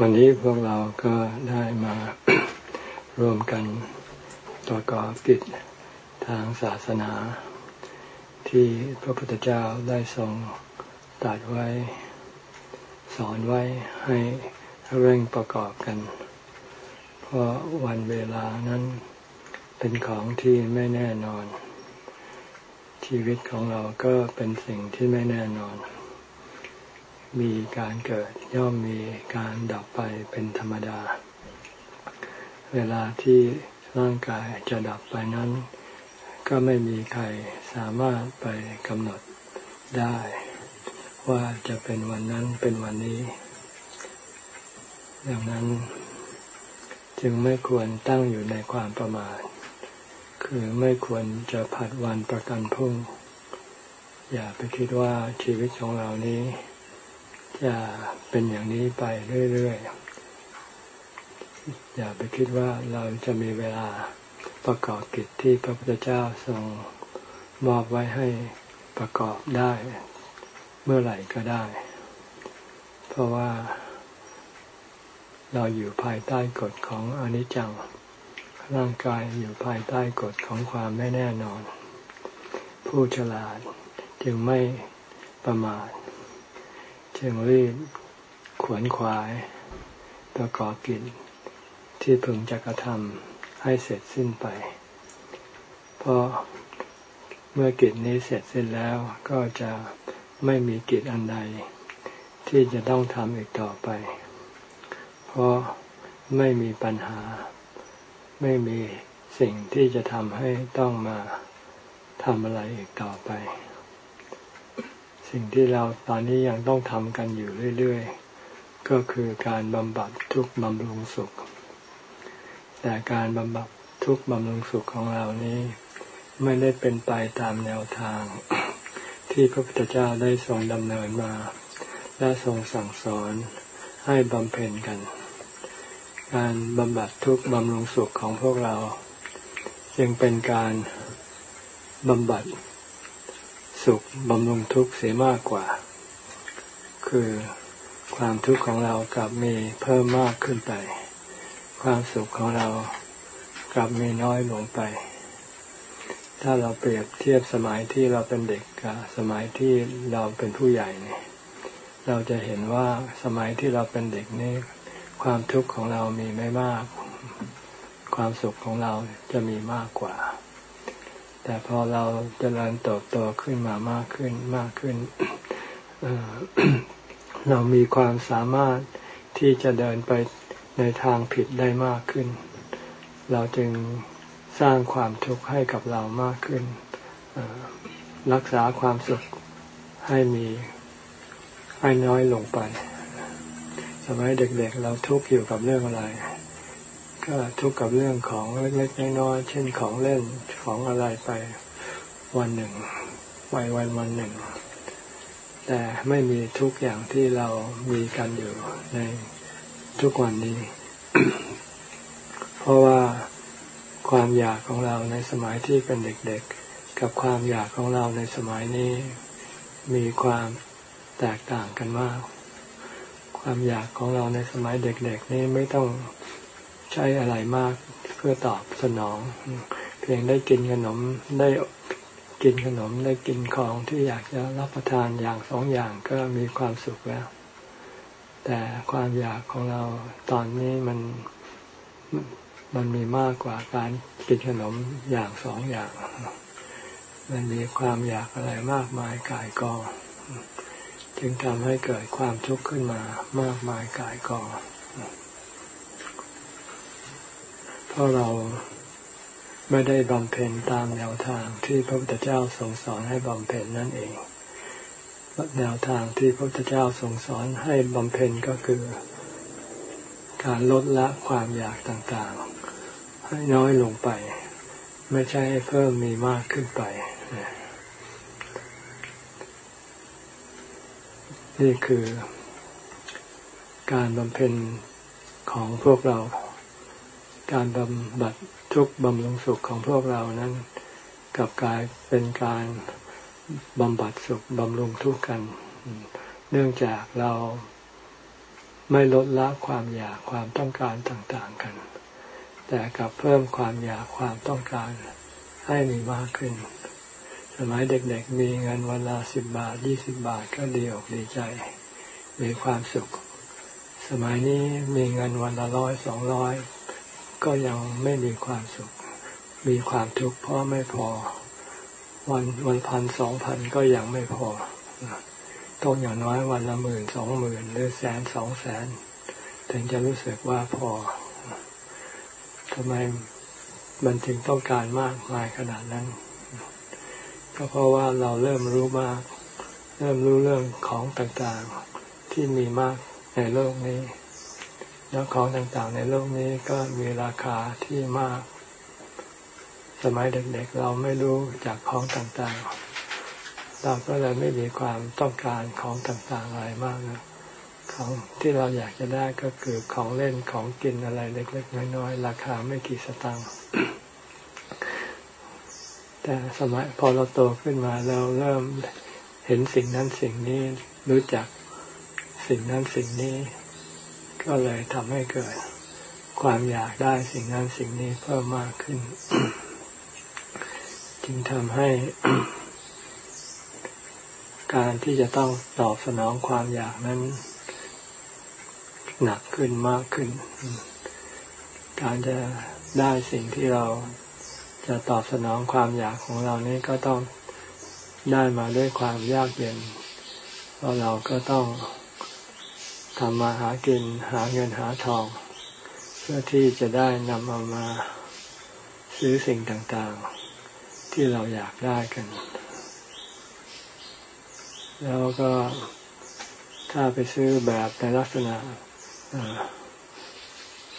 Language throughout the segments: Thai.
วันนี้พวกเราก็ได้มารวมกันประกอบกิจทางศาสนา ที่พระพุทธเจ้าได้ทรงตรัสไว้ สอนไว้ให้เร่งประกอบกัน เพราะวันเวลานั้นเป็นของที่ไม่แน่นอน ชีวิตของเราก็เป็นสิ่งที่ไม่แน่นอน มีการเกิดย่อมมีการดับไปเป็นธรรมดา เวลาที่ร่างกายจะดับไปนั้น ก็ไม่มีใครสามารถไปกำหนดได้ ว่าจะเป็นวันนั้นเป็นวันนี้ ดังนั้นจึงไม่ควรตั้งอยู่ในความประมาทคือไม่ควรจะผัดวันประกันพรุ่ง อย่าไปคิดว่าชีวิตของเรานี้ จะเป็นอย่างนี้ไปเรื่อยๆ อย่าไปคิดว่าเราจะมีเวลาประกอบกิจที่พระพุทธเจ้าทรงมอบไว้ให้ประกอบได้ เมื่อไหร่ก็ได้ เพราะว่า เราอยู่ภายใต้กฎของอนิจจัง ร่างกายอยู่ภายใต้กฎของความไม่แน่นอน ผู้ฉลาดจึงไม่ประมาท จึงรีบขวนขวายประกอบกิจที่พึงจะกระทำให้เสร็จสิ้นไป เพราะเมื่อกิจนี้เสร็จสิ้นแล้วก็จะไม่มีกิจอันใด ที่จะต้องทำอีกต่อไป เพราะไม่มีปัญหา ไม่มีสิ่งที่จะทำให้ต้องมาทำอะไรอีกต่อไป สิ่งที่เราตอนนี้ยังต้องทำกันอยู่เรื่อย ๆ ก็คือการบำบัดทุกบำรุงสุข แต่การบำบัดทุกบำรุงสุขของเรานี้ ไม่ได้เป็นไปตามแนวทาง ที่พระพุทธเจ้าได้ทรงดำเนินมา และทรงสั่งสอนให้บำเพ็ญกัน การบำบัดทุกบำรุงสุขของพวกเรา จึงเป็นการบำบัด สุขบำรุงทุกข์เสียมากกว่า คือความทุกข์ของเรากลับมีเพิ่มมากขึ้นไป ความสุขของเรากลับมีน้อยลงไป ถ้าเราเปรียบเทียบสมัยที่เราเป็นเด็กกับสมัยที่เราเป็นผู้ใหญ่เนี่ยเราจะเห็นว่าสมัยที่เราเป็นเด็กนี่ความทุกข์ของเรามีไม่มาก ความสุขของเราจะมีมากกว่า แต่พอเราจเจริญเติบโตขึ้นมามากขึ้นมากขึ้นเรามีความสามารถที่จะเดินไปในทางผิดได้มากขึ้น เราจึงสร้างความทุกข์ให้กับเรามากขึ้น รักษาความสุขให้มีให้น้อยลงไป สมัยเด็กๆ เราทุกข์อยู่กับเรื่องอะไร ก็ทุกข์กับเรื่องของเล็กๆน้อยๆเช่นของเล่นของอะไรไปวันหนึ่งวัยวันวันหนึ่ง แต่ไม่มีทุกอย่างที่เรามีกันอยู่ในทุกวันนี้ เพราะว่าความอยากของเราในสมัยที่เป็นเด็กๆ กับความอยากของเราในสมัยนี้ มีความแตกต่างกันมาก ความอยากของเราในสมัยเด็กๆ นี่ไม่ต้อง ใช้อะไรมากเพื่อตอบสนอง เพียงได้กินขนมได้กินขนมได้กินของที่อยากจะรับประทานอย่างสองอย่างก็มีความสุขแล้ว แต่ความอยากของเราตอนนี้มันมันมีมากกว่าการกินขนมอย่างสองอย่าง มันมีความอยากอะไรมากมายกายกองจึงทำให้เกิดความทุกข์ขึ้นมามากมายกายกอง เพราะเราไม่ได้บำเพ็ญตามแนวทางที่พระพุทธเจ้าทรงสอนให้บำเพ็ญนั่นเอง แนวทางที่พระพุทธเจ้าทรงสอนให้บำเพ็ญก็คือ การลดละความอยากต่างๆ ให้น้อยลงไป ไม่ใช่ให้เพิ่มมีมากขึ้นไป นี่คือการบำเพ็ญของพวกเรา การบำบัดทุกบำรุงสุขของพวกเรานั้นกับกายเป็นการบำบัดสุขบำรุงทุกข์กัน เนื่องจากเราไม่ลดละความอยากความต้องการต่างๆกัน แต่กลับเพิ่มความอยากความต้องการให้มีมากขึ้น สมัยเด็กๆ มีเงินวันละสิบบาทยี่สิบบาทก็ดีอกดีใจ มีความสุข สมัยนี้มีเงินวันละร้อยสองร้อย ก็ยังไม่มีความสุข มีความทุกข์เพราะไม่พอ วันวันพันสองพันก็ยังไม่พอต้องอย่างน้อยวันละหมื่นสองหมื่นหรือแสนสองแสน ถึงจะรู้สึกว่าพอทำไมมันถึงต้องการมากมายขนาดนั้น ก็เพราะว่าเราเริ่มรู้มาก เริ่มรู้เรื่องของต่างๆที่มีมากในโลกนี้ แล้วของต่างๆ ในโลกนี้ก็มีราคาที่มาก สมัยเด็กๆเราไม่รู้จากของต่างๆ เราก็เลยไม่มีความต้องการของต่างๆอะไรมากนะของที่เราอยากจะได้ก็คือของเล่นของกินอะไรเล็ก ๆ น้อยๆราคาไม่กี่สตางค์แต่สมัยพอเราโตขึ้นมาเราเริ่มเห็นสิ่งนั้นสิ่งนี้รู้จักสิ่งนั้นสิ่งนี้ ก็เลยทำให้เกิดความอยากได้สิ่งนั้นสิ่งนี้เพิ่มมากขึ้น จึงทำให้ การที่จะต้องตอบสนองความอยากนั้น หนักขึ้นมากขึ้น การจะได้สิ่งที่เราจะตอบสนองความอยากของเรานี้ก็ต้องได้มาด้วยความยากเย็น เพราะเราก็ต้อง ทำมาหากินหาเงินหาทอง เพื่อที่จะได้นำเอามาซื้อสิ่งต่างๆ ที่เราอยากได้กัน แล้วก็ถ้าไปซื้อแบบในลักษณะ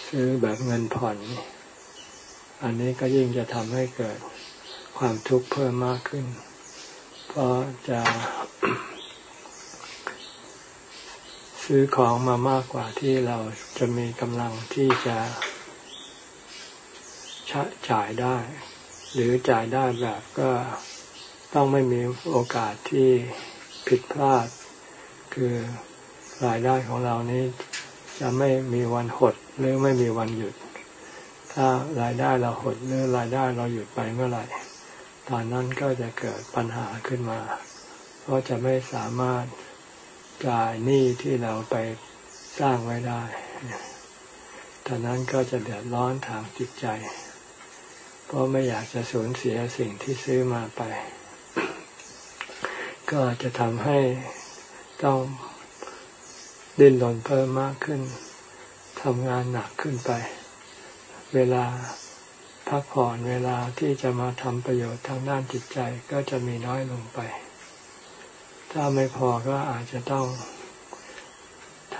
ซื้อแบบเงินผ่อน อันนี้ก็ยิ่งจะทำให้เกิดความทุกข์เพิ่มมากขึ้น เพราะจะ ซื้อของมามากกว่าที่เราจะมีกำลังที่จะจ่ายได้ หรือจ่ายได้แบบก็ต้องไม่มีโอกาสที่ผิดพลาด คือรายได้ของเรานี้จะไม่มีวันหดหรือไม่มีวันหยุด ถ้ารายได้เราหดหรือรายได้เราหยุดไปเมื่อไหร่ ตอนนั้นก็จะเกิดปัญหาขึ้นมา เพราะจะไม่สามารถ จ่ายหนี้ที่เราไปสร้างไว้ได้ตอนนั้นก็จะเดือดร้อนทางจิตใจ เพราะไม่อยากจะสูญเสียสิ่งที่ซื้อมาไป ก็จะทำให้ต้องดิ้นรนเพิ่มมากขึ้นทำงานหนักขึ้นไป เวลาพักผ่อนเวลาที่จะมาทำประโยชน์ทางด้านจิตใจก็จะมีน้อยลงไป ถ้าไม่พอก็อาจจะต้องท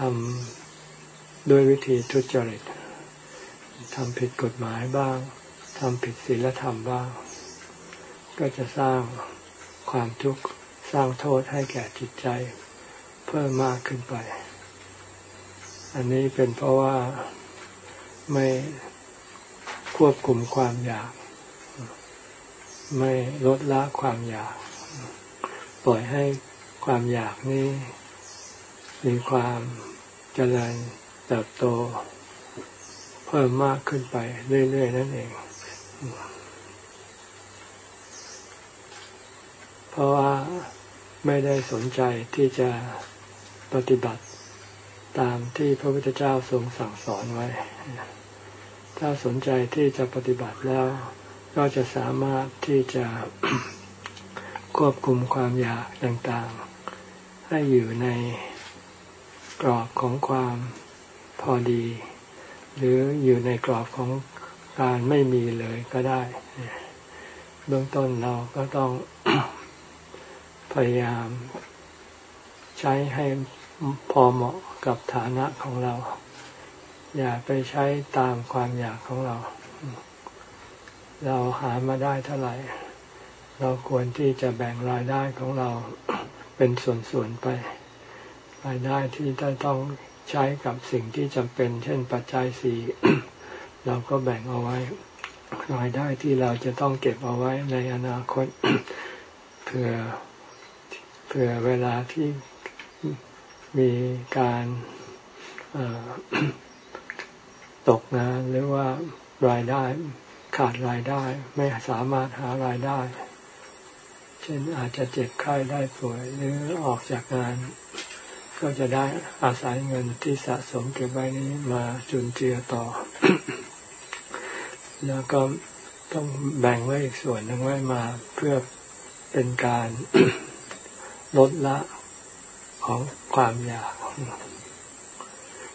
ำด้วยวิธีทุจริตทำผิดกฎหมายบ้างทำผิดศีลธรรมบ้าง ก็จะสร้างความทุกข์สร้างโทษให้แก่จิตใจ เพิ่มมากขึ้นไป อันนี้เป็นเพราะว่าไม่ควบคุมความอยาก ไม่ลดละความอยาก ปล่อยให้ ความอยากนี้มีความเจริญเติบโต เพิ่มมากขึ้นไปเรื่อย ๆ นั่นเอง เพราะว่าไม่ได้สนใจที่จะปฏิบัติตามที่พระพุทธเจ้าทรงสั่งสอนไว้ ถ้าสนใจที่จะปฏิบัติแล้ว ก็จะสามารถที่จะควบคุมความอยากต่างๆ ให้อยู่ในกรอบของความพอดี หรืออยู่ในกรอบของการไม่มีเลยก็ได้ เบื้องต้นเราก็ต้องพยายามใช้ให้พอเหมาะกับฐานะของเรา อย่าไปใช้ตามความอยากของเรา เราหามาได้เท่าไหร่ เราควรที่จะแบ่งรายได้ของเรา เป็นส่วนๆไปรายได้ที่ได้ต้องใช้กับสิ่งที่จำเป็น เช่นปัจจัยสี่เราก็แบ่งเอาไว้รายได้ที่เราจะต้องเก็บเอาไว้ในอนาคตเพื่อเผื่อเวลาที่มีการตกงานหรือว่ารายได้ขาดรายได้ ไม่สามารถหารายได้ เช่นอาจจะเจ็บไข้ได้ป่วยหรือออกจากงาน ก็จะได้อาศัยเงินที่สะสมเก็บไว้นี้มาจุนเจือต่อ แล้วก็ต้องแบ่งไว้อีกส่วนหนึ่งไว้มาเพื่อเป็นการลดละของความอยาก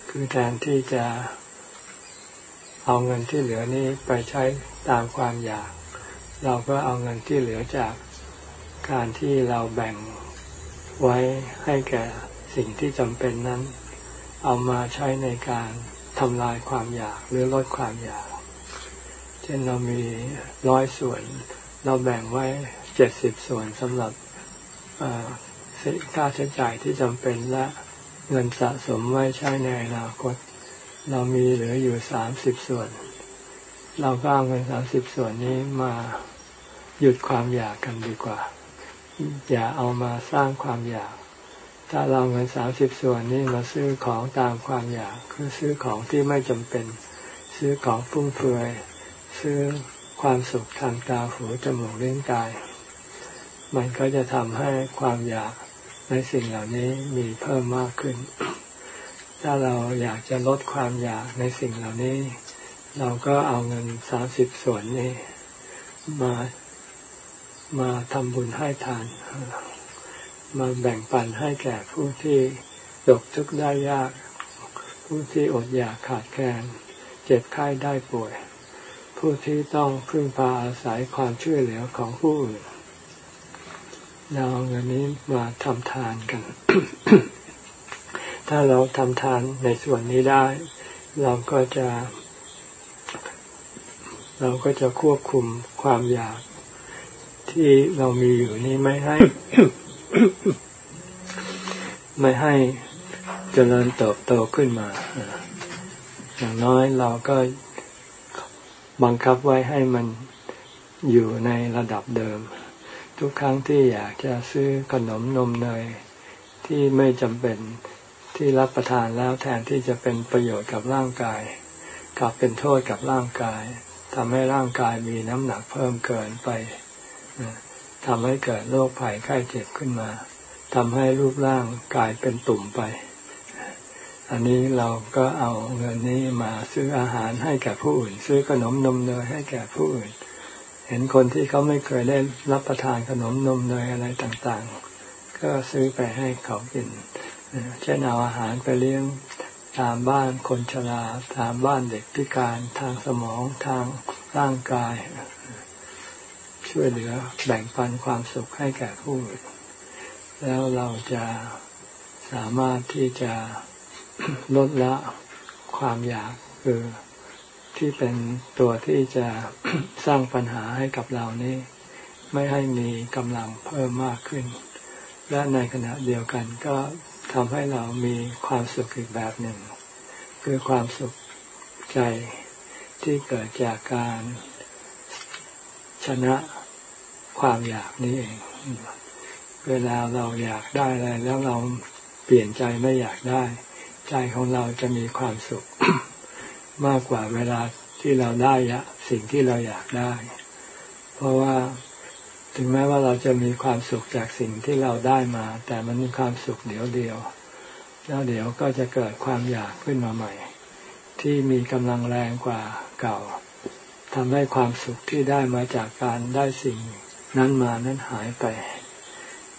คือแทนที่จะเอาเงินที่เหลือนี้ไปใช้ตามความอยาก เราก็เอาเงินที่เหลือจาก การที่เราแบ่งไว้ให้แก่สิ่งที่จำเป็นนั้น เอามาใช้ในการทำลายความอยากหรือลดความอยาก เช่นเรามีร้อยส่วน เราแบ่งไว้เจ็ดสิบส่วนสำหรับค่าใช้จ่ายที่จำเป็นและเงินสะสมไว้ใช้ในอนาคต เรามีเหลืออยู่สามสิบส่วน เราก็เอาเงินสามสิบส่วนนี้มาหยุดความอยากกันดีกว่า อย่าเอามาสร้างความอยาก ถ้าเราเงินสามสิบส่วนนี้มาซื้อของตามความอยาก คือซื้อของที่ไม่จำเป็น ซื้อของฟุ่มเฟือย ซื้อความสุขทางตาหูจมูกเลี้ยงกาย มันก็จะทำให้ความอยากในสิ่งเหล่านี้มีเพิ่มมากขึ้น ถ้าเราอยากจะลดความอยากในสิ่งเหล่านี้ เราก็เอาเงินสามสิบส่วนนี้มา มาทำบุญให้ทาน มาแบ่งปันให้แก่ผู้ที่ตกทุกข์ได้ยาก ผู้ที่อดอยากขาดแคลนเจ็บไข้ได้ป่วย ผู้ที่ต้องพึ่งพาอาศัยความช่วยเหลือของผู้อื่นเราเอาเงินนี้มาทำทานกัน ถ้าเราทำทานในส่วนนี้ได้ เราก็จะ เราก็จะควบคุมความอยาก ที่เรามีอยู่นี้ไม่ให้ ไม่ให้เจริญเติบโตขึ้นมา อย่างน้อยเราก็บังคับไว้ให้มันอยู่ในระดับเดิม ทุกครั้งที่อยากจะซื้อขนมนมเนยที่ไม่จำเป็นที่รับประทานแล้วแทนที่จะเป็นประโยชน์กับร่างกาย กลับเป็นโทษกับร่างกายทำให้ร่างกายมีน้ำหนักเพิ่มเกินไป ทำให้เกิดโรคภัยไข้เจ็บขึ้นมาทำให้รูปร่างกายเป็นตุ่มไป อันนี้เราก็เอาเงินนี้มาซื้ออาหารให้แก่ผู้อื่น ซื้อขนมนมเนยให้แก่ผู้อื่น เห็นคนที่เขาไม่เคยได้รับประทานขนมนมเนยอะไรต่างๆ ก็ซื้อไปให้เขากิน เช่นเอาอาหารไปเลี้ยงตามบ้านคนชรา ตามบ้านเด็กพิการทางสมองทางร่างกาย ช่วยเหลือ แบ่งปันความสุขให้แก่ผู้อื่นแล้วเราจะสามารถที่จะลดละความอยากคือที่เป็นตัวที่จะสร้างปัญหาให้กับเรานี้ ไม่ให้มีกำลังเพิ่มมากขึ้น และในขณะเดียวกันก็ทำให้เรามีความสุขอีกแบบหนึ่ง คือความสุขใจที่เกิดจากการชนะ ความอยากนี้เอง เวลาเราอยากได้อะไรแล้วเราเปลี่ยนใจไม่อยากได้ ใจของเราจะมีความสุข มากกว่าเวลาที่เราได้สิ่งที่เราอยากได้ เพราะว่าถึงแม้ว่าเราจะมีความสุขจากสิ่งที่เราได้มา แต่มันมีความสุขเดียวเดียว แล้วเดี๋ยวก็จะเกิดความอยากขึ้นมาใหม่ ที่มีกำลังแรงกว่าเก่าทำให้ความสุขที่ได้มาจากการได้สิ่ง นั้นมานั้นหายไป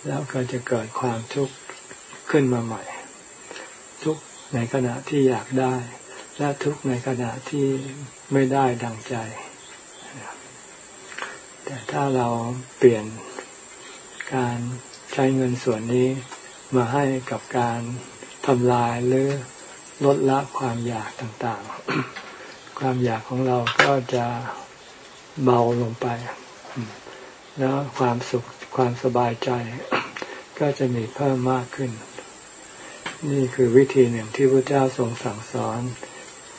แล้วก็จะเกิดความทุกข์ขึ้นมาใหม่ ทุกในขณะที่อยากได้ และทุกในขณะที่ไม่ได้ดังใจ แต่ถ้าเราเปลี่ยนการใช้เงินส่วนนี้มาให้กับการทำลายหรือลดละความอยากต่างๆ ความอยากของเราก็จะเบาลงไป แล้วความสุขความสบายใจ ก็จะมีเพิ่มมากขึ้น นี่คือวิธีหนึ่งที่พระเจ้าทรงสั่งสอน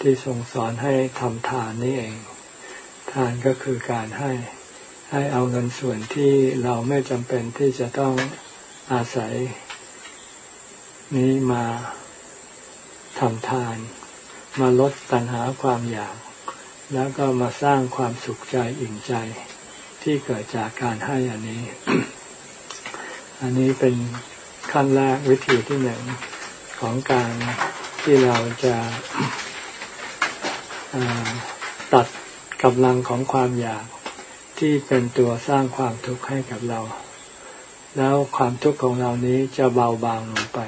ที่ทรงสอนให้ทำทานนี่เอง ทานก็คือการให้ให้เอาเงินส่วนที่เราไม่จำเป็นที่จะต้องอาศัย นี้มาทำทาน มาลดปัญหาความอยาก แล้วก็มาสร้างความสุขใจอิ่มใจ ที่เกิดจากการให้อันนี้ อันนี้เป็นขั้นแรกวิธีที่หนึ่งของการที่เราจะตัดกำลังของความอยากที่เป็นตัวสร้างความทุกข์ให้กับเรา แล้วความทุกข์ของเรานี้จะเบาบางลงไป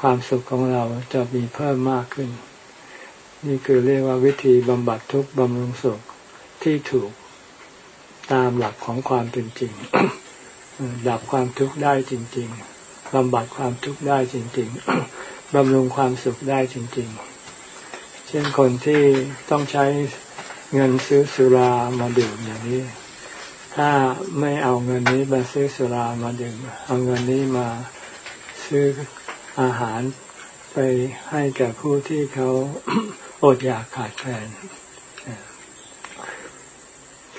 ความสุขของเราจะมีเพิ่มมากขึ้น นี่คือเรียกว่าวิธีบำบัดทุกข์บำรุงสุขที่ถูก ตามหลักของความเป็นจริงดับความทุกข์ได้จริง ๆบำบัดความทุกข์ได้จริง ๆบำรุงความสุขได้จริง ๆ เช่นคนที่ต้องใช้เงินซื้อสุรามาดื่มอย่างนี้ ถ้าไม่เอาเงินนี้มาซื้อสุรามาดื่ม เอาเงินนี้มาซื้ออาหารไปให้แก่ผู้ที่เขาอดอยากขาดแคลน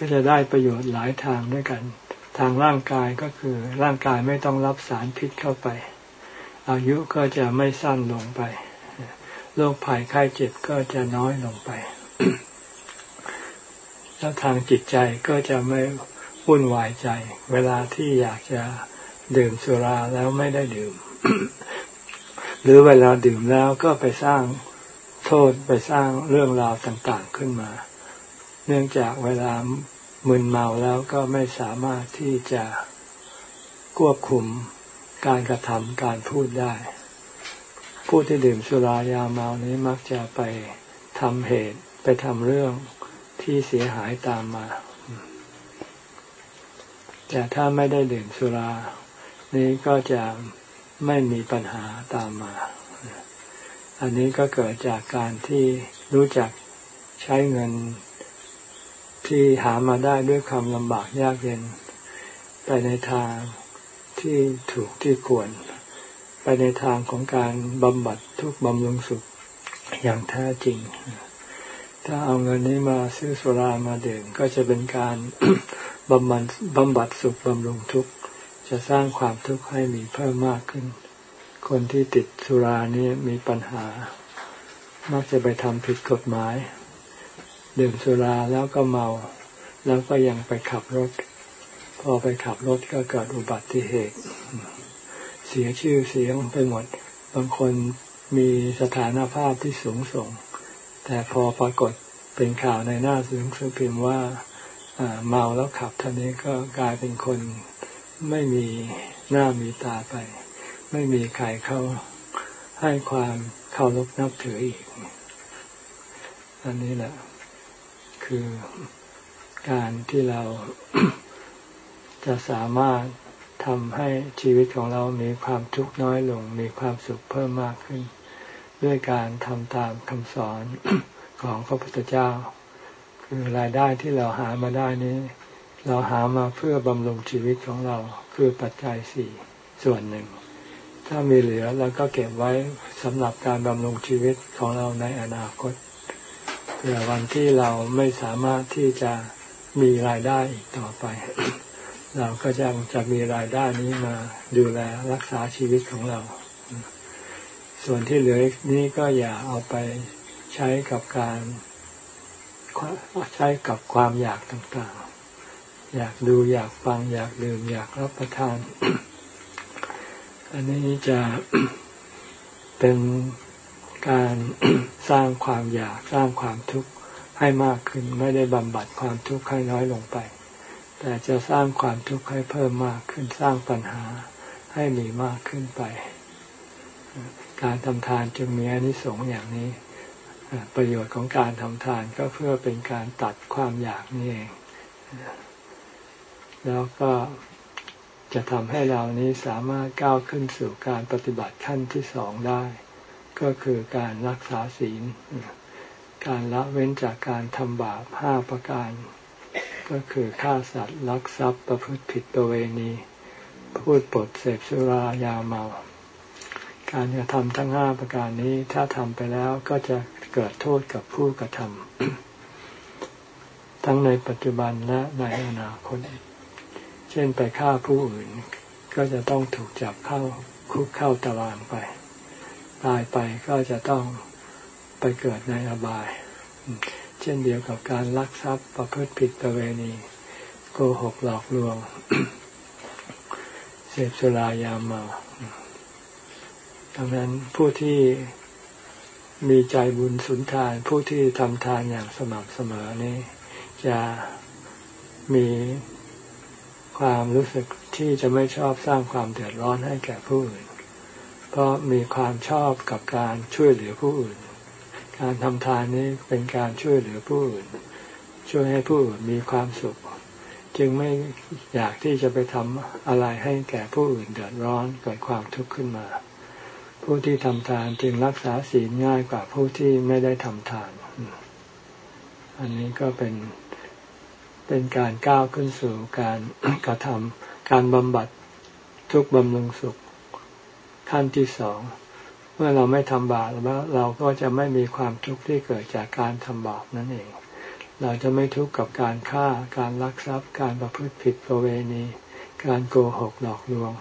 ก็จะได้ประโยชน์หลายทางด้วยกัน ทางร่างกายก็คือร่างกายไม่ต้องรับสารพิษเข้าไป อายุก็จะไม่สั้นลงไปโรคภัยไข้เจ็บก็จะน้อยลงไป แล้วทางจิตใจก็จะไม่วุ่นวายใจ เวลาที่อยากจะดื่มสุราแล้วไม่ได้ดื่ม หรือเวลาดื่มแล้วก็ไปสร้างโทษไปสร้างเรื่องราวต่าง ๆขึ้นมา เนื่องจากเวลามึนเมาแล้วก็ไม่สามารถที่จะควบคุมการกระทำการพูดได้ ผู้ที่ดื่มสุรายาเมานี้มักจะไปทำเหตุไปทำเรื่องที่เสียหายตามมา แต่ถ้าไม่ได้ดื่มสุรา นี้ก็จะไม่มีปัญหาตามมา อันนี้ก็เกิดจากการที่รู้จักใช้เงิน ที่หามาได้ด้วยความลำบากยากเย็น ไปในทางที่ถูกที่ควร ไปในทางของการบำบัดทุกบำรุงสุขอย่างแท้จริง ถ้าเอาเงินนี้มาซื้อสุรามาดื่มก็จะเป็นการบำบัดบำบัดสุขบำรุงทุกข์จะสร้างความทุกข์ให้มีเพิ่มมากขึ้น คนที่ติดสุรานี้มีปัญหา มักจะไปทำผิดกฎหมาย ดื่มสุราแล้วก็เมา แล้วก็ยังไปขับรถ พอไปขับรถก็เกิดอุบัติเหตุ เสียชื่อเสียงไปหมด บางคนมีสถานภาพที่สูงส่ง แต่พอปรากฏเป็นข่าวในหน้าสื่อสือพิมพ์ว่าเมาแล้วขับท่านนี้ก็กลายเป็นคนไม่มีหน้ามีตาไป ไม่มีใครเขาให้ความเคารพนับถืออีก อันนี้แหละ คือการที่เราจะสามารถทำให้ชีวิตของเรามีความทุกข์น้อยลง มีความสุขเพิ่มมากขึ้น ด้วยการทำตามคำสอนของพระพุทธเจ้า คือรายได้ที่เราหามาได้นี้ เราหามาเพื่อบำรุงชีวิตของเราคือปัจจัยสี่ส่วนหนึ่ง ถ้ามีเหลือเราก็เก็บไว้สำหรับการบำรุงชีวิตของเราในอนาคต เพื่อวันที่เราไม่สามารถที่จะมีรายได้อีกต่อไป เราก็จะจะมีรายได้นี้มาดูแลรักษาชีวิตของเรา ส่วนที่เหลือนี้ก็อย่าเอาไปใช้กับการใช้กับความอยากต่างๆ อยากดูอยากฟังอยากดื่มอยากรับประทาน อันนี้จะเป็น การสร้างความอยากสร้างความทุกข์ให้มากขึ้นไม่ได้บำบัดความทุกข์ให้น้อยลงไป แต่จะสร้างความทุกข์ให้เพิ่มมากขึ้นสร้างปัญหาให้มีมากขึ้นไป การทำทานจึงมีอนิสงส์อย่างนี้ ประโยชน์ของการทำทานก็เพื่อเป็นการตัดความอยากนี่เองแล้วก็จะทำให้เรานี้สามารถก้าวขึ้นสู่การปฏิบัติขั้นที่สองได้ ก็คือการรักษาศีล การละเว้นจากการทำบาปห้าประการ ก็คือฆ่าสัตว์ลักทรัพย์ประพฤติผิดประเวณี พูดปดเสพสุรายาเมา การกระทำทั้งห้าประการนี้ถ้าทำไปแล้วก็จะเกิดโทษกับผู้กระทำทั้งในปัจจุบันและในอนาคต เช่นไปฆ่าผู้อื่น ก็จะต้องถูกจับเข้าคุกเข้าตารางไป ตายไปก็จะต้องไปเกิดในอบาย เช่นเดียวกับการลักทรัพย์ประพฤติผิดประเวณีโกหกหลอกลวง เสพสุรายาเมาดังนั้นผู้ที่มีใจบุญสุนทาน ผู้ที่ทำทานอย่างสม่ำเสมอนี้ จะมีความรู้สึกที่จะไม่ชอบสร้างความเดือดร้อนให้แก่ผู้อื่น เพราะมีความชอบกับการช่วยเหลือผู้อื่น การทำทานนี้เป็นการช่วยเหลือผู้อื่น ช่วยให้ผู้อื่นมีความสุข จึงไม่อยากที่จะไปทำอะไรให้แก่ผู้อื่นเดือดร้อนเกิดความทุกข์ขึ้นมา ผู้ที่ทำทานจึงรักษาศีลง่ายกว่าผู้ที่ไม่ได้ทำทาน อันนี้ก็เป็นเป็นการก้าวขึ้นสู่การกระทำการบำบัดทุกบำรุงสุข ขั้นที่สอง เมื่อเราไม่ทำบาปแล้วเราก็จะไม่มีความทุกข์ที่เกิดจากการทำบาปนั่นเอง เราจะไม่ทุกข์กับการฆ่า การลักทรัพย์ การประพฤติผิดประเวณี การโกหกหลอกลวง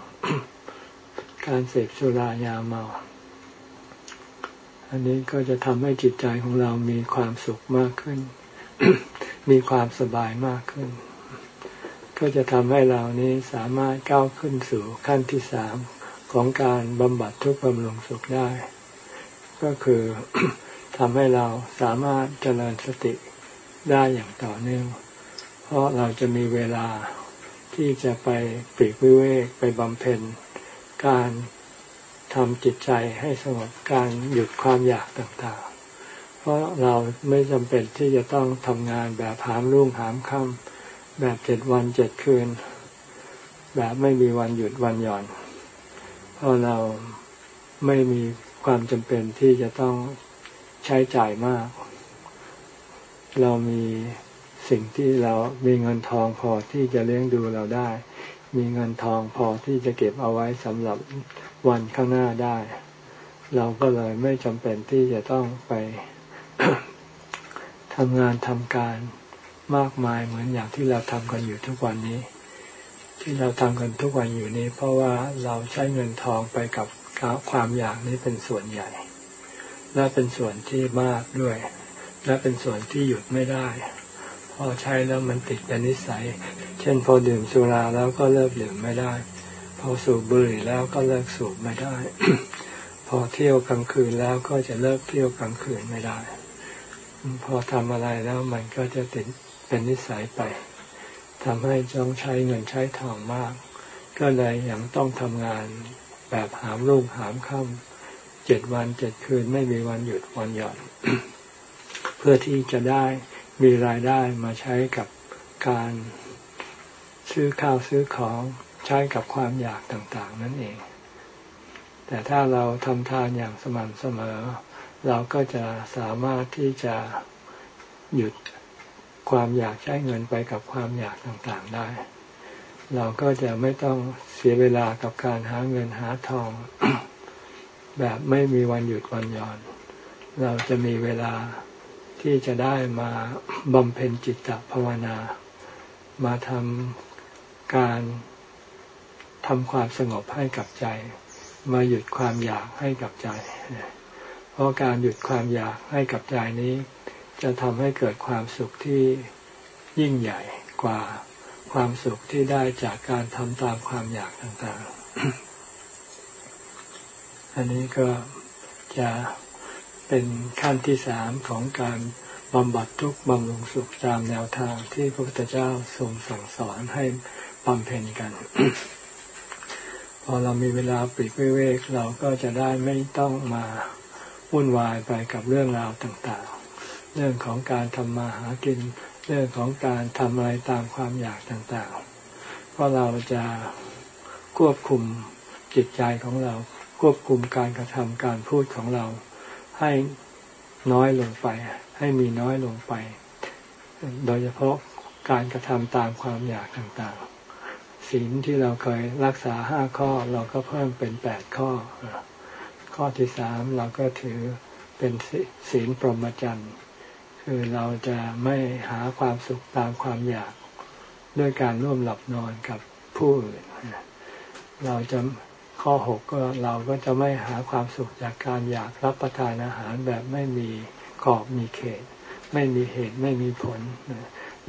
การเสพสุรายาเมา อันนี้ก็จะทำให้จิตใจของเรามีความสุขมากขึ้น มีความสบายมากขึ้นก็จะทำให้เรานี้สามารถก้าวขึ้นสู่ขั้นที่สาม ของการบำบัดทุกข์บำรุงสุขได้ ก็คือทำให้เราสามารถเจริญสติได้อย่างต่อเนื่อง เพราะเราจะมีเวลาที่จะไปปรีกวิเวกไปบำเพ็ญ การทำจิตใจให้สงบการหยุดความอยากต่างๆ เพราะเราไม่จำเป็นที่จะต้องทำงานแบบหามรุ่งหามค่ำแบบเจ็ดวันเจ็ดคืน แบบไม่มีวันหยุดวันหย่อน เพราะเราไม่มีความจำเป็นที่จะต้องใช้จ่ายมาก เรามีสิ่งที่เรามีเงินทองพอที่จะเลี้ยงดูเราได้ มีเงินทองพอที่จะเก็บเอาไว้สำหรับวันข้างหน้าได้ เราก็เลยไม่จำเป็นที่จะต้องไปทำงานทำการมากมายเหมือนอย่างที่เราทำกันอยู่ทุกวันนี้ ที่เราทำกันทุกวันอยู่นี้ เพราะว่าเราใช้เงินทองไปกับความอยากนี้เป็นส่วนใหญ่ และเป็นส่วนที่มากด้วย และเป็นส่วนที่หยุดไม่ได้ พอใช้แล้วมันติดเป็นนิสัย เช่นพอดื่มสุราแล้วก็เลิกดื่มไม่ได้ พอสูบบุหรี่แล้วก็เลิกสูบไม่ได้ พอเที่ยวกลางคืนแล้วก็จะเลิกเที่ยวกลางคืนไม่ได้ พอทำอะไรแล้วมันก็จะติดเป็นนิสัยไป ทำให้ต้องใช้เงินใช้ทองมาก ก็เลยยังต้องทำงานแบบหามรุ่งหามค่ำเจ็ดวันเจ็ดคืนไม่มีวันหยุดวันหย่อน เพื่อที่จะได้มีรายได้มาใช้กับการซื้อข้าวซื้อของใช้กับความอยากต่างๆ นั่นเอง แต่ถ้าเราทำทานอย่างสม่ำเสมอ เราก็จะสามารถที่จะหยุด ความอยากใช้เงินไปกับความอยากต่างๆได้ เราก็จะไม่ต้องเสียเวลากับการหาเงินหาทอง แบบไม่มีวันหยุดวันหย่อน เราจะมีเวลาที่จะได้มาบำเพ็ญจิตตภาวนา มาทำการทำความสงบให้กับใจ มาหยุดความอยากให้กับใจ เพราะการหยุดความอยากให้กับใจนี้ จะทำให้เกิดความสุขที่ยิ่งใหญ่กว่าความสุขที่ได้จากการทำตามความอยากต่างๆ อันนี้ก็จะเป็นขั้นที่สามของการบำบัดทุกข์บำรุงสุขตามแนวทางที่พระพุทธเจ้าทรงสั่งสอนให้บำเพ็ญกัน พอเรามีเวลาปิดเวกเราก็จะได้ไม่ต้องมาวุ่นวายไปกับเรื่องราวต่างๆ เรื่องของการทำมาหากิน เรื่องของการทำอะไรตามความอยากต่างๆ เพราะเราจะควบคุมจิตใจของเรา ควบคุมการกระทำการพูดของเรา ให้น้อยลงไป ให้มีน้อยลงไป โดยเฉพาะการกระทำตามความอยากต่างๆศีลที่เราเคยรักษาห้าข้อเราก็เพิ่มเป็นแปดข้อ ข้อที่สามเราก็ถือเป็นศีลปรหมจรรย์ คือเราจะไม่หาความสุขตามความอยากด้วยการร่วมหลับนอนกับผู้อื่น เราจะข้อหกก็เราก็จะไม่หาความสุขจากการอยากรับประทานอาหารแบบไม่มีขอบมีเขต ไม่มีเหตุไม่มีผล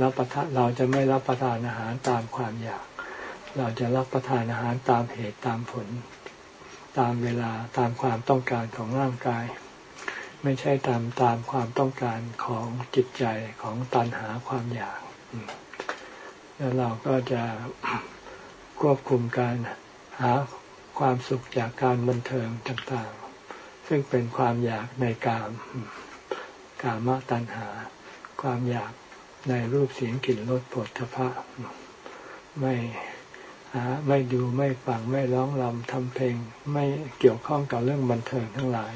รับประทานเราจะไม่รับประทานอาหารตามความอยาก เราจะรับประทานอาหารตามเหตุตามผล ตามเวลาตามความต้องการของร่างกาย ไม่ใช่ตามตามความต้องการของจิตใจของตัณหาความอยาก แล้วเราก็จะควบคุมการหาความสุขจากการบันเทิงต่างๆ ซึ่งเป็นความอยากในกามกามตัณหา ความอยากในรูปเสียงกลิ่นรสผลทพะไม่หาไม่ดูไม่ฟังไม่ร้องรำทำเพลง ไม่เกี่ยวข้องกับเรื่องบันเทิงทั้งหลาย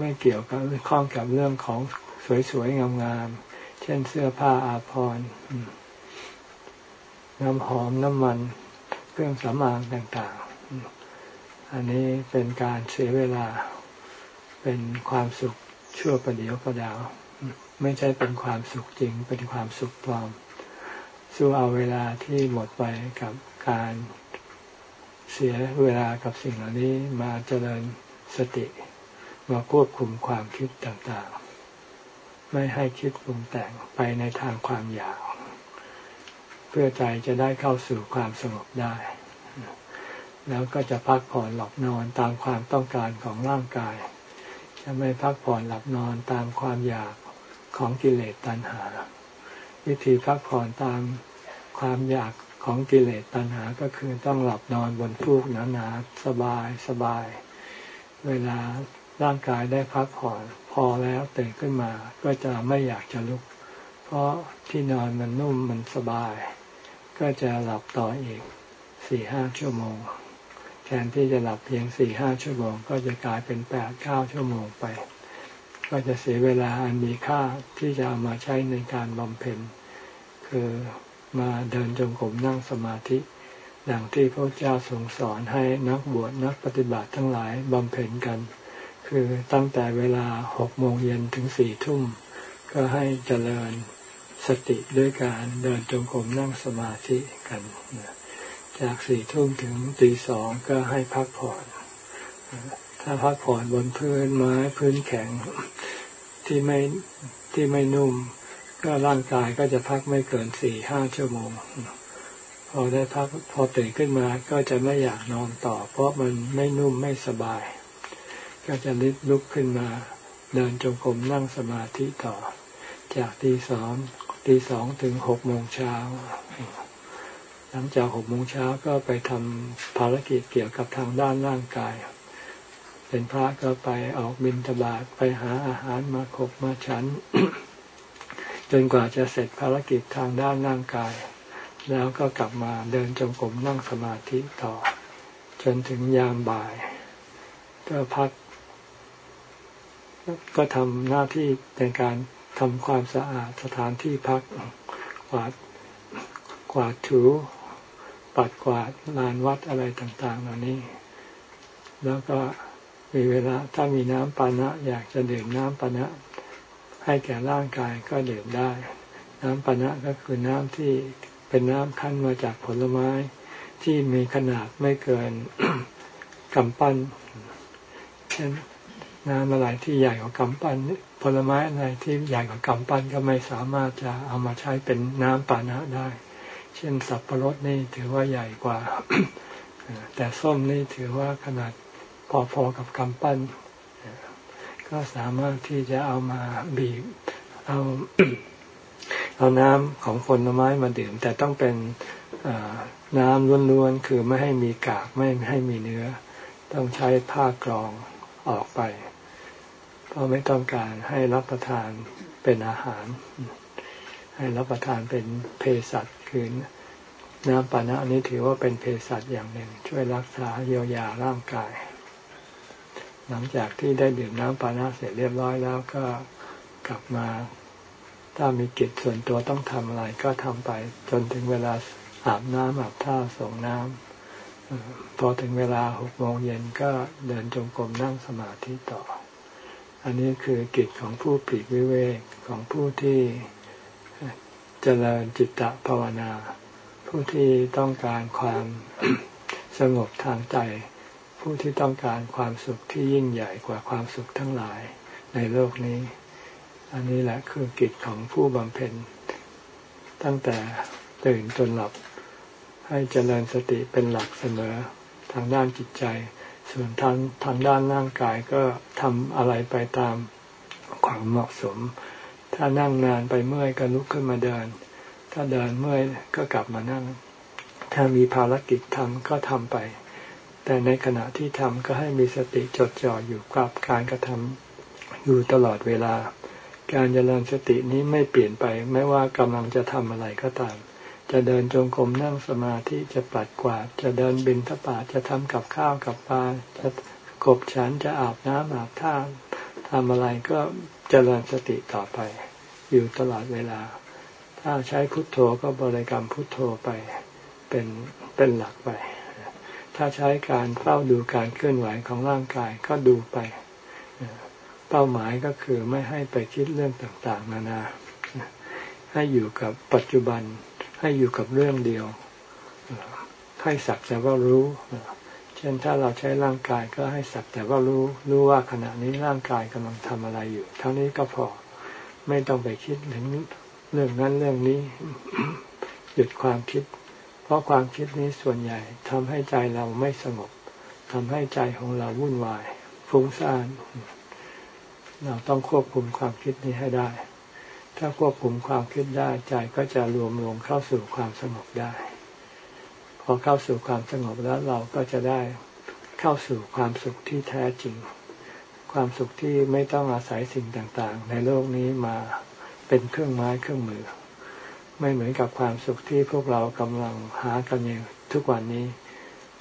ไม่เกี่ยวกับข้องกับเรื่องของสวยๆงามๆ เช่นเสื้อผ้าอาภรณ์น้ำหอมน้ำมัน เครื่องสำอางต่างๆ อันนี้เป็นการเสียเวลา เป็นความสุขชั่วประเดียวประดาว ไม่ใช่เป็นความสุขจริง เป็นความสุขปลอม สู้เอาเวลาที่หมดไปกับการเสียเวลากับสิ่งเหล่านี้มาเจริญสติ มาควบคุมความคิดต่างๆ ไม่ให้คิดปรุงแต่งไปในทางความอยาก เพื่อใจจะได้เข้าสู่ความสงบได้ แล้วก็จะพักผ่อนหลับนอนตามความต้องการของร่างกาย จะไม่พักผ่อนหลับนอนตามความอยากของกิเลสตัณหา วิธีพักผ่อนตามความอยากของกิเลสตัณหาก็คือต้องหลับนอนบนฟูกหนาๆสบายสบาย เวลา ร่างกายได้พักผ่อนพอแล้วตื่นขึ้นมาก็จะไม่อยากจะลุก เพราะที่นอนมันนุ่มมันสบาย ก็จะหลับต่ออีกสี่ห้าชั่วโมง แทนที่จะหลับเพียงสี่ห้าชั่วโมง ก็จะกลายเป็นแปดเก้าชั่วโมงไป ก็จะเสียเวลาอันมีค่าที่จะเอามาใช้ในการบำเพ็ญคือมาเดินจงกรมนั่งสมาธิดังที่พระเจ้าทรงสอนให้นักบวชนักปฏิบัติทั้งหลายบำเพ็ญกัน คือตั้งแต่เวลาหกโมงเย็นถึงสี่ทุ่ม ก็ให้เจริญสติด้วยการเดินจงกรมนั่งสมาธิกัน จากสี่ทุ่มถึงตีสองก็ให้พักผ่อน ถ้าพักผ่อนบนพื้นไม้พื้นแข็งที่ไม่ที่ไม่นุ่ม ก็ร่างกายก็จะพักไม่เกินสี่ห้าชั่วโมง พอได้พักพอตื่นขึ้นมาก็จะไม่อยากนอนต่อ เพราะมันไม่นุ่มไม่สบาย ก็จะลิบลุกขึ้นมา เดินจงกรมนั่งสมาธิต่อ จากตีสองตีสองถึงหกโมงเช้า หลังจากหกโมงเช้าก็ไปทำภารกิจเกี่ยวกับทางด้านร่างกาย เป็นพระก็ไปออกบินตบาทไปหาอาหารมาขบมาฉัน จนกว่าจะเสร็จภารกิจทางด้านร่างกาย แล้วก็กลับมาเดินจงกรมนั่งสมาธิต่อ จนถึงยามบ่าย ก็พัก ก็ทำหน้าที่ในการทำความสะอาดสถานที่พักกวาดกวาดถูปัดกวาดลานวัดอะไรต่าง ๆ เหล่านี้ แล้วก็มีเวลาถ้ามีน้ำปานะ อยากจะดื่มน้ำปานะ ให้แก่ร่างกายก็ดื่มได้ น้ำปานะก็คือน้ำที่เป็นน้ำขั้นมาจากผลไม้ที่มีขนาดไม่เกินกำปั้นเช่น น้ำอะไรที่ใหญ่กว่ากำปั้นผลไม้อะไรที่ใหญ่กว่ากำปั้นก็ไม่สามารถจะเอามาใช้เป็นน้ำปานะได้ เช่นสับปะรดนี่ถือว่าใหญ่กว่า แต่ส้มนี่ถือว่าขนาดพอๆกับกำปั้น ก็สามารถที่จะเอามาบีบเอาเอาน้ำของผลไม้มาดื่ม แต่ต้องเป็นน้ำล้วนๆ คือไม่ให้มีกากไม่ให้มีเนื้อ ต้องใช้ผ้ากรองออกไป เพราะไม่ต้องการให้รับประทานเป็นอาหาร ให้รับประทานเป็นเภสัชคือน้ำปานะนี้ถือว่าเป็นเภสัชอย่างหนึ่ง ช่วยรักษาเยียวยาร่างกาย หลังจากที่ได้ดื่มน้ำปานะเสร็จเรียบร้อยแล้วก็กลับมา ถ้ามีกิจส่วนตัวต้องทำอะไรก็ทำไป จนถึงเวลาอาบน้ำอาบท่าส่งน้ำพอถึงเวลาหกโมงเย็นก็เดินจงกรมนั่งสมาธิต่อ อันนี้คือกิจของผู้ปีกวิเวกของผู้ที่เจริญจิตตภาวนา ผู้ที่ต้องการความสงบทางใจ ผู้ที่ต้องการความสุขที่ยิ่งใหญ่กว่าความสุขทั้งหลายในโลกนี้ อันนี้แหละคือกิจของผู้บำเพ็ญ ตั้งแต่ตื่นจนหลับให้เจริญสติเป็นหลักเสมอทางด้านจิตใจ ส่วนทางทางด้านร่างกายก็ทำอะไรไปตามความเหมาะสม ถ้านั่งนานไปเมื่อยก็ลุกขึ้นมาเดิน ถ้าเดินเมื่อยก็กลับมานั่ง ถ้ามีภารกิจทำก็ทำไป แต่ในขณะที่ทำก็ให้มีสติจดจ่ออยู่กับการกระทำอยู่ตลอดเวลา การเจริญสตินี้ไม่เปลี่ยนไป ไม่ว่ากำลังจะทำอะไรก็ตาม จะเดินจงกรมนั่งสมาธิจะปัดกวาด จะเดินบินทบาทจะทำกับข้าวกับปลาจะกบฉันจะอาบน้ำอาบท่าทำอะไรก็เจริญสติต่อไป อยู่ตลอดเวลา ถ้าใช้พุทโธก็บริกรรมพุทโธไปเป็นเป็นหลักไป ถ้าใช้การเฝ้าดูการเคลื่อนไหวของร่างกายก็ดูไป เป้าหมายก็คือไม่ให้ไปคิดเรื่องต่างๆ นานา ให้อยู่กับปัจจุบัน ให้อยู่กับเรื่องเดียว ให้สักแต่ว่ารู้ เช่นถ้าเราใช้ร่างกายก็ให้สักแต่ว่ารู้รู้ว่าขณะนี้ร่างกายกำลังทำอะไรอยู่ เท่านี้ก็พอไม่ต้องไปคิดถึงเรื่องนั้นเรื่องนี้ หยุดความคิด เพราะความคิดนี้ส่วนใหญ่ทำให้ใจเราไม่สงบทำให้ใจของเราวุ่นวาย ฟุ้งซ่าน เราต้องควบคุมความคิดนี้ให้ได้ ถ้าควบคุมความคิดได้ใจก็จะรวมรวมเข้าสู่ความสงบได้ พอเข้าสู่ความสงบแล้วเราก็จะได้เข้าสู่ความสุขที่แท้จริง ความสุขที่ไม่ต้องอาศัยสิ่งต่างๆ ในโลกนี้มาเป็นเครื่องไม้เครื่องมือ ไม่เหมือนกับความสุขที่พวกเรากำลังหากันอยู่ทุกวันนี้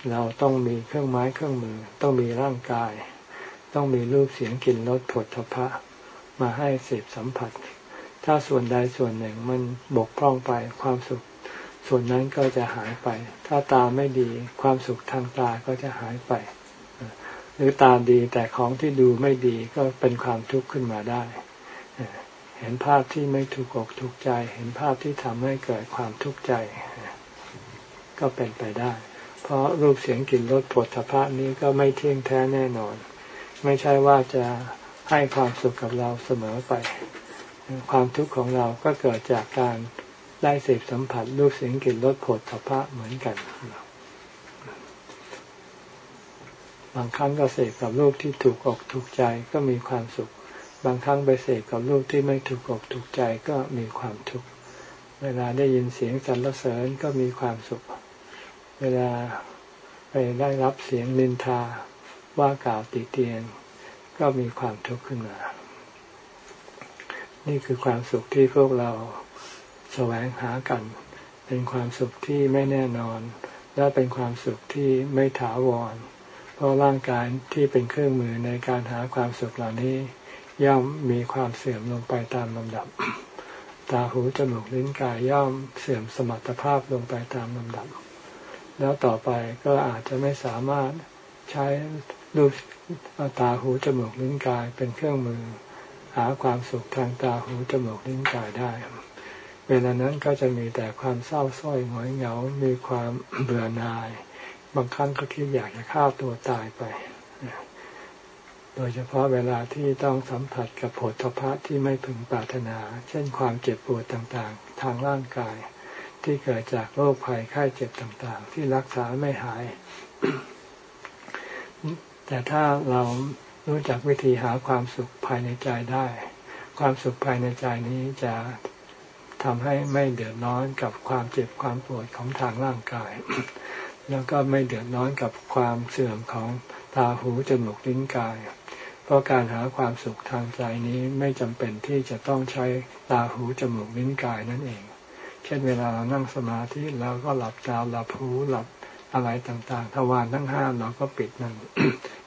เราต้องมีเครื่องไม้เครื่องมือ ต้องมีร่างกาย ต้องมีรูปเสียงกลิ่นรสผลทพะมาให้เสพสัมผัส ถ้าส่วนใดส่วนหนึ่งมันบกพร่องไปความสุข ส่วนนั้นก็จะหายไป ถ้าตาไม่ดีความสุขทางตาก็จะหายไป หรือตาดีแต่ของที่ดูไม่ดีก็เป็นความทุกข์ขึ้นมาได้ เห็นภาพที่ไม่ถูกอกถูกใจ เห็นภาพที่ทำให้เกิดความทุกข์ใจ ก็เป็นไปได้ เพราะรูปเสียงกลิ่นรสผลพระนี้ก็ไม่เที่ยงแท้แน่นอน ไม่ใช่ว่าจะให้ความสุขกับเราเสมอไป ความทุกข์ของเราก็เกิดจากการได้เสพสัมผัสรูปเสียงกลิ่นรสผลทพะเหมือนกันบางครั้งก็เสพกับรูปที่ถูกอกถูกใจก็มีความสุข บางครั้งไปเสพกับรูปที่ไม่ถูกอกถูกใจก็มีความทุกข์เวลาได้ยินเสียงสรรเสริญก็มีความสุข เวลาไปได้รับเสียงนินทาว่ากล่าวติเตียน ก็มีความทุกข์ขึ้นมา นี่คือความสุขที่พวกเราแสวงหากัน เป็นความสุขที่ไม่แน่นอน และเป็นความสุขที่ไม่ถาวร เพราะร่างกายที่เป็นเครื่องมือในการหาความสุขเหล่านี้ ย่อมมีความเสื่อมลงไปตามลำดับ ตาหูจมูกลิ้นกายย่อมเสื่อมสมรรถภาพลงไปตามลำดับ แล้วต่อไปก็อาจจะไม่สามารถใช้รูปตาหูจมูกลิ้นกายเป็นเครื่องมือาความสุขทางตาหูจมูกลิ้นกายได้ เวลานั้นก็จะมีแต่ความเศร้าส้อยหงอยเหงา มีความเบื่อหน่าย บางครั้งก็คิดอยากจะฆ่าตัวตายไป โดยเฉพาะเวลาที่ต้องสัมผัสกับผลทพะที่ไม่พึงปรารถนา เช่นความเจ็บปวดต่างๆ ทางร่างกาย ที่เกิดจากโรคภัยไข้เจ็บต่างๆ ที่รักษาไม่หาย แต่ถ้าเรา รู้จักวิธีหาความสุขภายในใจได้ ความสุขภายในใจนี้จะทำให้ไม่เดือดร้อนกับความเจ็บความปวดของทางร่างกาย แล้วก็ไม่เดือดร้อนกับความเสื่อมของตาหูจมูกลิ้นกาย เพราะการหาความสุขทางใจนี้ไม่จำเป็นที่จะต้องใช้ตาหูจมูกลิ้นกายนั่นเอง เช่นเวลาเรานั่งสมาธิเราก็หลับตาหลับหูหลับอะไรต่างๆ ทวารทั้งห้าเราก็ปิดนั่น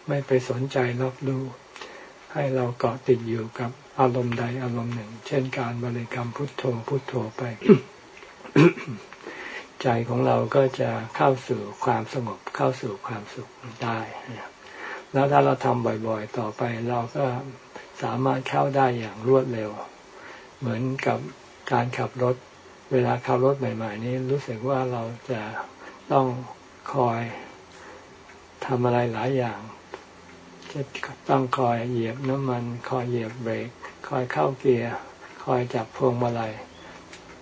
ไม่ไปสนใจรับรู้ให้เราเกาะติดอยู่กับอารมณ์ใดอารมณ์หนึ่ง เช่นการบริกรรมพุทโธพุทโธไป ใจของเราก็จะเข้าสู่ความสงบเข้าสู่ความสุขได้แล้วถ้าเราทำบ่อยๆ ต่อไปเราก็สามารถเข้าได้อย่างรวดเร็ว เหมือนกับการขับรถ เวลาขับรถใหม่ ๆ นี้รู้สึกว่าเราจะต้องคอยทำอะไรหลายอย่าง ต้องคอยเหยียบน้ำมัน คอยเหยียบเบรก คอยเข้าเกียร์ คอยจับพวงมาลัย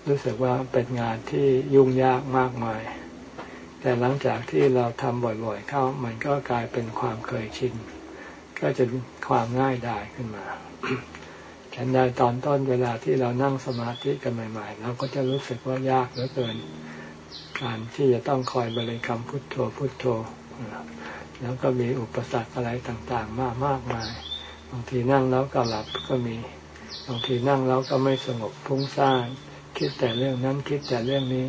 รู้สึกว่าเป็นงานที่ยุ่งยากมากมาย แต่หลังจากที่เราทำบ่อยๆ เข้ามันก็กลายเป็นความเคยชิน ก็จะความง่ายดายขึ้นมาฉันได้ตอนต้นเวลาที่เรานั่งสมาธิกันใหม่ๆ เราก็จะรู้สึกว่ายากเหลือเกิน การที่จะต้องคอยบริกรรมพุทโธพุทโธ แล้วก็มีอุปสรรคอะไรต่างๆ มากมากมาย บางทีนั่งแล้วก็หลับก็มี บางทีนั่งแล้วก็ไม่สงบพุ่งซ่านคิดแต่เรื่องนั้นคิดแต่เรื่องนี้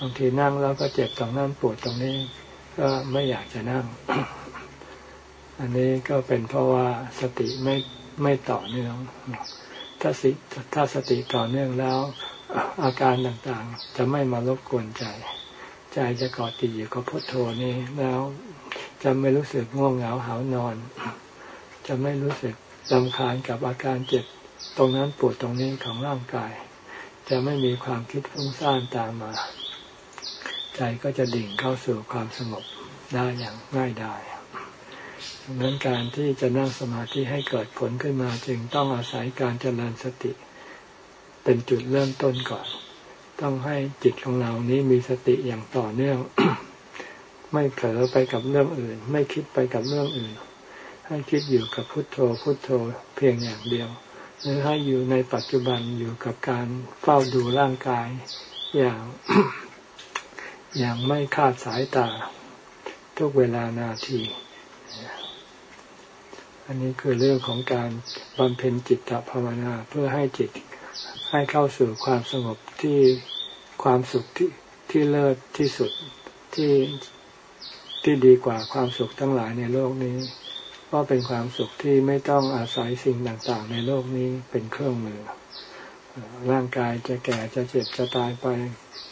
บางทีนั่งแล้วก็เจ็บตรงนั้นปวดตรงนี้ ก็ไม่อยากจะนั่ง อันนี้ก็เป็นเพราะว่าสติไม่ไม่ต่อเนื่อง ถ้าสิถ้าสติต่อเนื่องแล้ว อาการต่างๆ จะไม่มารบกวนใจ ใจจะเกาะติดอยู่กับพุทโธนี้แล้ว จะไม่รู้สึกง่วงเหงาหานอน จะไม่รู้สึกลำคาญกับอาการเจ็บตรงนั้นปวดตรงนี้ของร่างกาย จะไม่มีความคิดฟุ้งซ่านตามมา ใจก็จะดิ่งเข้าสู่ความสงบได้อย่างง่ายดายดังนั้นการที่จะนั่งสมาธิให้เกิดผลขึ้นมาจึงต้องอาศัยการเจริญสติ เป็นจุดเริ่มต้นก่อน ต้องให้จิตของเรานี้มีสติอย่างต่อเนื่อง ไม่เผลอไปกับเรื่องอื่น ไม่คิดไปกับเรื่องอื่น ให้คิดอยู่กับพุทโธพุทโธเพียงอย่างเดียว หรือให้อยู่ในปัจจุบันอยู่กับการเฝ้าดูร่างกายอย่างอย่างไม่คาดสายตา ทุกเวลานาที อันนี้คือเรื่องของการบำเพ็ญจิตตภาวนาเพื่อให้จิตให้เข้าสู่ความสงบที่ความสุขที่ที่เลิศที่สุดที่ ที่ดีกว่าความสุขทั้งหลายในโลกนี้เพราะเป็นความสุขที่ไม่ต้องอาศัยสิ่งต่างๆ ในโลกนี้เป็นเครื่องมือ ร่างกายจะแก่จะเจ็บจะตายไป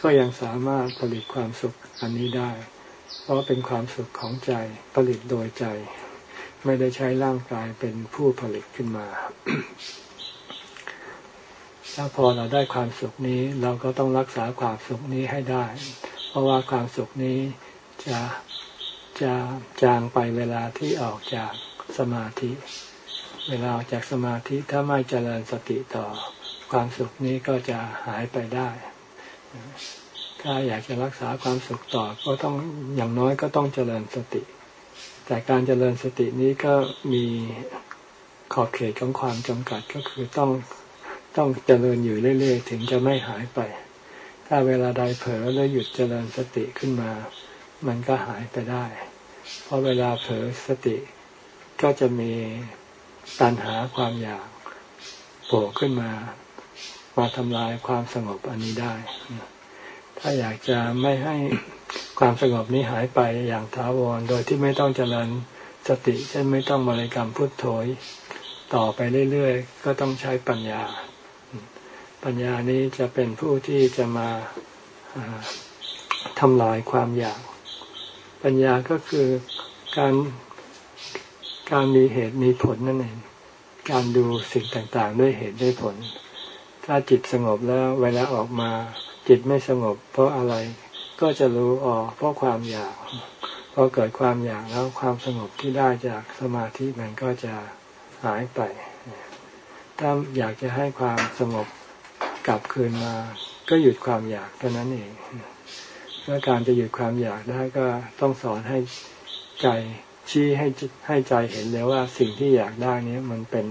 ก็ยังสามารถผลิตความสุขอันนี้ได้ เพราะเป็นความสุขของใจผลิตโดยใจ ไม่ได้ใช้ร่างกายเป็นผู้ผลิตขึ้นมาถ้าพอเราได้ความสุขนี้เราก็ต้องรักษาความสุขนี้ให้ได้ เพราะว่าความสุขนี้จะ จะจางไปเวลาที่ออกจากสมาธิ เวลาออกจากสมาธิถ้าไม่เจริญสติต่อความสุขนี้ก็จะหายไปได้ ถ้าอยากจะรักษาความสุขต่อก็ต้องอย่างน้อยก็ต้องเจริญสติ แต่การเจริญสตินี้ก็มีขอบเขตของความจำกัดก็คือต้องต้องเจริญอยู่เรื่อย ๆ ถึงจะไม่หายไป ถ้าเวลาใดเผลอแล้วหยุดเจริญสติขึ้นมา มันก็หายไปได้ เพราะเวลาเผลอสติก็จะมีตัณหาความอยากโผล่ขึ้นมามาทำลายความสงบอันนี้ได้ ถ้าอยากจะไม่ให้ความสงบนี้หายไปอย่างถาวร โดยที่ไม่ต้องเจริญสติเช่นไม่ต้องบริกรรมพุทโธต่อไปเรื่อยๆ ก็ต้องใช้ปัญญา ปัญญานี้จะเป็นผู้ที่จะมาทำลายความอยาก ปัญญาก็คือการการมีเหตุมีผลนั่นเอง การดูสิ่งต่างๆ ด้วยเหตุด้วยผล ถ้าจิตสงบแล้วเวลาออกมา จิตไม่สงบ เพราะอะไรก็จะรู้ออกเพราะความอยากพอเกิดความอยากแล้วความสงบที่ได้จากสมาธิมันก็จะหายไป ถ้าอยากจะให้ความสงบกลับคืนมา ก็หยุดความอยากเท่านั้นเอง เมื่อการจะหยุดความอยากได้ก็ต้องสอนให้ใจชี้ให้ให้ใจเห็นเลยว่าสิ่งที่อยากได้นี้มันเป็น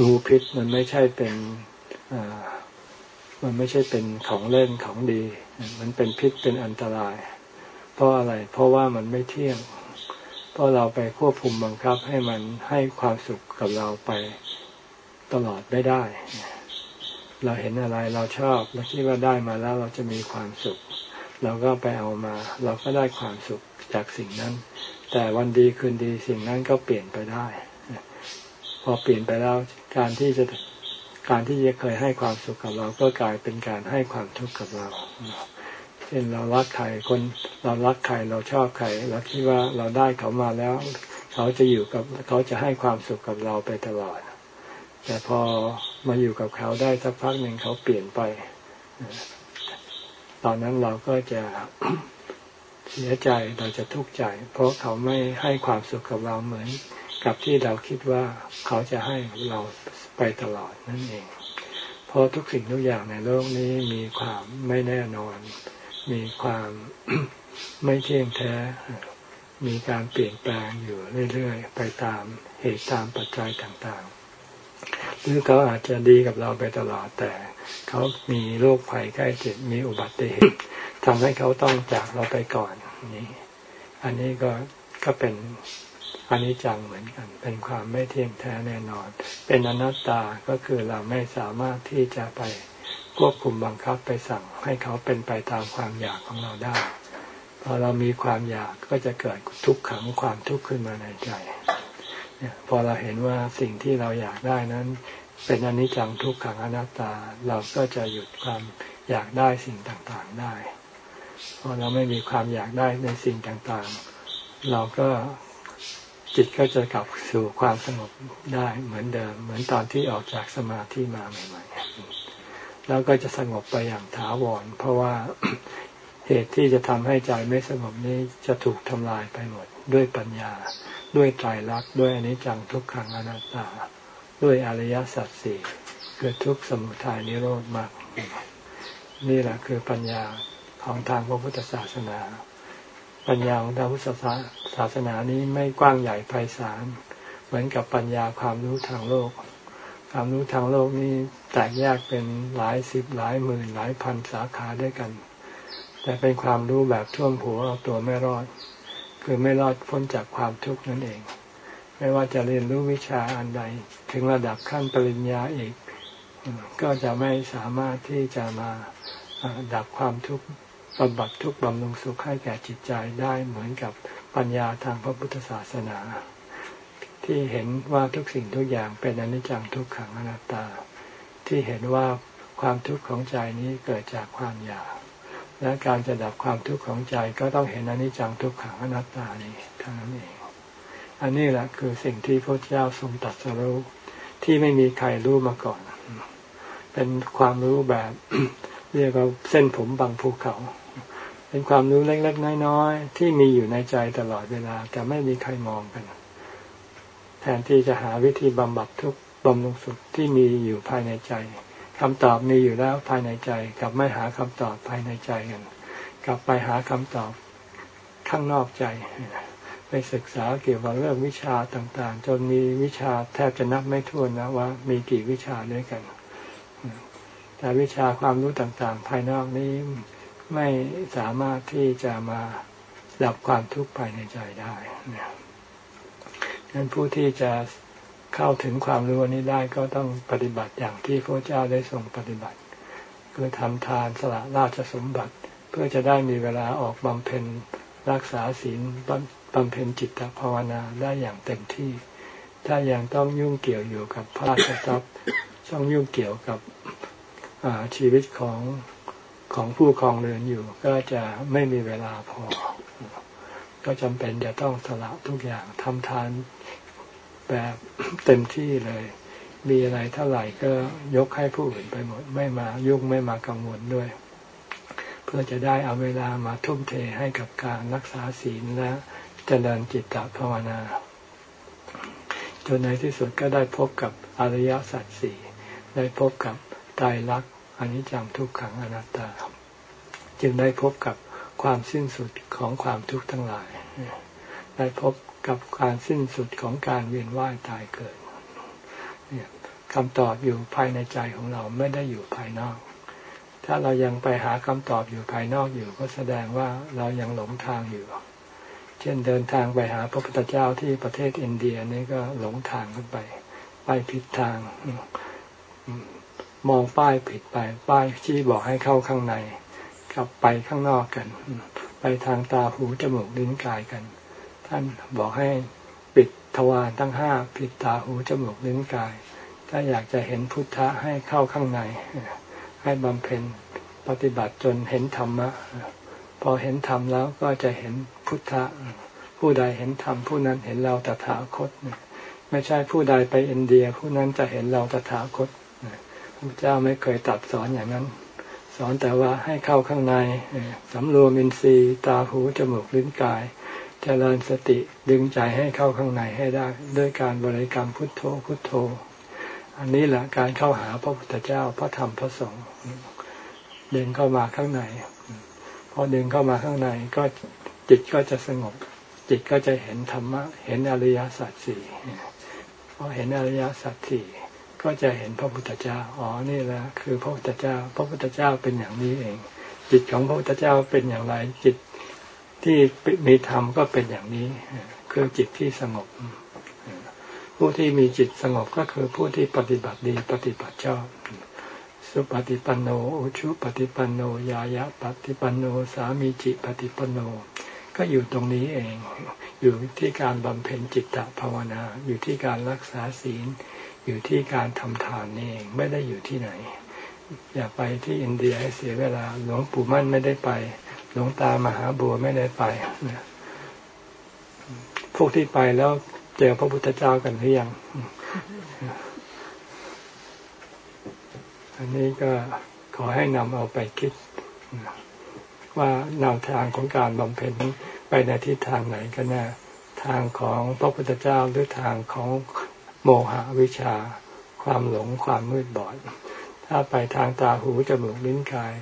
งูพิษมันไม่ใช่เป็นมันไม่ใช่เป็นของเล่นของดี มันเป็นพิษเป็นอันตราย เพราะอะไร เพราะว่ามันไม่เที่ยง เพราะเราไปควบคุมบังคับให้มันให้ความสุขกับเราไปตลอดไม่ได้ เราเห็นอะไรเราชอบเราคิดว่าได้มาแล้วเราจะมีความสุข เราก็ไปเอามา เราก็ได้ความสุขจากสิ่งนั้น แต่วันดีคืนดีสิ่งนั้นก็เปลี่ยนไปได้ พอเปลี่ยนไปแล้วการที่จะการที่จะเคยให้ความสุขกับเราก็กลายเป็นการให้ความทุกข์กับเรา เช่นเรารักใครคนเรารักใครเราชอบใครเราคิดว่าเราได้เขามาแล้ว เขาจะอยู่กับเขาจะให้ความสุขกับเราไปตลอด แต่พอมาอยู่กับเขาได้สักพักหนึ่งเขาเปลี่ยนไป ตอนนั้นเราก็จะเสียใจเราจะทุกข์ใจ เพราะเขาไม่ให้ความสุขกับเราเหมือนกับที่เราคิดว่าเขาจะให้เราไปตลอดนั่นเอง เพราะทุกสิ่งทุกอย่างในโลกนี้มีความไม่แน่นอน มีความไม่เที่ยงแท้ มีการเปลี่ยนแปลงอยู่เรื่อยๆ ไปตามเหตุตามปัจจัยต่างๆ หรือเขาอาจจะดีกับเราไปตลอดแต่ เขามีโรคภัยใกล้เจ็บมีอุบัติเหตุทำให้เขาต้องจากเราไปก่อนนี่อันนี้ก็ก็เป็นอันนี้จังเหมือนกัน เป็นความไม่เที่ยงแท้แน่นอน เป็นอนัตตาก็คือเราไม่สามารถที่จะไปควบคุมบังคับไปสั่ง ให้เขาเป็นไปตามความอยากของเราได้พอเรามีความอยากก็จะเกิดทุกขังความทุกข์ขึ้นมาในใจพอเราเห็นว่าสิ่งที่เราอยากได้นั้น เป็นอนิจจังทุกขังอนัตตา เราก็จะหยุดความอยากได้สิ่งต่างๆได้พอเราไม่มีความอยากได้ในสิ่งต่างๆ เราก็จิตก็จะกลับสู่ความสงบได้เหมือนเดิม เหมือนตอนที่ออกจากสมาธิมาใหม่ๆ แล้วก็จะสงบไปอย่างถาวร เพราะว่าเหตุที่จะทำให้ใจไม่สงบนี้จะถูกทำลายไปหมด ด้วยปัญญา ด้วยไตรลักษณ์ด้วยอนิจจังทุกขังอนัตตา ด้วยอริยสัจสี่คือทุกสมุทัยนิโรธมากนี่แหละคือปัญญาของทางพระพุทธศาสนา ปัญญาของทางพุทธศาสนานี้ไม่กว้างใหญ่ไพศาลเหมือนกับปัญญาความรู้ทางโลก ความรู้ทางโลกนี้แตกแยกเป็นหลายสิบหลายหมื่นหลายพันสาขาด้วยกัน แต่เป็นความรู้แบบท่วมหัวเอาตัวไม่รอด คือไม่รอดพ้นจากความทุกข์นั่นเอง ไม่ว่าจะเรียนรู้วิชาอันใด ถึงระดับขั้นปริญญาเอกก็จะไม่สามารถที่จะมาดับความทุกข์บำบัดทุกข์บำรุงสุขให้แก่จิตใจได้เหมือนกับปัญญาทางพระพุทธศาสนา ที่เห็นว่าทุกสิ่งทุกอย่างเป็นอนิจจังทุกขังอนัตตา ที่เห็นว่าความทุกข์ของใจนี้เกิดจากความอยากและการจะดับความทุกข์ของใจก็ต้องเห็นอนิจจังทุกขังอนัตตานี้เท่านั้นเอง อันนี้แหละคือสิ่งที่พระเจ้าทรงตัดสรู้ที่ไม่มีใครรู้มาก่อน เป็นความรู้แบบ เรียกว่าเส้นผมบางภูเขา เป็นความรู้เล็กๆน้อยๆที่มีอยู่ในใจตลอดเวลาแต่ไม่มีใครมองกัน แทนที่จะหาวิธีบำบัดทุกบำรุงสุขที่มีอยู่ภายในใจคำตอบมีอยู่แล้วภายในใจกับไม่หาคำตอบภายในใจกัน กลับไปหาคำตอบข้างนอกใจ ไปศึกษาเกี่ยวกับเรื่องวิชาต่างๆ จนมีวิชาแทบจะนับไม่ถ้วนนะว่ามีกี่วิชาด้วยกัน แต่วิชาความรู้ต่างๆ ภายนอกนี้ไม่สามารถที่จะมาดับความทุกข์ภายในใจได้นะงั้นผู้ที่จะเข้าถึงความรู้นี้ได้ก็ต้องปฏิบัติอย่างที่พระเจ้าได้ทรงปฏิบัติคือทำทานสละราชสมบัติ เพื่อจะได้มีเวลาออกบำเพ็ญรักษาศีล บำเพ็ญจิตภาวนาได้อย่างเต็มที่ ถ้ายังต้องยุ่งเกี่ยวอยู่กับพระราชทรัพย์ต้องยุ่งเกี่ยวกับชีวิตของของผู้ครองเรือนอยู่ ก็จะไม่มีเวลาพอ ก็จำเป็นจะต้องสละทุกอย่างทำทานแบบเต็มที่เลย มีอะไรเท่าไหร่ก็ยกให้ผู้อื่นไปหมด ไม่มายุ่งไม่มากังวลด้วย เพื่อจะได้เอาเวลามาทุ่มเทให้กับการรักษาศีลและ เจริญจิตตภาวนา จนในที่สุดก็ได้พบกับอริยสัจสี่ได้พบกับตายรักอนิจจังทุกขังอนัตตา จึงได้พบกับความสิ้นสุดของความทุกข์ทั้งหลาย ได้พบกับการสิ้นสุดของการเวียนว่ายตายเกิดเนี่ยคำตอบอยู่ภายในใจของเราไม่ได้อยู่ภายนอก ถ้าเรายังไปหาคำตอบอยู่ภายนอกอยู่ ก็แสดงว่าเรายังหลงทางอยู่ เช่นเดินทางไปหาพระพุทธเจ้าที่ประเทศอินเดียนี่ก็หลงทางขึ้นไป ไปผิดทาง มองป้ายผิดไป ป้ายชี้บอกให้เข้าข้างใน กลับไปข้างนอกกัน ไปทางตาหูจมูกลิ้นกายกัน ท่านบอกให้ปิดทวารทั้งห้าปิดตาหูจมูกลิ้นกาย ถ้าอยากจะเห็นพุทธะให้เข้าข้างใน ให้บำเพ็ญปฏิบัติจนเห็นธรรมะ พอเห็นธรรมแล้วก็จะเห็น พุทธะผู้ใดเห็นธรรมผู้นั้นเห็นเราตถาคตไม่ใช่ผู้ใดไปอินเดีย ผู้นั้นจะเห็นเราตถาคตพระเจ้าไม่เคยตัดสอนอย่างนั้น สอนแต่ว่าให้เข้าข้างในสำรวมอินทรีย์ ตาหูจมูกลิ้นกายจเจริญสติดึงใจให้เข้าข้างในให้ได้ ด้วยการบริกรรมพุทโธพุทโธ อันนี้แหละการเข้าหาพระพุทธเจ้าพระธรรมพระสงฆ์ดึงเข้ามาข้างในพอดึงเข้ามาข้างในก็ จิตก็จะสงบ จิตก็จะเห็นธรรมะ เห็นอริยสัจสี่พอเห็นอริยสัจสี่ก็จะเห็นพระพุทธเจ้า อ๋อ นี่แหละคือพระพุทธเจ้า พระพุทธเจ้าเป็นอย่างนี้เอง จิตของพระพุทธเจ้าเป็นอย่างไร จิตที่มีธรรมก็เป็นอย่างนี้ คือจิตที่สงบ ผู้ที่มีจิตสงบก็คือผู้ที่ปฏิบัติดีปฏิบัติชอบ สุปฏิปันโนอุชุปฏิปันโน ยายะปฏิปันโน สามีจิปฏิปันโน ก็อยู่ตรงนี้เอง อยู่ที่การบำเพ็ญจิตตภาวนา อยู่ที่การรักษาศีล อยู่ที่การทำทานนี่เองไม่ได้อยู่ที่ไหน อย่าไปที่อินเดียให้เสียเวลา หลวงปู่มั่นไม่ได้ไป หลวงตามหาบัวไม่ได้ไปพวกที่ไปแล้วเจอพระพุทธเจ้ากันหรือยัง อันนี้ก็ขอให้นำเอาไปคิด ว่าแนวทางของการบำเพ็ญไปในทิศทางไหนกันแน่ทางของพระพุทธเจ้าหรือทางของโมหะวิชา ความหลงความมืดบอด ถ้าไปทางตาหูจมูกลิ้นกาย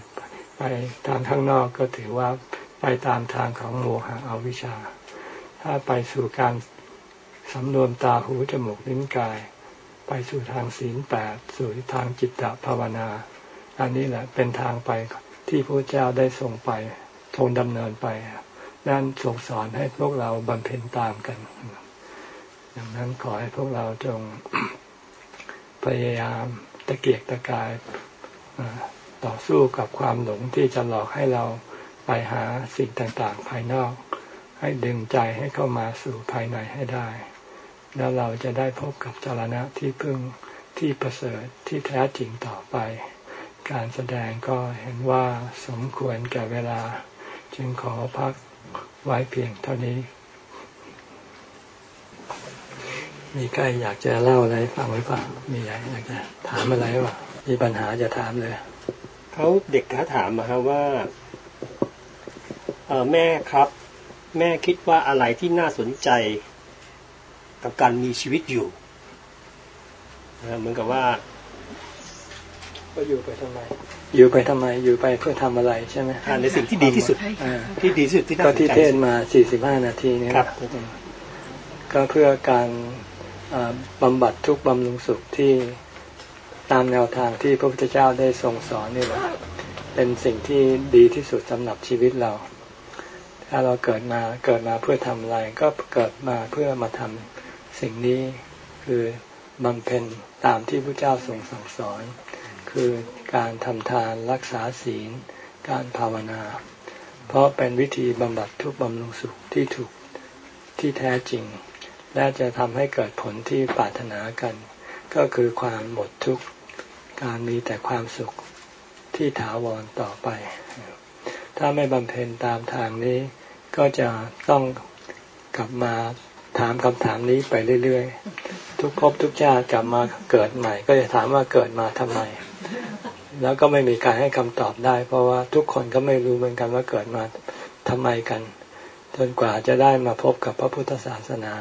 ไปทางข้างนอกก็ถือว่าไปตามทางของโมหะอวิชชา ถ้าไปสู่การสำรวมตาหูจมูกลิ้นกาย ไปสู่ทางศีลแปดสู่ทางจิตตภาวนา อันนี้แหละเป็นทางไป ที่พระเจ้าได้ส่งไปทงดำเนินไปนั่นส่งสอนให้พวกเราบำเพ็ญตามกันดังนั้นขอให้พวกเราจงพยายามตะเกียกตะกายต่อสู้กับความหลงที่จะหลอกให้เราไปหาสิ่งต่างๆ ภายนอก ให้ดึงใจให้เข้ามาสู่ภายในให้ได้ แล้วเราจะได้พบกับจรณะที่พึ่งที่ประเสริฐที่แท้จริงต่อไป การแสดงก็เห็นว่าสมควรแก่เวลา จึงขอพักไว้เพียงเท่านี้ มีใครอยากจะเล่าอะไรฟังหรือเปล่ามีอยากอยากจะถามอะไรวะมีปัญหาจะถามเลยเขาเด็กเขาถามมาครับว่าเออแม่ครับ แม่คิดว่าอะไรที่น่าสนใจ กับการมีชีวิตอยู่เหมือนกับว่า ก็อยู่ไปทำไม อยู่ไปทำไมอยู่ไปเพื่อทำอะไรใช่ไหมในสิ่งที่ดีที่สุดที่ดีที่สุดที่ก็ที่เทศมาสี่สิบห้านาทีนี้ครับก็เพื่อการบำบัดทุกบำรุงสุขที่ตามแนวทางที่พระพุทธเจ้าได้ทรงสอนนี่แหละเป็นสิ่งที่ดีที่สุดสำหรับชีวิตเรา ถ้าเราเกิดมาเกิดมาเพื่อทำอะไร ก็เกิดมาเพื่อมาทำสิ่งนี้คือบำเพ็ญตามที่พระเจ้าทรงสั่งสอน คือการทำทานรักษาศีล การภาวนา เพราะเป็นวิธีบำบัดทุกบำรุงสุขที่ถูกที่แท้จริง และจะทำให้เกิดผลที่ปรารถนากัน ก็คือความหมดทุกข์การมีแต่ความสุขที่ถาวรต่อไป ถ้าไม่บำเพ็ญตามทางนี้ ก็จะต้องกลับมาถามคำถามนี้ไปเรื่อยๆ ทุกภพทุกชาติกลับมาเกิดใหม่ ก็จะถามว่าเกิดมาทำไม แล้วก็ไม่มีการให้คำตอบได้ เพราะว่าทุกคนก็ไม่รู้เหมือนกันว่าเกิดมาทำไมกัน จนกว่าจะได้มาพบกับพระพุทธศาสนา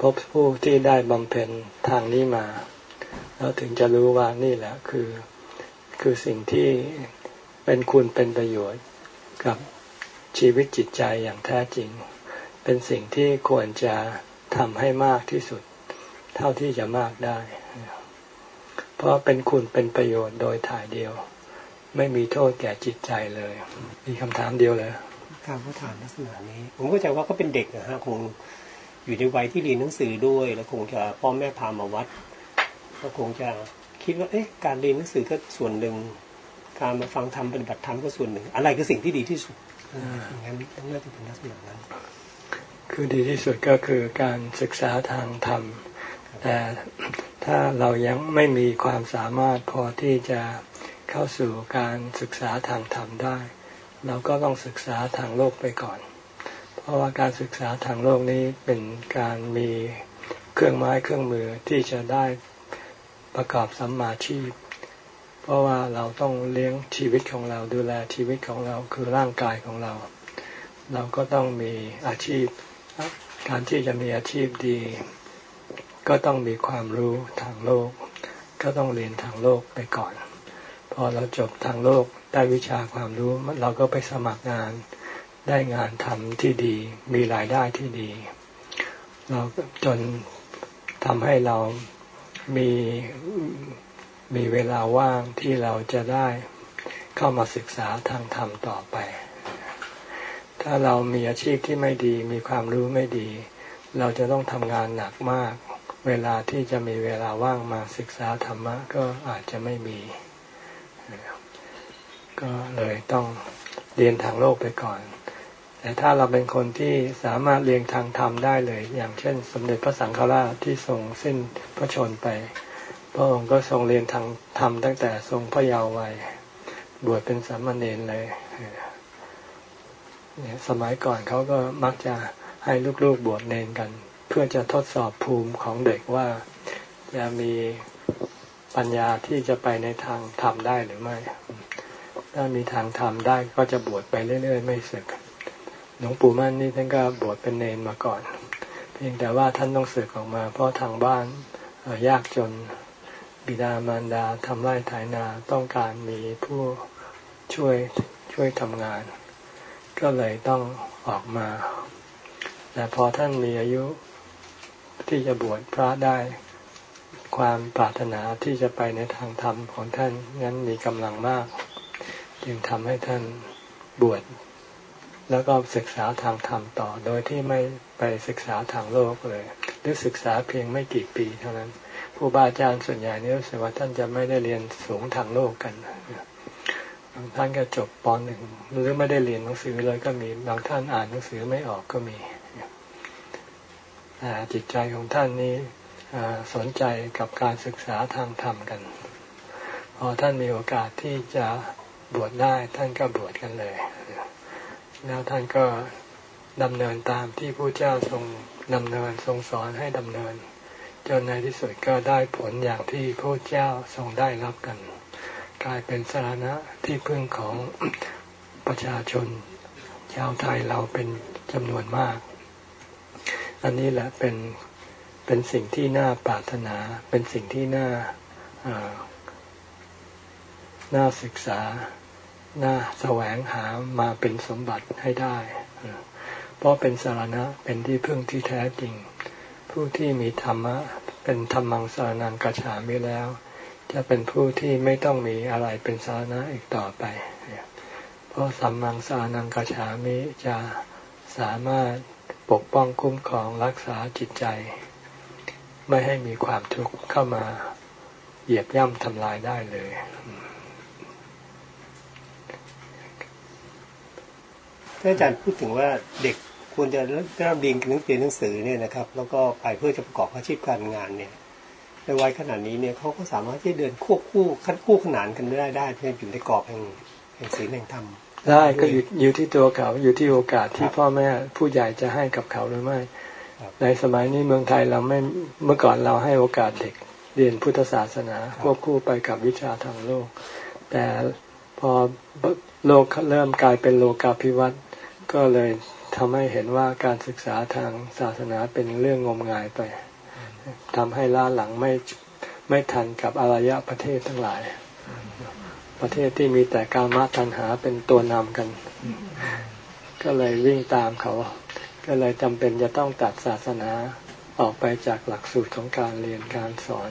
พบผู้ที่ได้บำเพ็ญทางนี้มา แล้วถึงจะรู้ว่านี่แหละคือ คือสิ่งที่เป็นคุณเป็นประโยชน์กับชีวิตจิตใจอย่างแท้จริง เป็นสิ่งที่ควรจะทำให้มากที่สุด เท่าที่จะมากได้ เพราะเป็นคุณเป็นประโยชน์โดยถ่ายเดียว ไม่มีโทษแก่จิตใจเลย มีคำถามเดียวเลยคำถามลักษณะนี้ ผมก็จะว่าก็เป็นเด็กนะฮะคงอยู่ในวัยที่เรียนหนังสือด้วย แล้วคงจะพ่อแม่พามาวัดก็คงจะคิดว่าเอ๊ะการเรียนหนังสือก็ส่วนหนึ่ง การมาฟังธรรมปฏิบัติธรรมก็ส่วนหนึ่ง อะไรคือสิ่งที่ดีที่สุดงั้นน่าจะเป็นลักษณะนั้น คือดีที่สุดก็คือการศึกษาทางธรรมแต่ ถ้าเรายังไม่มีความสามารถพอที่จะเข้าสู่การศึกษาทางธรรมได้ เราก็ต้องศึกษาทางโลกไปก่อน เพราะว่าการศึกษาทางโลกนี้เป็นการมีเครื่องไม้เครื่องมือที่จะได้ประกอบสัมมาชีพ เพราะว่าเราต้องเลี้ยงชีวิตของเราดูแลชีวิตของเราคือร่างกายของเรา เราก็ต้องมีอาชีพ การที่จะมีอาชีพดี ก็ต้องมีความรู้ทางโลก ก็ต้องเรียนทางโลกไปก่อน พอเราจบทางโลกได้วิชาความรู้เราก็ไปสมัครงานได้งานทำที่ดี มีรายได้ที่ดี เราจนทำให้เรามีมีเวลาว่างที่เราจะได้เข้ามาศึกษาทางธรรมต่อไป ถ้าเรามีอาชีพที่ไม่ดี มีความรู้ไม่ดี เราจะต้องทำงานหนักมาก เวลาที่จะมีเวลาว่างมาศึกษาธรรมะก็อาจจะไม่มี ก็เลยต้องเรียนทางโลกไปก่อน แต่ถ้าเราเป็นคนที่สามารถเรียนทางธรรมได้เลย อย่างเช่น สมเด็จพระสังฆราชที่ทรงสิ้นพระชนไปพระองค์ก็ทรงเรียนทางธรรมตั้งแต่ทรงพระเยาว์วัยบวชเป็นสามเณรเลยเนี่ยสมัยก่อนเขาก็มักจะให้ลูกๆบวชเนรกัน พื่อจะทดสอบภูมิของเด็กว่าจะมีปัญญาที่จะไปในทางธรรมได้หรือไม่ ถ้ามีทางธรรมได้ก็จะบวชไปเรื่อย ๆ ไม่สึก หลวงปู่มั่นนี่ท่านก็บวชเป็นเนรมาก่อน เพียงแต่ว่าท่านต้องสึกออกมา เพราะทางบ้านยากจนบิดามารดาทำไร่ไถนาต้องการมีผู้ช่วยช่วยทำงาน ก็เลยต้องออกมา แต่พอท่านมีอายุ ที่จะบวชพระได้ ความปรารถนาที่จะไปในทางธรรมของท่านนั้นมีกำลังมาก จึงทำให้ท่านบวชแล้วก็ศึกษาทางธรรมต่อ โดยที่ไม่ไปศึกษาทางโลกเลย หรือศึกษาเพียงไม่กี่ปีเท่านั้นครูบาอาจารย์ส่วนใหญ่นี่รู้สึกว่าท่านจะไม่ได้เรียนสูงทางโลกกันบางท่านก็จบปหนึ่งหรือไม่ได้เรียนหนังสือเลยก็มีบางท่านอ่านหนังสือไม่ออกก็มี จิตใจของท่านนี้สนใจกับการศึกษาทางธรรมกัน พอท่านมีโอกาสที่จะบวชได้ท่านก็บวชกันเลย แล้วท่านก็ดำเนินตามที่พระเจ้าทรงดำเนินทรงสอนให้ดำเนิน จนในที่สุดก็ได้ผลอย่างที่พระเจ้าทรงได้รับกัน กลายเป็นสาระที่พึ่งของประชาชนชาวไทยเราเป็นจำนวนมาก อันนี้แหละเป็นเป็นสิ่งที่น่าปรารถนา เป็นสิ่งที่น่าน่าศึกษา น่าแสวงหามาเป็นสมบัติให้ได้ เพราะเป็นสารณะเป็นที่พึ่งที่แท้จริง ผู้ที่มีธรรมะเป็นธรรมังสารนังกัจฉามิแล้ว จะเป็นผู้ที่ไม่ต้องมีอะไรเป็นสารณะอีกต่อไป เพราะสัมมังสารนังกัจฉามิจะสามารถ ปกป้องคุ้มครองรักษาจิตใจ ไม่ให้มีความทุกข์เข้ามาเหยียบย่ำทำลายได้เลยท่านอาจารย์พูดถึงว่าเด็กควรจะได้รับเรียนหนังเรียนหนังสือเนี่ยนะครับ แล้วก็ไปเพื่อจะประกอบอาชีพการงานเนี่ยในวัยขนาดนี้เนี่ยเขาก็สามารถที่เดินควบคู่ขั้นคู่ขนานกันได้ได้เพื่ออยู่ในกรอบแห่งแห่งศีลแห่งธรรม ได้ก็อยู่อยู่ที่ตัวเขาอยู่ที่โอกาสที่พ่อแม่ผู้ใหญ่จะให้กับเขาหรือไม่ ในสมัยนี้เมืองไทยเราไม่เมื่อก่อนเราให้โอกาสเด็กเรียนพุทธศาสนาควบคู่ไปกับวิชาทางโลก แต่พอโลกเริ่มกลายเป็นโลกาภิวัตน์ก็เลยทำให้เห็นว่าการศึกษาทางศาสนาเป็นเรื่องงมงายไปทำให้ล้าหลังไม่ไม่ทันกับอารยะประเทศทั้งหลาย ประเทศที่มีแต่การมตัญหาเป็นตัวนำกัน ก็เลยวิ่งตามเขา ก็เลยจำเป็นจะต้องตัดศาสนาออกไปจากหลักสูตรของการเรียนการสอน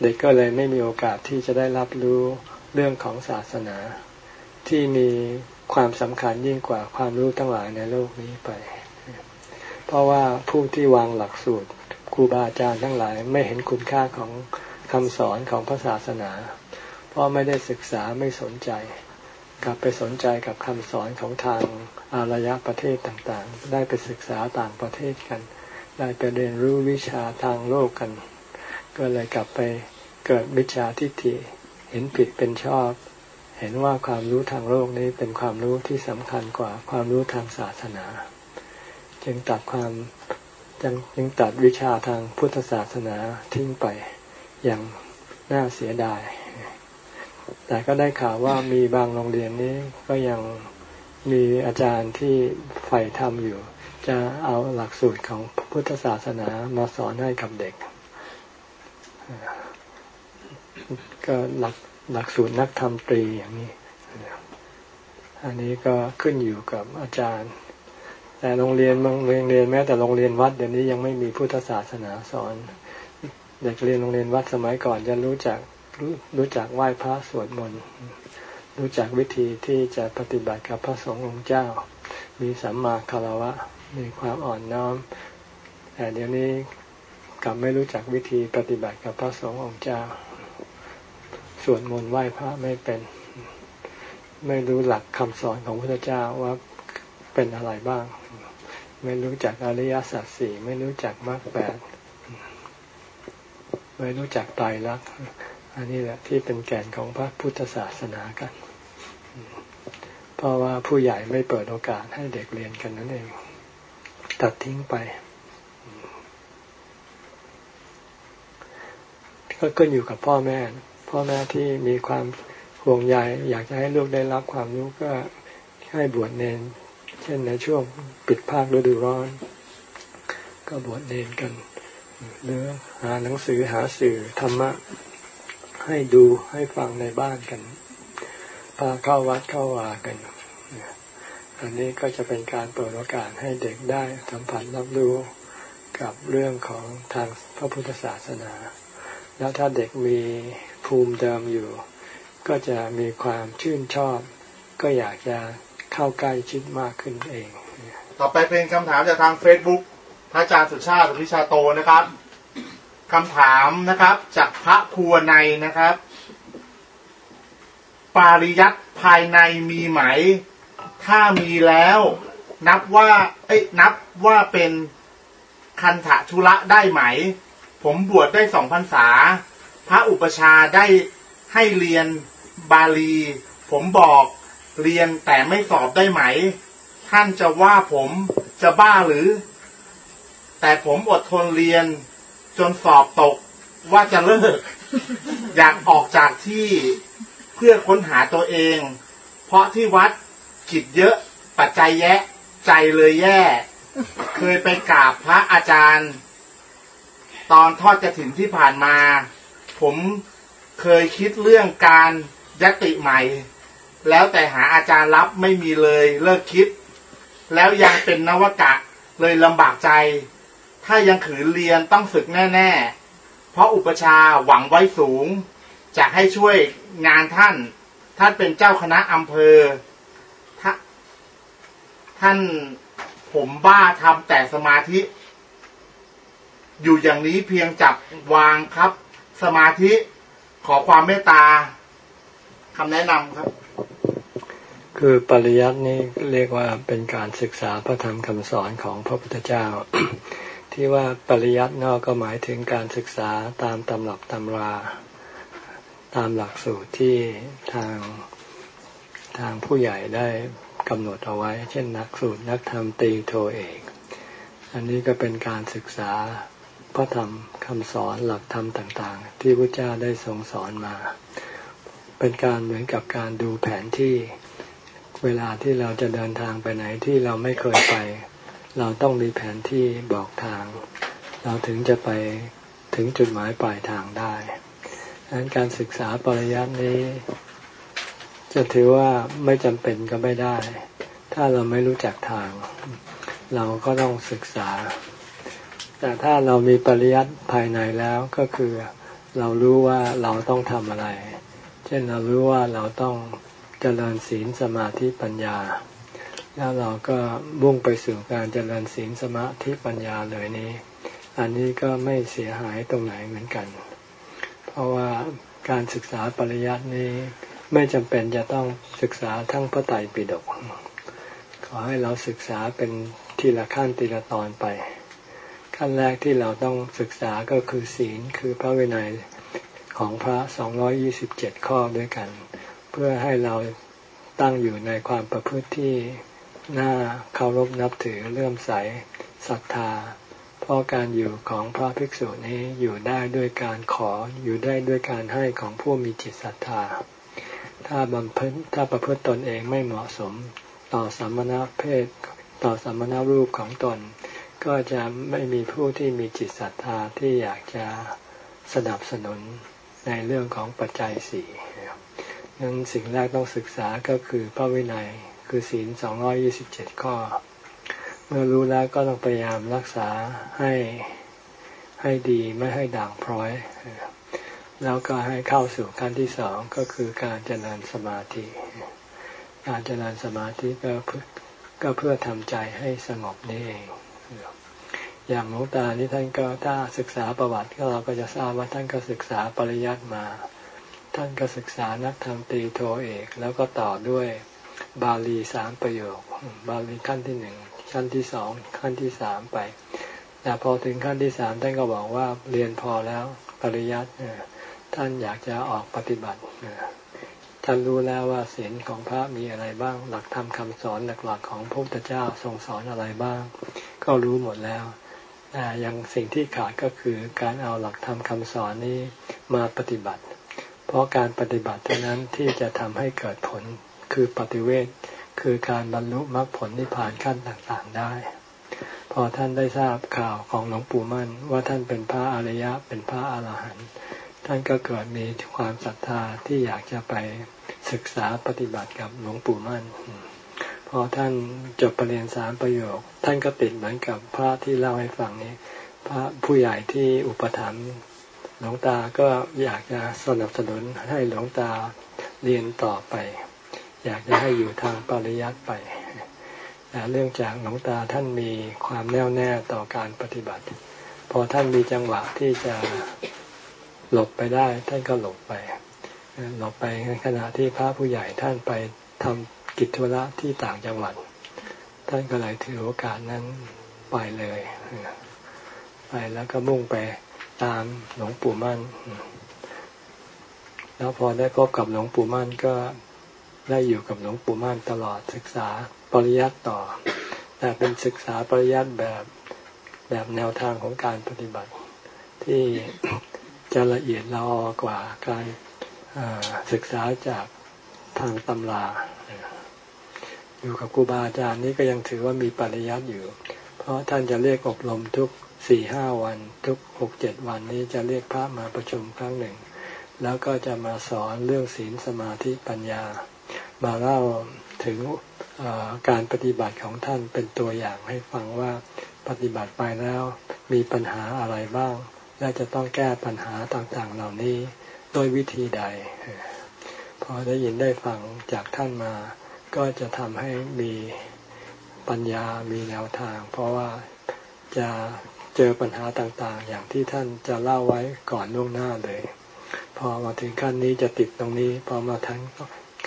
เด็กก็เลยไม่มีโอกาสที่จะได้รับรู้เรื่องของศาสนา ที่มีความสำคัญยิ่งกว่าความรู้ทั้งหลายในโลกนี้ไป เพราะว่าผู้ที่วางหลักสูตรครูบาอาจารย์ทั้งหลายไม่เห็นคุณค่าของคำสอนของพระศาสนา ราะไม่ได้ศึกษาไม่สนใจ กลับไปสนใจกับคำสอนของทางอารยประเทศต่างๆ ได้ไปศึกษาต่างประเทศกัน ได้ไปเรียนรู้วิชาทางโลกกัน ก็เลยกลับไปเกิดมิจฉาทิฏฐิเห็นผิดเป็นชอบ เห็นว่าความรู้ทางโลกนี้เป็นความรู้ที่สำคัญกว่าความรู้ทางศาสนา จึงตัดความจึงจึงตัดวิชาทางพุทธศาสนาทิ้งไปอย่างน่าเสียดาย แต่ก็ได้ข่าวว่ามีบางโรงเรียนนี้ก็ยังมีอาจารย์ที่ใฝ่ธรรมอยู่ จะเอาหลักสูตรของพุทธศาสนามาสอนให้กับเด็ก ก็หลักหลักสูตรนักธรรมตรีอย่างนี้ อันนี้ก็ขึ้นอยู่กับอาจารย์ แต่โรงเรียนบางโรงเรียนแม้แต่โรงเรียนวัดเดี๋ยวนี้ยังไม่มีพุทธศาสนาสอน เด็กเรียนโรงเรียนวัดสมัยก่อนจะรู้จัก รู้รู้จักไหว้พระสวดมนต์รู้จักวิธีที่จะปฏิบัติกับพระสงฆ์องค์เจ้า มีสัมมาคารวะ มีความอ่อนน้อม แต่เดี๋ยวนี้กลับไม่รู้จักวิธีปฏิบัติกับพระสงฆ์องค์เจ้า สวดมนต์ไหว้พระไม่เป็น ไม่รู้หลักคำสอนของพระเจ้าว่าเป็นอะไรบ้าง ไม่รู้จักอริยสัจสี่ไม่รู้จักมรรคแปดไม่รู้จักไตรลักษณ์ อันนี้แหละที่เป็นแก่นของพระพุทธศาสนากัน เพราะว่าผู้ใหญ่ไม่เปิดโอกาสให้เด็กเรียนกันนั่นเอง ตัดทิ้งไป ก็ขึ้นอยู่กับพ่อแม่ พ่อแม่ที่มีความห่วงใยอยากจะให้ลูกได้รับความรู้ก็ให้บวชเนนเช่นในช่วงปิดภาคฤดูร้อน ก็บวชเนนกันหรือหาหนังสือหาสื่อธรรมะ ให้ดูให้ฟังในบ้านกันพาเข้าวัดเข้าวากัน อันนี้ก็จะเป็นการเปิดโอกาสให้เด็กได้สัมผัสรับรู้กับเรื่องของทางพระพุทธศาสนา แล้วถ้าเด็กมีภูมิเดิมอยู่ ก็จะมีความชื่นชอบ ก็อยากจะเข้าใกล้ชิดมากขึ้นเอง ต่อไปเป็นคำถามจากทาง Facebook พระอาจารย์สุชาติวิชาโตนะครับ คำถามนะครับ จากพระครัวในนะครับ ปาริยัตภายในมีไหม ถ้ามีแล้ว นับว่า เอ้ยนับว่าเป็นคันถะชุระได้ไหม ผมบวชได้สองพรรษา พระอุปชาได้ให้เรียนบาลี ผมบอกเรียนแต่ไม่สอบได้ไหม ท่านจะว่าผมจะบ้าหรือ แต่ผมอดทนเรียน จนสอบตกว่าจะเลิก อยากออกจากที่เพื่อค้นหาตัวเอง เพราะที่วัดกิจเยอะปัจจัยแยะ ใจเลยแย่ เคยไปกราบพระอาจารย์ ตอนทอดกระถิ่นที่ผ่านมา ผมเคยคิดเรื่องการยติใหม่ แล้วแต่หาอาจารย์รับไม่มีเลยเลิกคิด แล้วยังเป็นนวกะเลยลำบากใจ ถ้ายังขืนเรียนต้องฝึกแน่ๆ เพราะอุปชาหวังไว้สูง จะให้ช่วยงานท่าน ท่านเป็นเจ้าคณะอำเภอ ท่านผมบ้าทำแต่สมาธิ อยู่อย่างนี้เพียงจับวางครับ สมาธิขอความเมตตาคำแนะนำครับ คือปริยัตินี้เรียกว่าเป็นการศึกษาพระธรรมคำสอนของพระพุทธเจ้า ที่ว่าปริยัตินอกก็หมายถึงการศึกษาตามตำรับตำรา ตามหลักสูตรที่ทางทางผู้ใหญ่ได้กำหนดเอาไว้ เช่นนักสูตรนักธรรมตีโทเอก อันนี้ก็เป็นการศึกษาพระธรรมคำสอนหลักธรรมต่างๆ ที่พระเจ้าได้ทรงสอนมา เป็นการเหมือนกับการดูแผนที่เวลาที่เราจะเดินทางไปไหนที่เราไม่เคยไป เราต้องมีแผนที่บอกทาง เราถึงจะไปถึงจุดหมายปลายทางได้ดังนั้นการศึกษาปริยัตินี้ จะถือว่าไม่จำเป็นก็ไม่ได้ ถ้าเราไม่รู้จักทาง เราก็ต้องศึกษา แต่ถ้าเรามีปริยัติภายในแล้วก็คือเรารู้ว่าเราต้องทำอะไร เช่นเรารู้ว่าเราต้องเจริญศีลสมาธิปัญญา แล้วเราก็บุ่งไปสู่การเจริญศีลสมาธิปัญญาเลยนี้ อันนี้ก็ไม่เสียหายตรงไหนเหมือนกัน เพราะว่าการศึกษาปริยัตินี้ไม่จำเป็นจะต้องศึกษาทั้งพระไตรปิฎกขอให้เราศึกษาเป็นทีละขั้นทีละตอนไป ขั้นแรกที่เราต้องศึกษาก็คือศีลคือพระวินัยของพระ 227 ข้อด้วยกัน เพื่อให้เราตั้งอยู่ในความประพฤติที่ น่าเคารพนับถือเลื่อมใสศรัทธา เพราะการอยู่ของพระภิกษุนี้อยู่ได้ด้วยการขออยู่ได้ด้วยการให้ของผู้มีจิตศรัทธา ถ้าบำเพ็ญถ้าประพฤติตนเองไม่เหมาะสม ต่อสัมมณเพศต่อสัมมณรูปของตน ก็จะไม่มีผู้ที่มีจิตศรัทธาที่อยากจะสนับสนุนในเรื่องของปัจจัยสี่นั้นสิ่งแรกต้องศึกษาก็คือพระวินัย คือศีลสองยี่สิบเจ็ดข้อ เมื่อรู้แล้วก็ต้องพยายามรักษาให้ให้ดีไม่ให้ด่างพร้อย แล้วก็ให้เข้าสู่ขั้นที่สองก็คือการเจริญสมาธิ การเจริญสมาธิก็เพื่อก็เพื่อทำใจให้สงบนี่เอง อย่างหลวงตานี่ท่านก็ถ้าศึกษาประวัติก็เราก็จะทราบว่าท่านก็ศึกษาปริยัติมา ท่านก็ศึกษานักธรรมตีโทเอก แล้วก็ต่อด้วย บาลีสามประโยค บาลีขั้นที่หนึ่งขั้นที่สองขั้นที่สามไปแต่พอถึงขั้นที่สามท่านก็บอกว่าเรียนพอแล้วปริยัติท่านอยากจะออกปฏิบัติท่านรู้แล้วว่าศีลของพระมีอะไรบ้าง หลักธรรมคาสอนหลักๆของพระพุทธเจ้าทรงสอนอะไรบ้าง ก็รู้หมดแล้วแต่ยังสิ่งที่ขาดก็คือการเอาหลักธรรมคาสอนนี้มาปฏิบัติ เพราะการปฏิบัติเท่านั้นที่จะทำให้เกิดผล คือปฏิเวทคือการบรรลุมรรคผลนิพพานขั้นต่างๆได้ พอท่านได้ทราบข่าวของหลวงปู่มั่น ว่าท่านเป็นพระอริยะเป็นพระอรหันต์ท่านก็เกิดมีความศรัทธาที่อยากจะไปศึกษาปฏิบัติกับหลวงปู่มั่น พอท่านจบปรริญญาสามประโยค ท่านก็ติดเหมือนกับพระที่เล่าให้ฟังนี้ พระผู้ใหญ่ที่อุปถัมภ์หลวงตาก็อยากจะสนับสนุนให้หลวงตาเรียนต่อไป อยากจะให้อยู่ทางปริยัติไปแต่เรื่องจากหลวงตาท่านมีความแน่วแน่ต่อการปฏิบัติ พอท่านมีจังหวะที่จะหลบไปได้ ท่านก็หลบไปหลบไปในขณะที่พระผู้ใหญ่ท่านไปทำกิจธุระที่ต่างจังหวัด ท่านก็เลยถือโอกาสนั้นไปเลยไปแล้วก็มุ่งไปตามหลวงปู่มั่น แล้วพอได้พบกับหลวงปู่มั่นก็ ได้อยู่กับหลวงปู่ม่านตลอดศึกษาปริยัติต่อ แต่เป็นศึกษาปริยัติแบบแบบแนวทางของการปฏิบัติ ที่จะละเอียดละออกว่าการศึกษาจากทางตำราอยู่กับครูบาอาจารย์นี้ก็ยังถือว่ามีปริยัติอยู่ เพราะท่านจะเรียกอบรมทุกสี่ห้าวัน ทุกหกเจ็ดวันนี้จะเรียกพระมาประชุมครั้งหนึ่ง แล้วก็จะมาสอนเรื่องศีลสมาธิปัญญา มาเล่าถึงการปฏิบัติของท่านเป็นตัวอย่างให้ฟังว่าปฏิบัติไปแล้วมีปัญหาอะไรบ้าง และจะต้องแก้ปัญหาต่างๆ เหล่านี้ด้วยวิธีใด พอได้ยินได้ฟังจากท่านมา ก็จะทำให้มีปัญญามีแนวทาง เพราะว่าจะเจอปัญหาต่างๆ อย่างที่ท่านจะเล่าไว้ก่อนล่วงหน้าเลย พอมาถึงขั้นนี้จะติดตรงนี้ พอมาทั้ง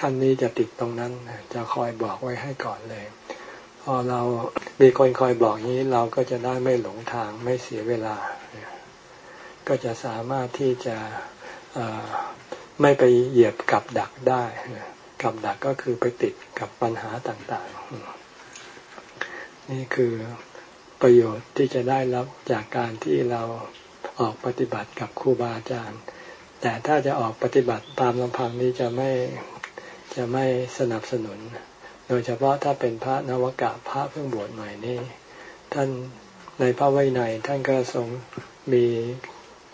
ขั้นนี้จะติดตรงนั้นจะคอยบอกไว้ให้ก่อนเลย พอเรามีคนคอยบอกนี้เราก็จะได้ไม่หลงทางไม่เสียเวลา ก็จะสามารถที่จะไม่ไปเหยียบกับดักได้กับดักก็คือไปติดกับปัญหาต่างๆ นี่คือประโยชน์ที่จะได้รับจากการที่เราออกปฏิบัติกับครูบาอาจารย์ แต่ถ้าจะออกปฏิบัติตามลำพังนี้จะไม่ จะไม่สนับสนุน โดยเฉพาะถ้าเป็นพระนวกะพระเพิ่งบวชใหม่นี่ท่านในพระวินัยท่านก็ทรงมี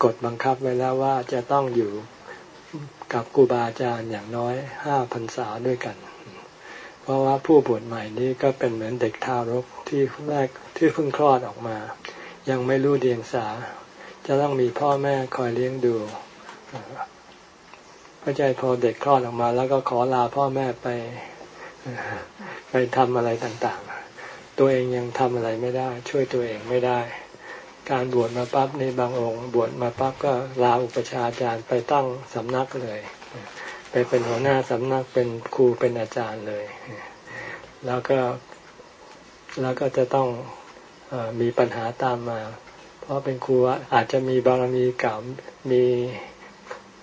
กฎบังคับไว้แล้วว่าจะต้องอยู่กับครูบาอาจารย์อย่างน้อยห้าพรรษาด้วยกัน เพราะว่าผู้บวชใหม่นี้ก็เป็นเหมือนเด็กทารกที่แรกที่เพิ่งคลอดออกมา ยังไม่รู้เดียงสา จะต้องมีพ่อแม่คอยเลี้ยงดู ไม่ใช่พอเด็กคลอดออกมา แล้วก็ขอลาพ่อแม่ไป ไปทำอะไรต่างๆ ตัวเองยังทำอะไรไม่ได้ ช่วยตัวเองไม่ได้ การบวชมาปั๊บในบางองค์ บวชมาปั๊บก็ลาอุปชาอาจารย์ไปตั้งสำนักเลย ไปเป็นหัวหน้าสำนักเป็นครูเป็นอาจารย์เลย แล้วก็แล้วก็จะต้องอมีปัญหาตามมา เพราะเป็นครูอาจจะมีบารมีเก่ามี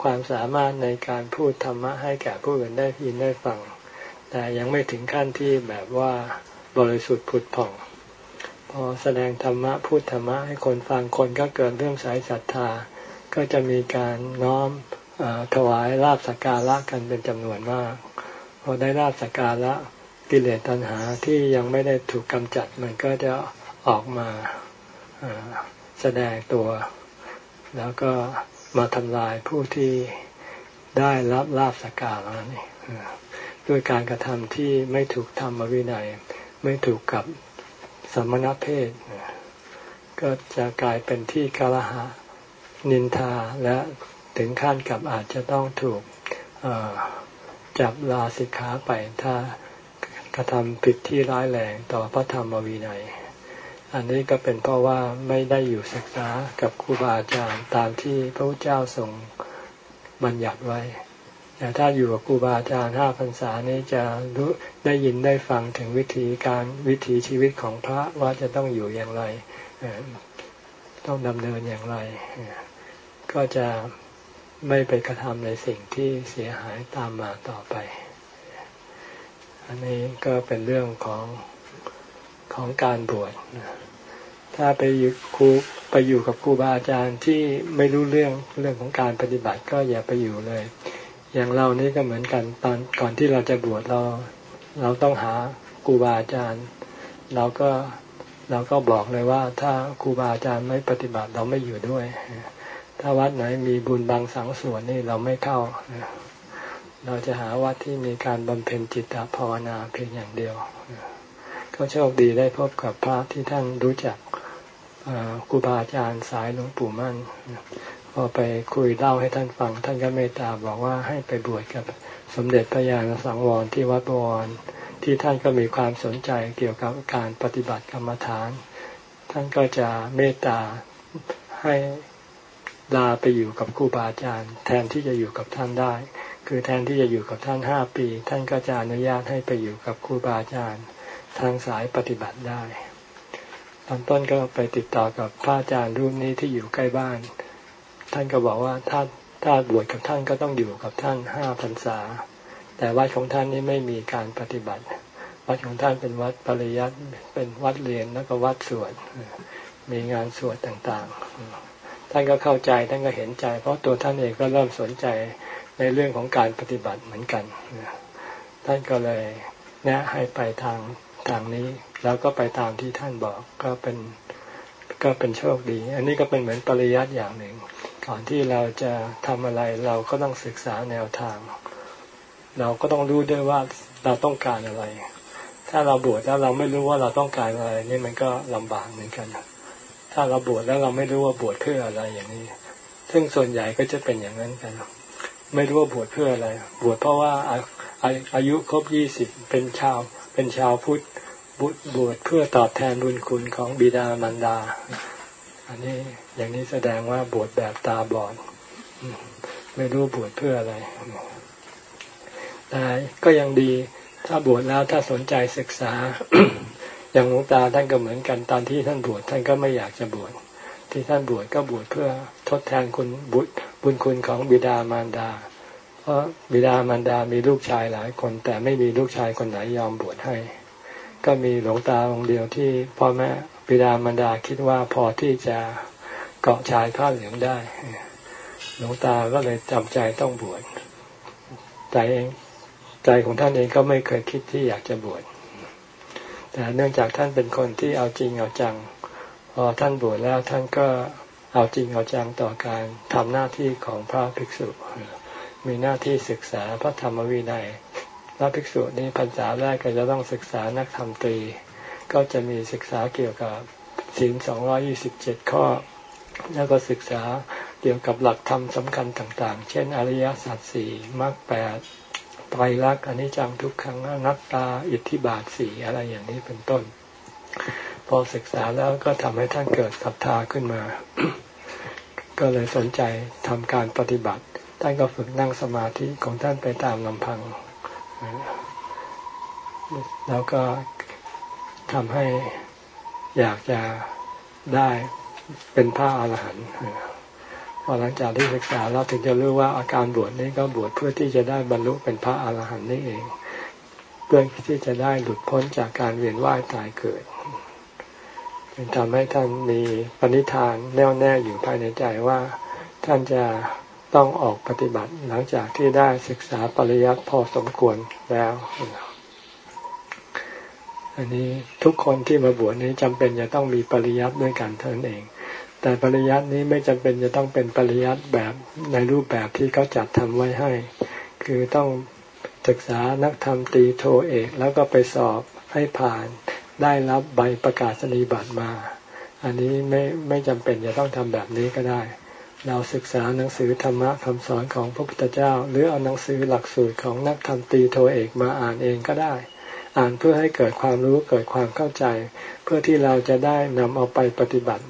ความสามารถในการพูดธรรมะให้แก่ผู้อื่นได้ยินได้ฟัง แต่ยังไม่ถึงขั้นที่แบบว่าบริสุทธิ์ผุดผ่อง พอแสดงธรรมะพูดธรรมะให้คนฟังคนก็เกิดเรื่องสายศรัทธา ก็จะมีการน้อมถวายลาบสักการะกันเป็นจำนวนมาก พอได้ลาบสักการะกิเลสตัณหาที่ยังไม่ได้ถูกกำจัดมันก็จะออกมาแสดงตัว แล้วก็ มาทำลายผู้ที่ได้รับลาบสกการะนี่ด้วยการกระทำที่ไม่ถูกธรรมวินัย ไม่ถูกกับสมณเพศ ก็จะกลายเป็นที่กาลหะนินทาและถึงขั้นกับอาจจะต้องถูกจับลาสิกขาไปถ้ากระทำผิดที่ร้ายแรงต่อพระธรรมวินัย อันนี้ก็เป็นเพราะว่าไม่ได้อยู่ศึกษากับครูบาอาจารย์ตามที่พระพุทธเจ้าทรงบัญญัติไว้แต่ถ้าอยู่กับครูบาอาจารย์ห้าพรรษานี้จะรู้ได้ยินได้ฟังถึงวิธีการวิถีชีวิตของพระว่าจะต้องอยู่อย่างไร ต้องดำเนินอย่างไร ก็จะไม่ไปกระทำในสิ่งที่เสียหายตามมาต่อไป อันนี้ก็เป็นเรื่องของของการบวช ถ้าไปอยู่ครูไปอยู่กับครูบาอาจารย์ที่ไม่รู้เรื่องเรื่องของการปฏิบัติก็อย่าไปอยู่เลย อย่างเรานี่ก็เหมือนกันตอนก่อนที่เราจะบวชเรา เราต้องหาครูบาอาจารย์ เราก็เราก็บอกเลยว่า ถ้าครูบาอาจารย์ไม่ปฏิบัติเราไม่อยู่ด้วย ถ้าวัดไหนมีบุญบางสังส่วนนี่เราไม่เข้า เราจะหาวัดที่มีการบำเพ็ญจิตภาวนาเพียงอย่างเดียว ก็โชคดีได้พบกับพระที่ท่านรู้จัก ครูบาอาจารย์สายหลวงปู่มั่นพอไปคุยเล่าให้ท่านฟัง ท่านก็เมตตาบอกว่าให้ไปบวชกับสมเด็จพระญาณสังวรที่วัดบวรที่ท่านก็มีความสนใจเกี่ยวกับการปฏิบัติกรรมฐาน ท่านก็จะเมตตาให้ลาไปอยู่กับครูบาอาจารย์ แทนที่จะอยู่กับท่านได้ คือแทนที่จะอยู่กับท่านห้าปี ท่านก็จะอนุญาตให้ไปอยู่กับครูบาอาจารย์ ทางสายปฏิบัติได้ ตอนต้นก็ไปติดต่อกับพระอาจารย์รูปนี้ที่อยู่ใกล้บ้าน ท่านก็บอกว่าถ้าถ้าบวชกับท่านก็ต้องอยู่กับท่านห้าพรรษา แต่วัดของท่านนี้ไม่มีการปฏิบัติ วัดของท่านเป็นวัดปริยัติเป็นวัดเรียนแล้วก็วัดสวดมีงานสวดต่างๆ ท่านก็เข้าใจท่านก็เห็นใจ เพราะตัวท่านเองก็เริ่มสนใจในเรื่องของการปฏิบัติเหมือนกัน ท่านก็เลยแนะให้ไปทาง ทางนี้ แล้วก็ไปตามที่ท่านบอกก็เป็นก็เป็นโชคดี อันนี้ก็เป็นเหมือนปริยัติอย่างหนึ่ง ก่อนที่เราจะทำอะไรเราก็ต้องศึกษาแนวทาง เราก็ต้องรู้ด้วยว่าเราต้องการอะไร ถ้าเราบวชแล้วเราไม่รู้ว่าเราต้องการอะไร นี่มันก็ลำบากเหมือนกันถ้าเราบวชแล้วเราไม่รู้ว่าบวชเพื่ออะไรอย่างนี้ ซึ่งส่วนใหญ่ก็จะเป็นอย่างนั้นกันไม่รู้ว่าบวชเพื่ออะไร บวชเพราะว่า อาอายุครบยี่สิบเป็นชาวเป็นชาวพุทธบวชเพื่อตอบแทนบุญคุณของบิดามารดา อันนี้อย่างนี้แสดงว่าบวชแบบตาบอด ไม่รู้บวชเพื่ออะไร แต่ก็ยังดีถ้าบวชแล้วถ้าสนใจศึกษา อย่างหลวงตาท่านก็เหมือนกันตอนที่ท่านบวชท่านก็ไม่อยากจะบวชที่ท่านบวชก็บวชเพื่อทดแทนคุณบุญบุญคุณของบิดามารดา เพราะบิดามารดามีลูกชายหลายคน แต่ไม่มีลูกชายคนไหนยอมบวชให้ ก็มีหลวงตาองค์เดียวที่พ่อแม่บิดามารดาคิดว่าพอที่จะเกาะชายผ้าเหลืองได้ หลวงตาก็เลยจำใจต้องบวชใจเองใจของท่านเองก็ไม่เคยคิดที่อยากจะบวชแต่เนื่องจากท่านเป็นคนที่เอาจริงเอาจัง พอท่านบวชแล้วท่านก็เอาจริงเอาจังต่อการทำหน้าที่ของพระภิกษุ มีหน้าที่ศึกษาพระธรรมวินัยพระภิกษุนี้พรรษาแรกก็จะต้องศึกษานักธรรมตรี ก็จะมีศึกษาเกี่ยวกับศีลสองยี่สิบเจ็ดข้อ แล้วก็ศึกษาเกี่ยวกับหลักธรรมสำคัญต่างๆ เช่น อริยสัจสี่มรรคแปดไตรลักษณ์อนนี้จังทุกครั้งนัตตา อิทธิบาทสี่อะไรอย่างนี้เป็นต้น พอศึกษาแล้วก็ทำให้ท่านเกิดศรัทธาขึ้นมา ก็เลยสนใจทำการปฏิบัติ ท่านก็ฝึกนั่งสมาธิของท่านไปตามลำพัง แล้วก็ทำให้อยากจะได้เป็นพระอรหันต์พอหลังจากที่ศึกษาเราถึงจะรู้ว่าอาการบวชนี้ก็บวชเพื่อที่จะได้บรรลุเป็นพระอรหันต์นี่เอง เพื่อที่จะได้หลุดพ้นจากการเวียนว่ายตายเกิดจึงทำให้ท่านมีปณิธานแน่วแน่อยู่ภายในใจว่าท่านจะ ต้องออกปฏิบัติหลังจากที่ได้ศึกษาปริยัติพอสมควรแล้ว อันนี้ทุกคนที่มาบวชนี้จำเป็นจะต้องมีปริยัติด้วยกันเท่านั้นเอง แต่ปริยัตินี้ไม่จำเป็นจะต้องเป็นปริยัติแบบในรูปแบบที่เขาจัดทำไว้ให้ คือต้องศึกษานักธรรมตีโทเอก แล้วก็ไปสอบให้ผ่าน ได้รับใบประกาศนียบัตรมา อันนี้ไม่ไม่จำเป็นจะต้องทำแบบนี้ก็ได้ เราศึกษาหนังสือธรรมะคำสอนของพระพุทธเจ้า หรือเอาหนังสือหลักสูตรของนักธรรมตีโทเอกมาอ่านเองก็ได้ อ่านเพื่อให้เกิดความรู้เกิดความเข้าใจ เพื่อที่เราจะได้นำเอาไปปฏิบัติ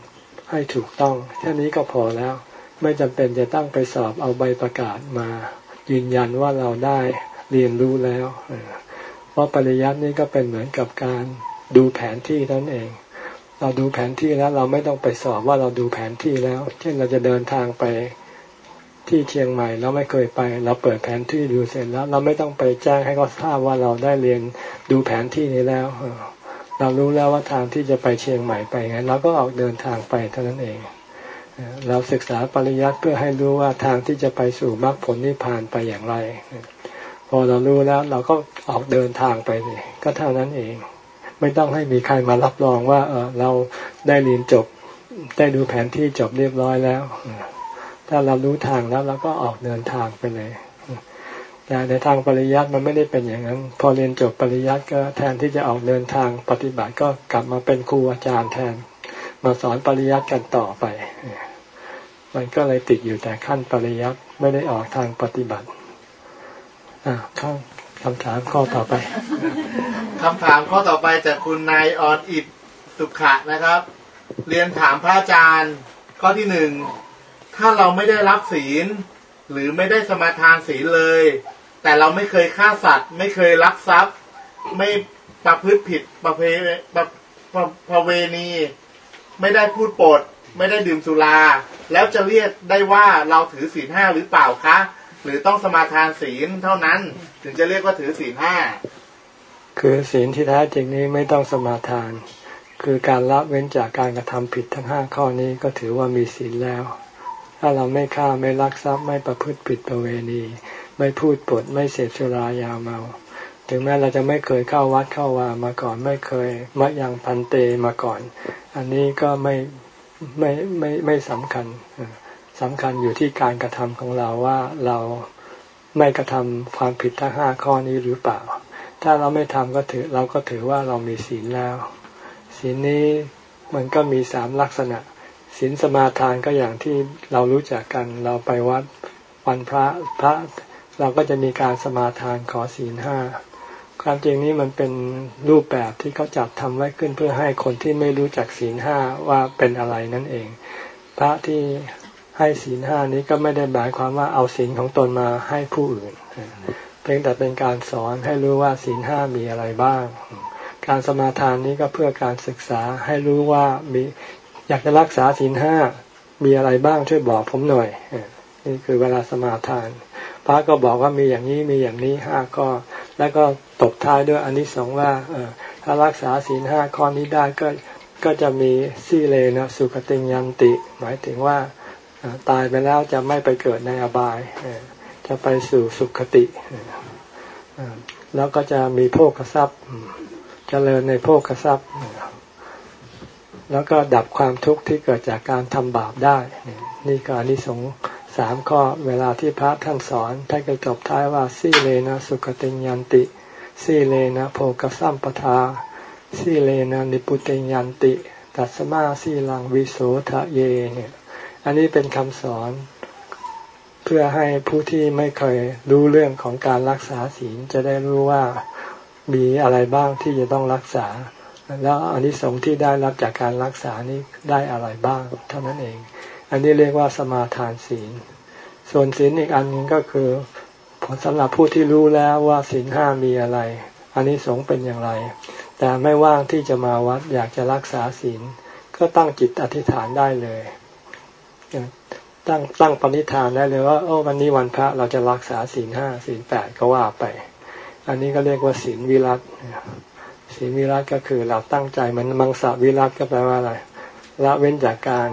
ให้ถูกต้องแค่นี้ก็พอแล้ว ไม่จำเป็นจะต้องไปสอบเอาใบประกาศมา ยืนยันว่าเราได้เรียนรู้แล้ว เพราะปริยัตินี่ก็เป็นเหมือนกับการดูแผนที่นั่นเอง เราดูแผนที่แล้ว เราไม่ต้องไปสอบว่าเราดูแผนที่แล้ว เช่นเราจะเดินทางไปที่เชียงใหม่เราไม่เคยไป เราเปิดแผนที่ดูเสร็จแล้ว เราไม่ต้องไปแจ้งให้เขาทราบว่าเราได้เรียนดูแผนที่นี้แล้วเรารู้แล้วว่าทางที่จะไปเชียงใหม่ไปงั้นเราก็ออกเดินทางไปเท่านั้นเอง เราศึกษาปริยัติเพื่อให้รู้ว่าทางที่จะไปสู่มรรคผลนิพพานไปอย่างไร พอเรารู้แล้วเราก็ออกเดินทางไปเลยก็เท่านั้นเอง ไม่ต้องให้มีใครมารับรองว่าเเราได้เรียนจบ ได้ดูแผนที่จบเรียบร้อยแล้ว ถ้าเรารู้ทางแล้วเราก็ออกเดินทางไปเลยแต่ในทางปริยัติมันไม่ได้เป็นอย่างนั้น พอเรียนจบปริยัติก็แทนที่จะออกเดินทางปฏิบัติก็กลับมาเป็นครูอาจารย์แทน มาสอนปริยัติกันต่อไป มันก็เลยติดอยู่แต่ขั้นปริยัติไม่ได้ออกทางปฏิบัติอ่าข้า คำถามข้อต่อไปคำถามข้อต่อไปจากคุณนายออนอิดสุขะนะครับ เรียนถามพระอาจารย์ ข้อที่หนึ่งถ้าเราไม่ได้รับศีล หรือไม่ได้สมาทานศีลเลย แต่เราไม่เคยฆ่าสัตว์ ไม่เคยลักทรัพย์ ไม่ประพฤติผิดประเพประประประเวณี ไม่ได้พูดปด ไม่ได้ดื่มสุรา แล้วจะเรียกได้ว่าเราถือศีลห้าหรือเปล่าคะ หรือต้องสมาทานศีลเท่านั้น ถึงจะเรียกว่าถือศีลห้าคือศีลที่แท้จริงนี้ไม่ต้องสมาทาน คือการละเว้นจากการกระทำผิดทั้งห้าข้อนี้ก็ถือว่ามีศีลแล้ว ถ้าเราไม่ฆ่าไม่ลักทรัพย์ไม่ประพฤติผิดประเวณี ไม่พูดปดไม่เสพสุรายาเมา ถึงแม้เราจะไม่เคยเข้าวัดเข้าวามาก่อนไม่เคยมัยังพันเตมาก่อน อันนี้ก็ไม่ไม่ไม่ไม่สำคัญ สำคัญอยู่ที่การกระทำของเราว่าเราไม่กระทำความผิดทั้งห้าข้อนี้หรือเปล่า ถ้าเราไม่ทำก็ถือเราก็ถือว่าเรามีศีลแล้ว ศีลนี้มันก็มีสามลักษณะ ศีลสมาทานก็อย่างที่เรารู้จักกันเราไปวัดวันพระพระ เราก็จะมีการสมาทานขอศีลห้าความจริงนี้มันเป็นรูปแบบที่เขาจัดทำไว้ขึ้นเพื่อให้คนที่ไม่รู้จักศีลห้าว่าเป็นอะไรนั่นเอง พระที่ ให้ศีลห้านี้ก็ไม่ได้หมายความว่าเอาศีลของตนมาให้ผู้อื่น เพียงแต่เป็นการสอนให้รู้ว่าศีลห้ามีอะไรบ้าง การสมาทานนี้ก็เพื่อการศึกษาให้รู้ว่ามีอยากจะรักษาศีลห้ามีอะไรบ้างช่วยบอกผมหน่อยนี่คือเวลาสมาทาน พระก็บอกว่ามีอย่างนี้มีอย่างนี้ห้าก็แล้วก็ตบท้ายด้วยอันนี้สองว่าเออถ้ารักษาศีลห้าข้อนี้ได้ก็ก็จะมีสี่เลนะสุขติยันติ หมายถึงว่า ตายไปแล้วจะไม่ไปเกิดในอบาย จะไปสู่สุขติ แล้วก็จะมีโภคทรัพย์จเจริญในโภคทรัพย์ แล้วก็ดับความทุกข์ที่เกิดจากการทำบาปได้ นี่ก็อนิสงส์สามข้อเวลาที่พระท่านสอนท่านก็จบท้ายว่าสีเลนะสุขติยันติสีเลนะโภคสัมปทาสีเลนะนิพุติยันติ ตัสมาสีลังวิโสทะเยเนี่ย อันนี้เป็นคำสอนเพื่อให้ผู้ที่ไม่เคยรู้เรื่องของการรักษาศีลจะได้รู้ว่ามีอะไรบ้างที่จะต้องรักษา แล้วอันนี้สงที่ได้รับจากการรักษานี้ได้อะไรบ้างเท่านั้นเอง อันนี้เรียกว่าสมาทานศีล ส่วนศีลอีกอันนึงก็คือผลสำหรับผู้ที่รู้แล้วว่าศีลห้ามีอะไร อันนี้สงเป็นอย่างไร แต่ไม่ว่างที่จะมาวัดอยากจะรักษาศีลก็ตั้งจิตอธิษฐานได้เลย ตั้งตั้งปณิธานได้เลยว่าโอ้วันนี้วันพระเราจะรักษาศีลห้าศีลแปดก็ว่าไป อันนี้ก็เรียกว่าศีลวิรัตศีลวิรัตก็คือเราตั้งใจมันมังสวิรัตก็แปลว่าอะไรละเว้นจากการ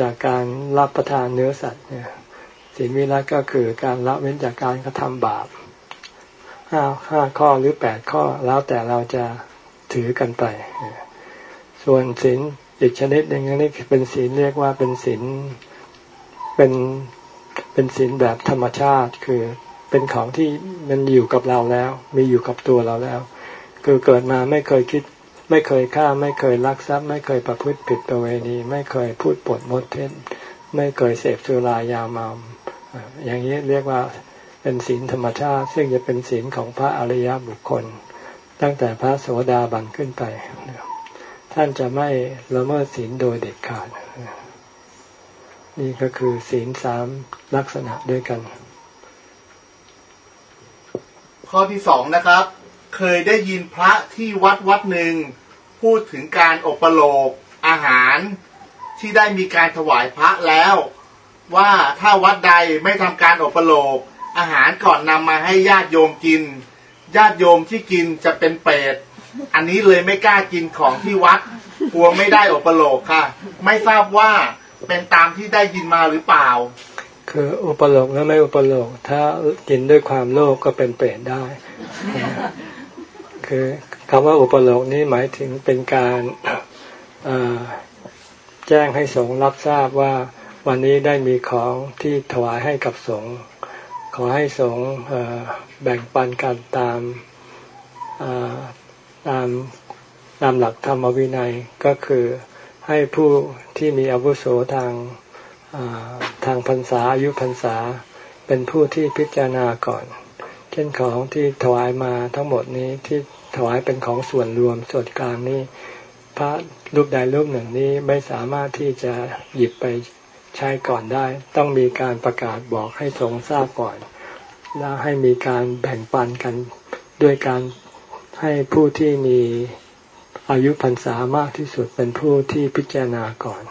จากการรับประทานเนื้อสัตว์เนี่ยศีลวิรัตก็คือการละเว้นจากการกระทำบาปห้าห้าข้อหรือแปดข้อแล้วแต่เราจะถือกันไป ส่วนศีล อีกชนิดหนึ่งนี่เป็นศีลเรียกว่าเป็นศีลเป็นเป็นศีลแบบธรรมชาติคือเป็นของที่มันอยู่กับเราแล้ว มีอยู่กับตัวเราแล้ว คือเกิดมาไม่เคยคิด ไม่เคยฆ่า ไม่เคยลักทรัพย์ ไม่เคยประพฤติผิดประเวณี ไม่เคยพูดปดมดเท็จไม่เคยเสพสุรายาเมาอย่างนี้เรียกว่าเป็นศีลธรรมชาติ ซึ่งจะเป็นศีลของพระอริยบุคคล ตั้งแต่พระโสดาบันขึ้นไป ท่านจะไม่ละเมิดศีลโดยเด็ดขาด นี่ก็คือศีลสามลักษณะด้วยกัน ข้อที่สองนะครับ เคยได้ยินพระที่วัดวัดหนึ่ง พูดถึงการอบประโลกอาหารที่ได้มีการถวายพระแล้ว ว่าถ้าวัดใดไม่ทำการอบประโลกอาหารก่อนนำมาให้ญาติโยมกิน ญาติโยมที่กินจะเป็นเปรต อันนี้เลยไม่กล้ากินของที่วัดกลัวไม่ได้อบปโลกค่ะ ไม่ทราบว่าเป็นตามที่ได้ยินมาหรือเปล่า คืออุปโลกและไม่อุปโลก ถ้ากินด้วยความโลภก็เป็นเปรตได้ คือคำว่าอุปโลกนี้หมายถึงเป็นการแจ้งให้สงรับทราบว่าวันนี้ได้มีของที่ถวายให้กับสงฆ์ขอให้สงฆ์แบ่งปันกันตาม ตามตามหลักธรรมวินัยก็คือให้ผู้ที่มีอาวุโสทางทางพรรษาอายุพรรษา เป็นผู้ที่พิจารณาก่อน เช่นของที่ถวายมาทั้งหมดนี้ที่ถวายเป็นของส่วนรวมส่วนกลางนี้ พระรูปใดรูปหนึ่งนี้ไม่สามารถที่จะหยิบไปใช้ก่อนได้ ต้องมีการประกาศบอกให้ทรงทราบก่อน แล้วให้มีการแบ่งปันกันด้วยการ ให้ผู้ที่มีอายุพรรษามากที่สุดเป็นผู้ที่พิจารณาก่อน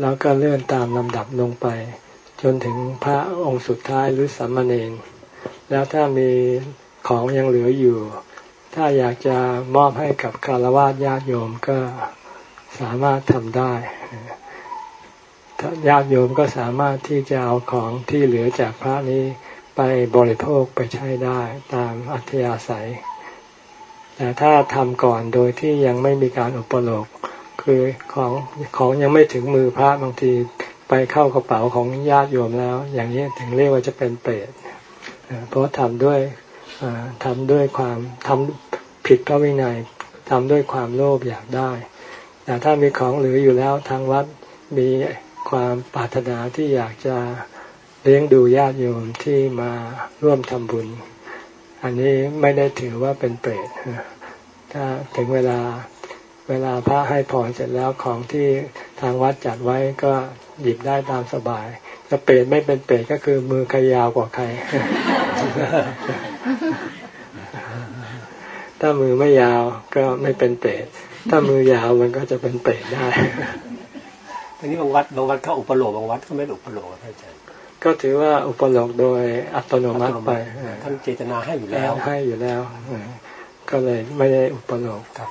แล้วก็เลื่อนตามลำดับลงไป จนถึงพระองค์สุดท้ายหรือสัมมาเนนแล้วถ้ามีของยังเหลืออยู่ ถ้าอยากจะมอบให้กับคารวะญาติโยมก็สามารถทำได้ญาติโยมก็สามารถที่จะเอาของที่เหลือจากพระนี้ไปบริโภคไปใช้ได้ตามอัธยาศัย แต่ถ้าทำก่อนโดยที่ยังไม่มีการอุปโลกคือของของยังไม่ถึงมือพระบางทีไปเข้ากระเป๋าของญาติโยมแล้ว อย่างนี้ถึงเรียกว่าจะเป็นเปรตเพราะทำด้วยทำด้วยความทำผิดพระวินัยทำด้วยความโลภอยากได้ แต่ถ้ามีของเหลืออยู่แล้วทางวัดมีความปรารถนาที่อยากจะเลี้ยงดูญาติโยมที่มาร่วมทำบุญ อันนี้ไม่ได้ถือว่าเป็นเปรตถ้าถึงเวลาเวลาพระให้พรเสร็จแล้วของที่ทางวัดจัดไว้ก็หยิบได้ตามสบายจะเปรตไม่เป็นเปรตก็คือมือใครยาวกว่าใคร ถ้ามือไม่ยาวก็ไม่เป็นเปรตถ้ามือยาวมันก็จะเป็นเปรตได้ทีนี้บางวัดบางวัดเขาอุปโลกบางวัดเขาไม่อุปโลกอาจารย์ ก็ถือว่าอุปโลกโดยอัตโนมัติไปท่านเจตนาให้อยู่แล้วให้อยู่แล้ว ก็เลยไม่ได้อุปโลกครับ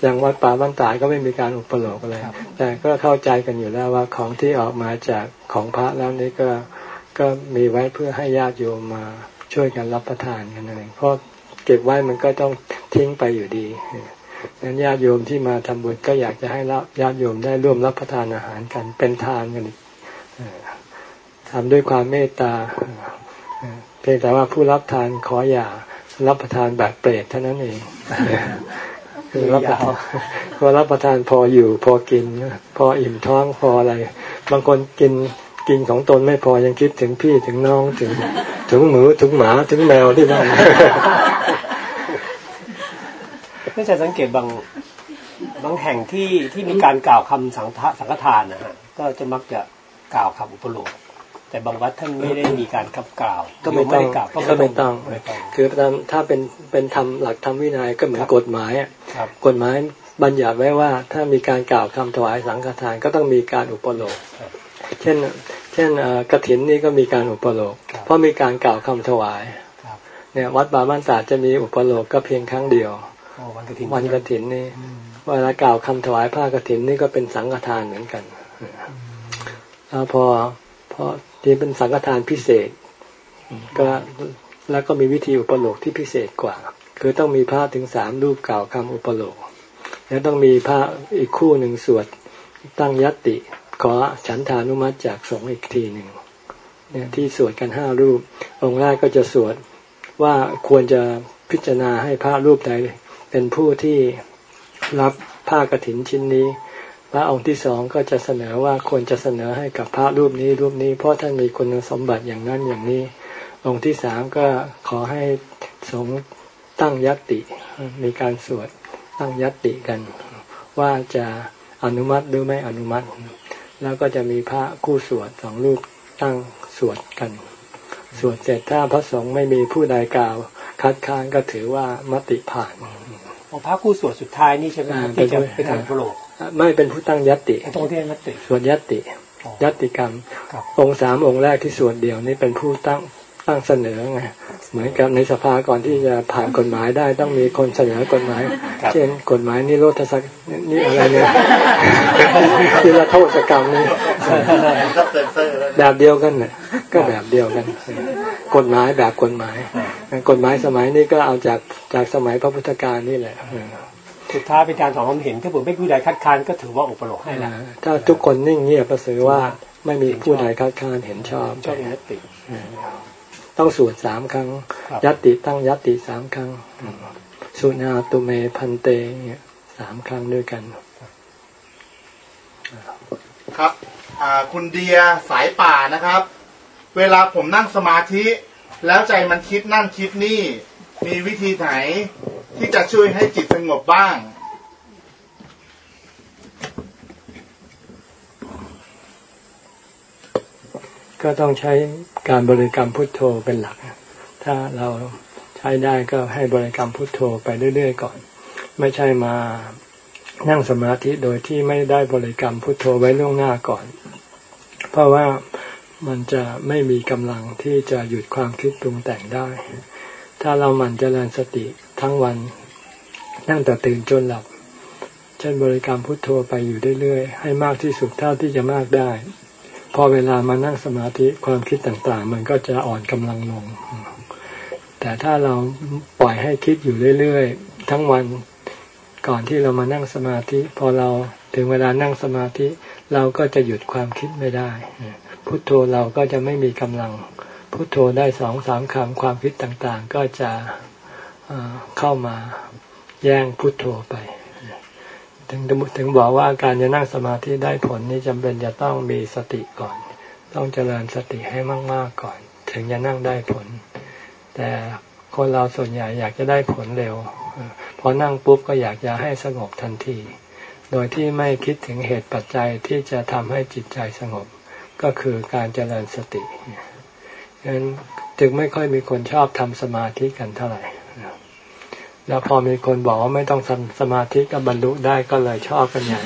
อย่างวัดป่าบ้านตายก็ไม่มีการอุปโลกอะไรแต่ก็เข้าใจกันอยู่แล้วว่าของที่ออกมาจากของพระแล้วนี้ก็ก็มีไว้เพื่อให้ญาติโยมมาช่วยกันรับประทานกันเองเพราะเก็บไว้มันก็ต้องทิ้งไปอยู่ดีนั้นญาติโยมที่มาทำบุญก็อยากจะให้ญาติโยมได้ร่วมรับประทานอาหารกันเป็นทานกันอีก ทำด้วยความเมตตาเพียงแต่ว่าผู้รับทานขออย่ารับประทานแบบเปรตเท่านั้นเองคือรับประทานพอรับประทานพออยู่พอกิน พออิ่มท้องพออะไร บางคนกินกินของตนไม่พอยังคิดถึงพี่ถึงน้องถึงถึงหมูถึงหมาถึงแมวที่บ้านไม่ใช่สังเกตบางบางแห่งที่ที่มีการกล่าวคำสังฆสังฆทานนะฮะก็จะมักจะกล่าวคำอุปโลก แต่บางวัดท่านไม่ได้มีการคับกล่าว ก็ไม่ต้องก็ไม่ต้อง คือถ้าเป็นเป็นธรรมหลักธรรมวินัยก็เหมือนกฎหมายกฎหมายบัญญัติไว้ว่าถ้ามีการกล่าวคำถวายสังฆทานก็ต้องมีการอุปโลกเช่น เช่นกระถินนี่ก็มีการอุปโลกเพราะมีการกล่าวคำถวายเนี่ยวัดบาบ้านตาจะมีอุปโลกก็เพียงครั้งเดียววันกระถินนี่เวลากล่าวคำถวายผ้ากระถินนี่ก็เป็นสังฆทานเหมือนกันแล้วพอพอราะ ที่เป็นสังฆทานพิเศษ ก็แล้วก็มีวิธีอุปโลกที่พิเศษกว่า คือต้องมีพระถึงสามรูปกล่าวคำอุปโลกแล้วต้องมีพระอีกคู่หนึ่งสวดตั้งยัตติขอฉันทานุมัติจากสงฆ์อีกทีหนึ่งเนี่ยที่สวดกันห้ารูป องค์แรกก็จะสวดว่าควรจะพิจารณาให้พระรูปใดเป็นผู้ที่รับผ้ากรถินชิ้นนี้ พระองค์ที่สองก็จะเสนอว่าควรจะเสนอให้กับพระรูปนี้รูปนี้ เพราะท่านมีคุณสมบัติอย่างนั้นอย่างนี้ องค์ที่สามก็ขอให้สงตั้งยัตติ มีการสวดตั้งยัตติกัน ว่าจะอนุมัติหรือไม่อนุมัติ แล้วก็จะมีพระคู่สวดสองรูปตั้งสวดกันสวดเสร็จถ้าพระสงฆ์ไม่มีผู้ใดกล่าว คัดค้านก็ถือว่ามติผ่านอพระคู่สวดสุดท้ายนี่ใช่ไหมที่จะเป็นทางโปรก ไม่เป็นผู้ตั้งยัตติตรงที่ยัตติสวดยัตติ ยัตติกรรม องค์สามองค์แรกที่สวดเดียวนี่เป็นผู้ตั้งตั้งเสนอไงเหมือนกับในสภาก่อนที่จะผ่านกฎหมายได้ต้องมีคนเสนอกฎหมาย เช่นกฎหมายนิโรธศักดิ์นี่อะไรเนี่ยที่ละโทษกรรมนี่แบบเดียวกันเนี่ยก็แบบเดียวกัน กฎหมายแบบกฎหมาย กฎหมายสมัยนี้ก็เอาจากจากสมัยพระพุทธกาลนี่แหละ สุดท้ายเป็นการสองความเห็น ถ้าผมไม่ผู้ใดคัดค้านก็ถือว่าอุปโลกให้แล้วถ้าทุกคนนิ่งเงียบก็สือว่าไม่มีผู้ใดคัดค้านเห็นชอบชอบยัตติต้องสวดสามครั้งยัตติตั้งยัตติสามครั้งสุนาตุเมพันเตเนี่ยสามครั้งด้วยกัน ครับคุณเดียสายป่านะครับ เวลาผมนั่งสมาธิ แล้วใจมันคิดนั่นคิดนี่ มีวิธีไหนที่จะช่วยให้จิตสงบบ้างก็ต้องใช้การบริกรรมพุทโธเป็นหลัก ถ้าเราใช้ได้ก็ให้บริกรรมพุทโธไปเรื่อยๆก่อน ไม่ใช่มานั่งสมาธิโดยที่ไม่ได้บริกรรมพุทโธไว้ล่วงหน้าก่อน เพราะว่ามันจะไม่มีกำลังที่จะหยุดความคิดปรุงแต่งได้ ถ้าเราหมั่นเจริญสติทั้งวันนั่งแต่ตื่นจนหลับ เช่นบริกรรมพุทโธไปอยู่เรื่อยๆ ให้มากที่สุดเท่าที่จะมากได้ พอเวลามานั่งสมาธิความคิดต่างๆ มันก็จะอ่อนกำลังลง แต่ถ้าเราปล่อยให้คิดอยู่เรื่อยๆ ทั้งวันก่อนที่เรามานั่งสมาธิ พอเราถึงเวลานั่งสมาธิ เราก็จะหยุดความคิดไม่ได้ พุทโธเราก็จะไม่มีกำลัง พุทโธได้สองสามคำความคิดต่างๆ ก็จะเข้ามาแย่งพุทโธไป ถึงถึงบอกว่าการจะนั่งสมาธิได้ผลนี่จำเป็นจะต้องมีสติก่อน ต้องเจริญสติให้มากๆก่อน ถึงจะนั่งได้ผล แต่คนเราส่วนใหญ่อยากจะได้ผลเร็วพอนั่งปุ๊บก็อยากจะให้สงบทันที โดยที่ไม่คิดถึงเหตุปัจจัยที่จะทำให้จิตใจสงบ ก็คือการเจริญสติ ฉะนั้นจึงไม่ค่อยมีคนชอบทำสมาธิกันเท่าไหร่แล้วพอมีคนบอกว่าไม่ต้องสมาธิก็บรรลุได้ก็เลยชอบกันใหญ่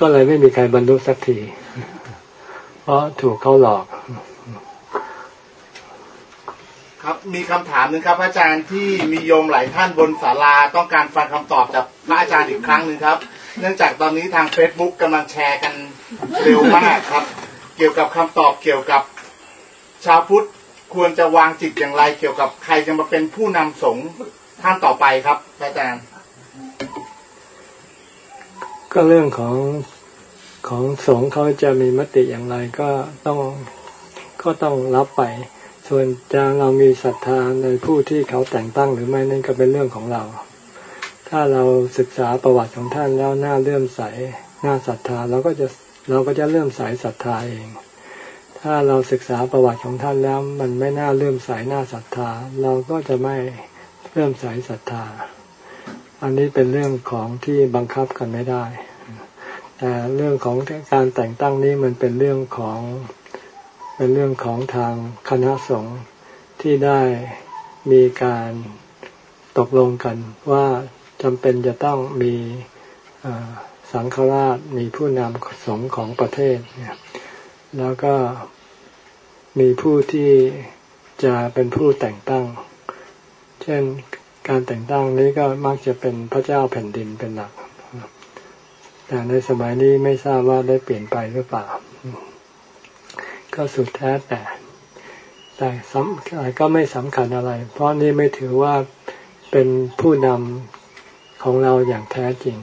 ก็เลยไม่มีใครบรรลุสักที เพราะถูกเขาหลอก ครับมีคำถามหนึ่งครับ อาจารย์ที่มีโยมหลายท่านบนศาลาต้องการฟังคำตอบจากพระอาจารย์อีกครั้งหนึ่งครับ เนื่องจากตอนนี้ทางเฟซบุ๊กกำลังแชร์กันเร็วมากครับ เกี่ยวกับคำตอบเกี่ยวกับ ชาวพุทธควรจะวางจิตอย่างไรเกี่ยวกับใครจะมาเป็นผู้นำสงฆ์ท่านต่อไปครับอาจารย์ก็เรื่องของของสงฆ์เขาจะมีมติอย่างไรก็ต้องก็ต้องรับไป ส่วนจะเรามีศรัทธาในผู้ที่เขาแต่งตั้งหรือไม่นั่นก็เป็นเรื่องของเรา ถ้าเราศึกษาประวัติของท่านแล้วน่าเลื่อมใสน่าศรัทธาเราก็จะเราก็จะเลื่อมใสศรัทธาเอง ถ้าเราศึกษาประวัติของท่านแล้ว มันไม่น่าเลื่อมใสน่าศรัทธา เราก็จะไม่เริ่มสายศรัทธา อันนี้เป็นเรื่องของที่บังคับกันไม่ได้ แต่เรื่องของการแต่งตั้งนี้มันเป็นเรื่องของเป็นเรื่องของทางคณะสงฆ์ที่ได้มีการตกลงกันว่าจำเป็นจะต้องมีสังฆราชมีผู้นำสงฆ์ของประเทศเนี่ย แล้วก็มีผู้ที่จะเป็นผู้แต่งตั้ง เช่นการแต่งตั้งนี้ก็มักจะเป็นพระเจ้าแผ่นดินเป็นหลัก แต่ในสมัยนี้ไม่ทราบว่าได้เปลี่ยนไปหรือเปล่า ก็สุดแท้แต่ แต่สำก็ไม่สำคัญอะไร เพราะนี่ไม่ถือว่าเป็นผู้นำของเราอย่างแท้จริง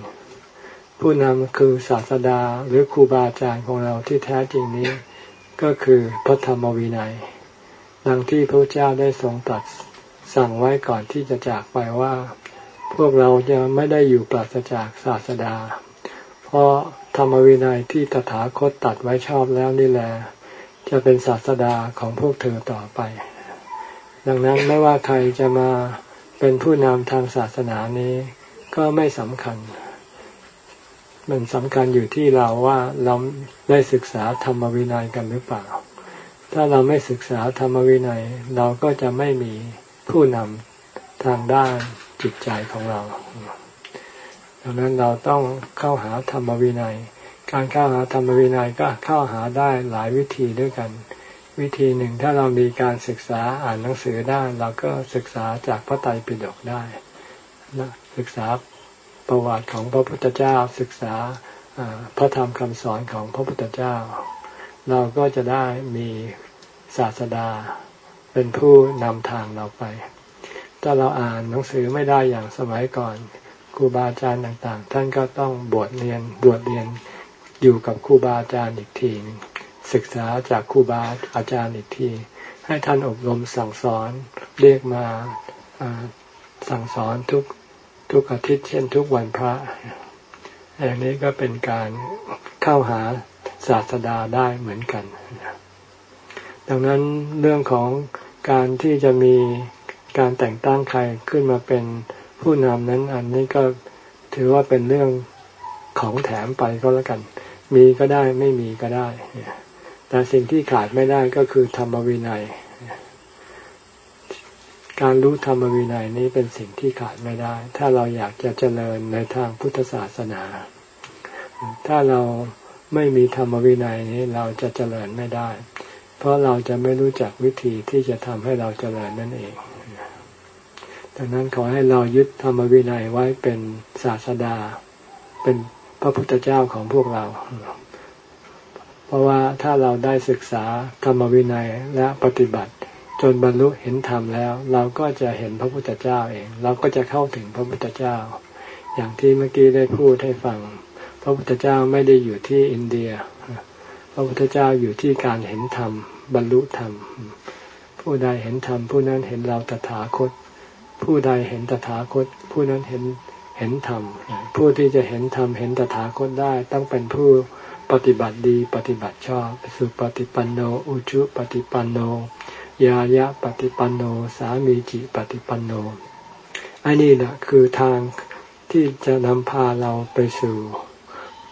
ผู้นำคือศาสดาหรือครูบาอาจารย์ของเราที่แท้จริงนี้ก็คือพระธรรมวินัย ดังที่พระเจ้าได้ทรงตรัสสั่งไว้ก่อนที่จะจากไปว่า พวกเราจะไม่ได้อยู่ปราศจากศาสดา เพราะธรรมวินัยที่ตถาคตตัดไว้ชอบแล้วนี่แหละจะเป็นศาสดาของพวกเธอต่อไป ดังนั้นไม่ว่าใครจะมาเป็นผู้นำทางศาสนานี้ก็ไม่สำคัญ มันสำคัญอยู่ที่เราว่าเราได้ศึกษาธรรมวินัยกันหรือเปล่า ถ้าเราไม่ศึกษาธรรมวินัย เราก็จะไม่มีผู้นำทางด้านจิตใจของเรา ดังนั้นเราต้องเข้าหาธรรมวินัย การเข้าหาธรรมวินัยก็เข้าหาได้หลายวิธีด้วยกัน วิธีหนึ่งถ้าเรามีการศึกษาอ่านหนังสือได้เราก็ศึกษาจากพระไตรปิฎกได้นะศึกษา ประวัติของพระพุทธเจ้าศึกษาพระธรรมคำสอนของพระพุทธเจ้า เราก็จะได้มีศาสดาเป็นผู้นำทางเราไป ถ้าเราอ่านหนังสือไม่ได้อย่างสมัยก่อนครูบาอาจารย์ต่างๆ ท่านก็ต้องบวชเรียนบวชเรียนอยู่กับครูบาอาจารย์อีกทีนึงศึกษาจากครูบาอาจารย์อีกที ให้ท่านอบรมสั่งสอนเรียกมาสั่งสอนทุก ทุกอาทิตย์เช่นทุกวันพระอย่างนี้ก็เป็นการเข้าหาศาสดาได้เหมือนกัน ดังนั้นเรื่องของการที่จะมีการแต่งตั้งใครขึ้นมาเป็นผู้นำนั้น อันนี้ก็ถือว่าเป็นเรื่องของแถมไปก็แล้วกัน มีก็ได้ไม่มีก็ได้ แต่สิ่งที่ขาดไม่ได้ก็คือธรรมวินัย การรู้ธรรมวินัยนี้เป็นสิ่งที่ขาดไม่ได้ ถ้าเราอยากจะเจริญในทางพุทธศาสนา ถ้าเราไม่มีธรรมวินัยนี้เราจะเจริญไม่ได้ เพราะเราจะไม่รู้จักวิธีที่จะทำให้เราเจริญนั่นเองดังนั้นขอให้เรายึดธรรมวินัยไว้เป็นศาสดา เป็นพระพุทธเจ้าของพวกเรา เพราะว่าถ้าเราได้ศึกษาธรรมวินัยและปฏิบัติ จนบรรลุเห็นธรรมแล้ว เราก็จะเห็นพระพุทธเจ้าเอง เราก็จะเข้าถึงพระพุทธเจ้า อย่างที่เมื่อกี้ได้พูดให้ฟัง พระพุทธเจ้าไม่ได้อยู่ที่อินเดีย พระพุทธเจ้าอยู่ที่การเห็นธรรม บรรลุธรรม ผู้ใดเห็นธรรมผู้นั้นเห็นเราตถาคต ผู้ใดเห็นตถาคต ผู้นั้นเห็นเห็นธรรม ผู้ที่จะเห็นธรรมเห็นตถาคตได้ต้องเป็นผู้ปฏิบัติดีปฏิบัติชอบสุปฏิปันโน อุชุปฏิปันโน ยายะปฏิปันโน สามีจิปฏิปันโน อันนี้แหละคือทางที่จะนำพาเราไปสู่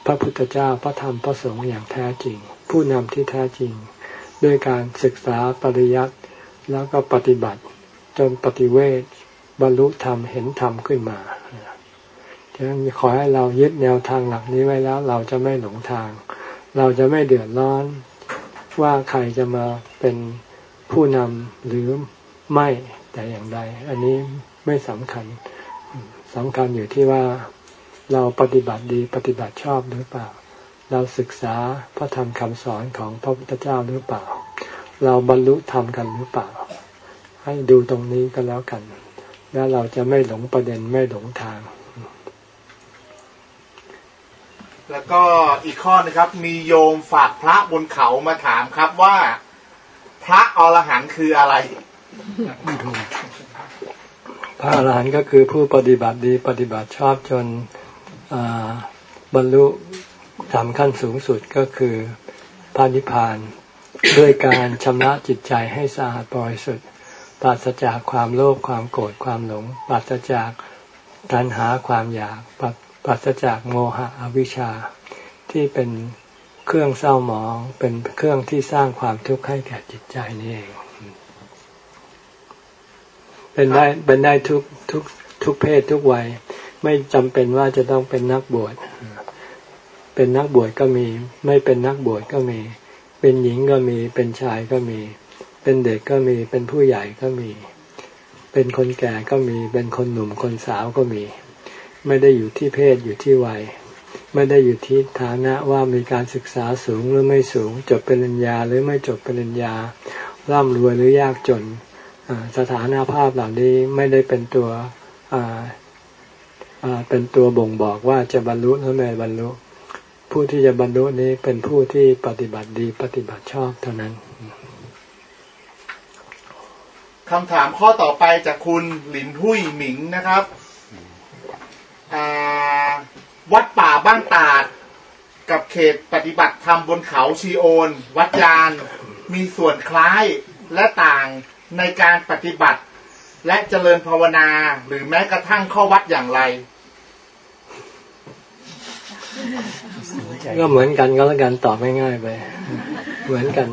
พระพุทธเจ้าพระธรรมพระสงฆ์อย่างแท้จริง ผู้นำที่แท้จริง ด้วยการศึกษาปริยัติแล้วก็ปฏิบัติ จนปฏิเวทบรรลุธรรมเห็นธรรมขึ้นมาฉะนั้นขอให้เรายึดแนวทางหลักนี้ไว้แล้ว เราจะไม่หลงทาง เราจะไม่เดือดร้อนว่าใครจะมาเป็น ผู้นำหรือไม่แต่อย่างใด อันนี้ไม่สำคัญสำคัญอยู่ที่ว่าเราปฏิบัติดีปฏิบัติชอบหรือเปล่า เราศึกษาพระธรรมคำสอนของพระพุทธเจ้าหรือเปล่า เราบรรลุธรรมกันหรือเปล่า ให้ดูตรงนี้ก็แล้วกัน แล้วเราจะไม่หลงประเด็นไม่หลงทาง แล้วก็อีกข้อนะครับ มีโยมฝากพระบนเขามาถามครับว่า พระอรหันต์คืออะไรพระอรหันต์ก็คือผู้ปฏิบัติดีปฏิบัติชอบจนบรรลุสามขั้นสูงสุดก็คือพระนิพพานด้วยการชำระจิตใจให้สะอาดบริสุทธิ์ปราศจากความโลภความโกรธความหลงปราศจากตัณหาความอยากปราศจากโมหะอวิชชาที่เป็น เครื่องเศร้าหมองเป็นเครื่องที่สร้างความทุกข์ให้แก่จิตใจนี่เอง เป็นได้เป็นได้ทุกทุกทุกเพศทุกวัย ไม่จำเป็นว่าจะต้องเป็นนักบวชเป็นนักบวชก็มี ไม่เป็นนักบวชก็มี เป็นหญิงก็มีเป็นชายก็มี เป็นเด็กก็มีเป็นผู้ใหญ่ก็มี เป็นคนแก่ก็มี เป็นคนหนุ่มคนสาวก็มี ไม่ได้อยู่ที่เพศอยู่ที่วัย ไม่ได้อยู่ที่ฐานะว่ามีการศึกษาสูงหรือไม่สูง จบปริญญาหรือไม่จบปริญญา ร่ำรวยหรือยากจนสถานะภาพเหล่านี้ไม่ได้เป็นตัวเป็นตัวบ่งบอกว่าจะบรรลุหรือไม่บรรลุ ผู้ที่จะบรรลุนี้เป็นผู้ที่ปฏิบัติดีปฏิบัติชอบเท่านั้นคำถามข้อต่อไปจากคุณหลินหุยหมิงนะครับ วัดป่าบ้านตาด กับเขตปฏิบัติธรรมบนเขาชีโอน วัดยานมีส่วนคล้ายและต่างในการปฏิบัติ และเจริญภาวนาหรือแม้กระทั่งข้อวัดอย่างไร ก็เหมือนกันก็แล้วกันตอบง่ายๆไป เหมือนกัน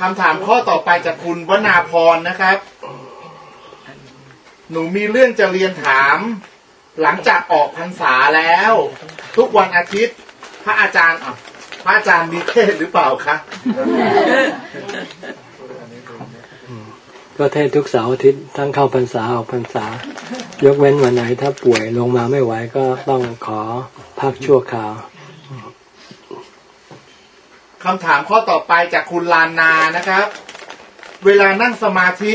คำถามข้อต่อไปจากคุณวนาพรนะครับ หนูมีเรื่องจะเรียนถาม หลังจากออกพรรษาแล้ว ทุกวันอาทิตย์ พระอาจารย์อะพระอาจารย์มีเทศหรือเปล่าคะก็เทศทุกเสาร์อาทิตย์ทั้งเข้าพรรษาออกพรรษา ยกเว้นวันไหนถ้าป่วยลงมาไม่ไหวก็ต้องขอพักชั่วคราวคำถามข้อต่อไปจากคุณลานนานะครับ เวลานั่งสมาธิ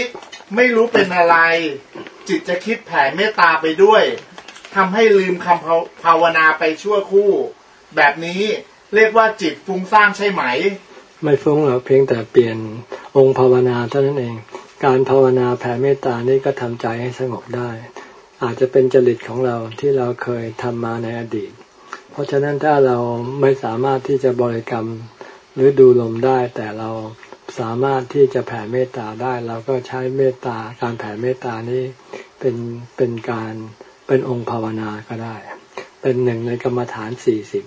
ไม่รู้เป็นอะไร จิตจะคิดแผ่เมตตาไปด้วยทำให้ลืมคำภาวนาไปชั่วคู่ แบบนี้เรียกว่าจิตฟุ้งซ่านใช่ไหม ไม่ฟุ้งหรอกเพียงแต่เปลี่ยนองค์ภาวนาเท่านั้นเอง การภาวนาแผ่เมตตานี่ก็ทำใจให้สงบได้ อาจจะเป็นจริตของเราที่เราเคยทำมาในอดีต เพราะฉะนั้นถ้าเราไม่สามารถที่จะบริกรรมหรือดูลมได้แต่เรา สามารถที่จะแผ่เมตตาได้เราก็ใช้เมตตาการแผ่เมตตานี้เป็นเป็นการเป็นองค์ภาวนาก็ได้ เป็นหนึ่งในกรรมฐานสี่สิบ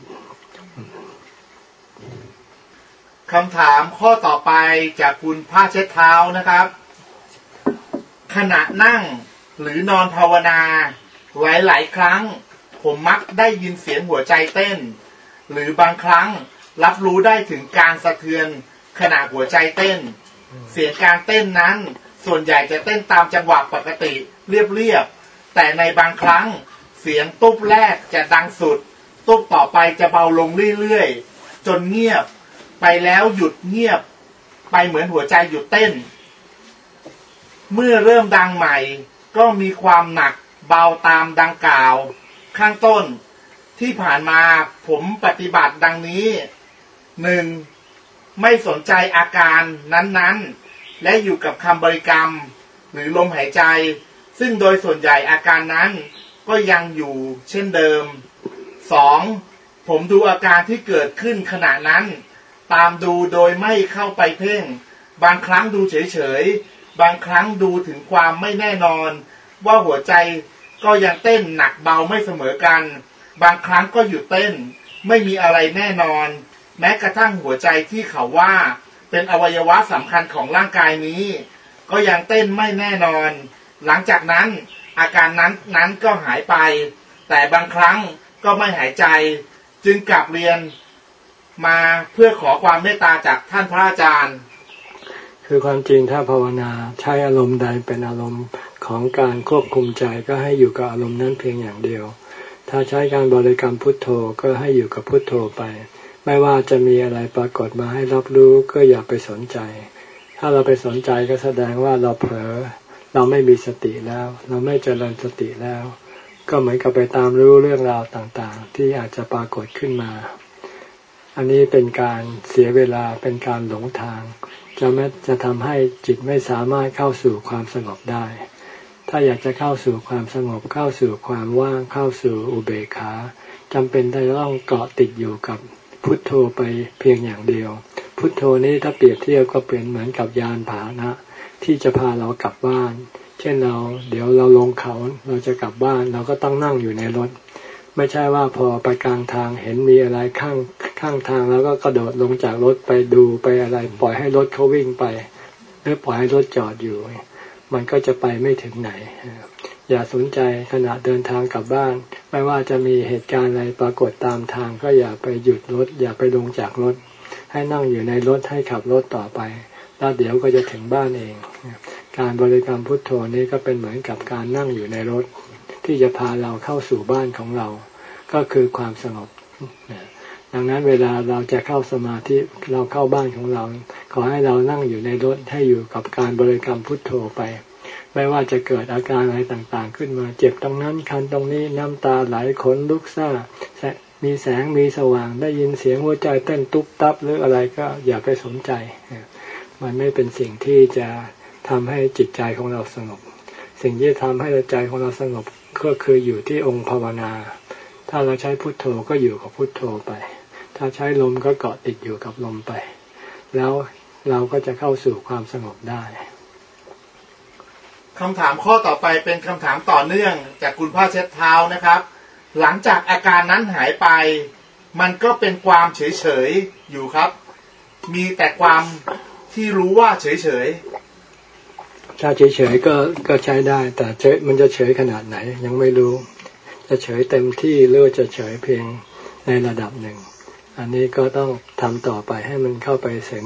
คำถามข้อต่อไปจากคุณผ้าเช็ดเท้านะครับ ขณะนั่งหรือนอนภาวนาหลายหลายครั้ง ผมมักได้ยินเสียงหัวใจเต้น หรือบางครั้งรับรู้ได้ถึงการสะเทือน ขณะหัวใจเต้น เสียงการเต้นนั้น ส่วนใหญ่จะเต้นตามจังหวะปกติเรียบๆแต่ในบางครั้งเสียงตุ๊บแรกจะดังสุด ตุ๊บต่อไปจะเบาลงเรื่อยๆจนเงียบไปแล้วหยุดเงียบ ไปเหมือนหัวใจหยุดเต้น เมื่อเริ่มดังใหม่ ก็มีความหนักเบาตามดังกล่าว ข้างต้นที่ผ่านมาผมปฏิบัติดังนี้หนึ่ง ไม่สนใจอาการนั้นๆ และอยู่กับคำบริกรรม หรือลมหายใจ ซึ่งโดยส่วนใหญ่อาการนั้นก็ยังอยู่เช่นเดิมสองผมดูอาการที่เกิดขึ้นขณะนั้น ตามดูโดยไม่เข้าไปเพ่ง บางครั้งดูเฉยๆ บางครั้งดูถึงความไม่แน่นอน ว่าหัวใจก็ยังเต้นหนักเบาไม่เสมอกัน บางครั้งก็หยุดเต้น ไม่มีอะไรแน่นอน แม้กระทั่งหัวใจที่เขาว่าเป็นอวัยวะสำคัญของร่างกายนี้ ก็ยังเต้นไม่แน่นอน หลังจากนั้นอาการนั้นนั้นก็หายไป แต่บางครั้งก็ไม่หายใจ จึงกลับเรียนมาเพื่อขอความเมตตาจากท่านพระอาจารย์ คือความจริงถ้าภาวนาใช้อารมณ์ใดเป็นอารมณ์ของการควบคุมใจก็ให้อยู่กับอารมณ์นั้นเพียงอย่างเดียว ถ้าใช้การบริกรรมพุทโธก็ให้อยู่กับพุทโธไป ไม่ว่าจะมีอะไรปรากฏมาให้รับรู้ก็อย่าไปสนใจ ถ้าเราไปสนใจก็แสดงว่าเราเผลอเราไม่มีสติแล้ว เราไม่เจริญสติแล้ว ก็เหมือนกับไปตามรู้เรื่องราวต่างๆ ที่อาจจะปรากฏขึ้นมา อันนี้เป็นการเสียเวลาเป็นการหลงทาง จะไม่จะทำให้จิตไม่สามารถเข้าสู่ความสงบได้ ถ้าอยากจะเข้าสู่ความสงบเข้าสู่ความว่างเข้าสู่อุเบกขาจำเป็นได้ต้องเกาะติดอยู่กับ พุทโธไปเพียงอย่างเดียว พุทโธนี้ถ้าเปรียบเทียบก็เป็นเหมือนกับยานผาหนะ ที่จะพาเรากลับบ้าน เช่นเราเดี๋ยวเราลงเขาเราจะกลับบ้านเราก็ต้องนั่งอยู่ในรถ ไม่ใช่ว่าพอไปกลางทางเห็นมีอะไรข้างข้างทางแล้วก็กระโดดลงจากรถไปดูไปอะไร ปล่อยให้รถเขาวิ่งไป หรือปล่อยให้รถจอดอยู่ มันก็จะไปไม่ถึงไหน อย่าสนใจขณะเดินทางกลับบ้าน ไม่ว่าจะมีเหตุการณ์อะไรปรากฏตามทาง ก็อย่าไปหยุดรถ อย่าไปลงจากรถ ให้นั่งอยู่ในรถให้ขับรถต่อไป แล้วเดี๋ยวก็จะถึงบ้านเอง การบริกรรมพุทโธนี้ก็เป็นเหมือนกับการนั่งอยู่ในรถ ที่จะพาเราเข้าสู่บ้านของเรา ก็คือความสงบดังนั้นเวลาเราจะเข้าสมาธิเราเข้าบ้านของเรา ขอให้เรานั่งอยู่ในรถให้อยู่กับการบริกรรมพุทโธไป ไม่ว่าจะเกิดอาการอะไรต่างๆ ขึ้นมาเจ็บตรงนั้นคันตรงนี้น้ำตาไหลขนลุกซ่ามีแสงมีสว่างได้ยินเสียงหัวใจเต้นตุ๊บตับหรืออะไรก็อย่าไปสนใจ มันไม่เป็นสิ่งที่จะทำให้จิตใจของเราสงบ สิ่งที่ทำให้ใจของเราสงบก็คืออยู่ที่องค์ภาวนา ถ้าเราใช้พุทโธก็อยู่กับพุทโธไป ถ้าใช้ลมก็เกาะติดอยู่กับลมไป แล้วเราก็จะเข้าสู่ความสงบได้ คำถามข้อต่อไปเป็นคำถามต่อเนื่องจากคุณพ่อเช็ดเท้านะครับ หลังจากอาการนั้นหายไป มันก็เป็นความเฉยๆอยู่ครับ มีแต่ความที่รู้ว่าเฉยๆถ้าเฉยๆก็ก็ใช้ได้ แต่เฉยมันจะเฉยขนาดไหน ยังไม่รู้ จะเฉยเต็มที่หรือจะเฉยเพียงในระดับหนึ่ง อันนี้ก็ต้องทำต่อไปให้มันเข้าไปถึง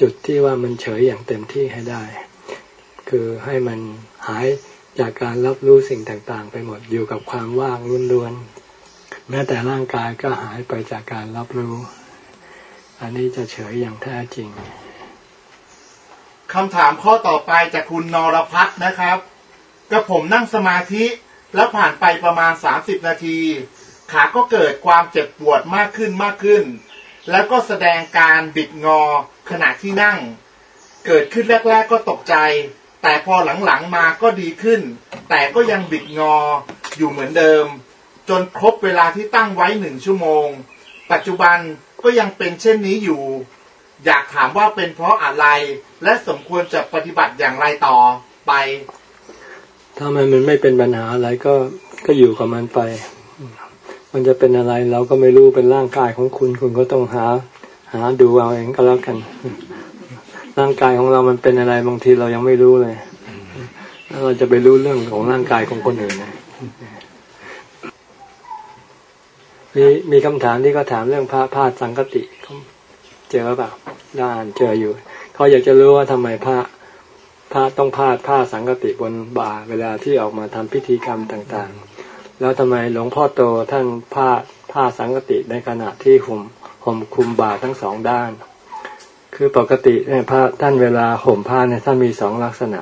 จุดที่ว่ามันเฉยอย่างเต็มที่ให้ได้ คือให้มัน หายจากการรับรู้สิ่งต่างๆ ไปหมดอยู่กับความว่างล้วนๆแม้แต่ร่างกายก็หายไปจากการรับรู้ อันนี้จะเฉยอย่างแท้จริงคำถามข้อต่อไปจากคุณนรพัฒนะครับกระผมนั่งสมาธิแล้วผ่านไปประมาณสามสิบนาที ขาก็เกิดความเจ็บปวดมากขึ้นมากขึ้น แล้วก็แสดงการบิดงอขณะที่นั่ง เกิดขึ้นแรก ๆ ก็ตกใจ แต่พอหลังๆมาก็ดีขึ้น แต่ก็ยังบิดงออยู่เหมือนเดิม จนครบเวลาที่ตั้งไว้หนึ่งชั่วโมง ปัจจุบันก็ยังเป็นเช่นนี้อยู่ อยากถามว่าเป็นเพราะอะไร และสมควรจะปฏิบัติอย่างไรต่อไป ถ้ามันมันไม่เป็นปัญหาอะไรก็ก็อยู่กับมันไป มันจะเป็นอะไรเราก็ไม่รู้เป็นร่างกายของคุณ คุณก็ต้องหา หาดูเอาเองก็แล้วกัน ร่างกายของเรามันเป็นอะไรบางทีเรายังไม่รู้เลยเราจะไปรู้เรื่องของร่างกายของคนอื่นนะมีมีคำถามที่เขาถามเรื่องพระพาดสังกติเจอเปล่าด้านเจออยู่เขาอยากจะรู้ว่าทำไมพระพระต้องพาดผ้าสังกติบนบ่าเวลาที่ออกมาทำพิธีกรรมต่างๆ แล้วทำไมหลวงพ่อโตท่านผ้าผ้าสังกติในขณะที่ห่มห่มคุมบ่าทั้งสองด้าน คือปกติเนี่ยพระท่านเวลาห่มผ้าเนี่ยท่านมีสองลักษณะ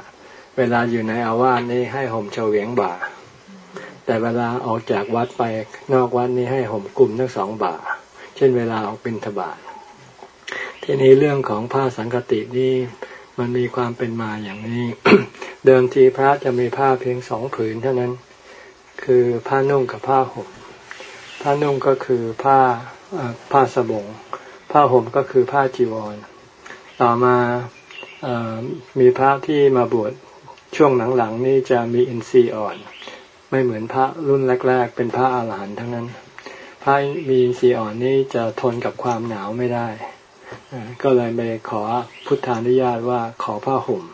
เวลาอยู่ในอาวาสนี่ให้ห่มเฉวียงบ่า แต่เวลาออกจากวัดไปนอกวัดนี่ให้ห่มกลุ่มทั้งสองบ่า เช่นเวลาออกบิณฑบาตทีนี้เรื่องของผ้าสังกตินี่มันมีความเป็นมาอย่างนี้ เดิมทีพระจะมีผ้าเพียงสองผืนเท่านั้น คือผ้านุ่งกับผ้าห่มผ้านุ่งก็คือผ้าผ้าสบง ผ้าห่มก็คือผ้าจีวร ต่อมาอมีพระที่มาบวชช่วงหลังๆนี่จะมีอินทรีย์อ่อน ไม่เหมือนพระรุ่นแรก ๆ เป็นพระอาหารหันต์ทั้งนั้น พระมีอินทรีย์อ่อนนี่จะทนกับความหนาวไม่ได้ ก็เลยไปขอพุทธานุญาตว่าขอผ้าห่ม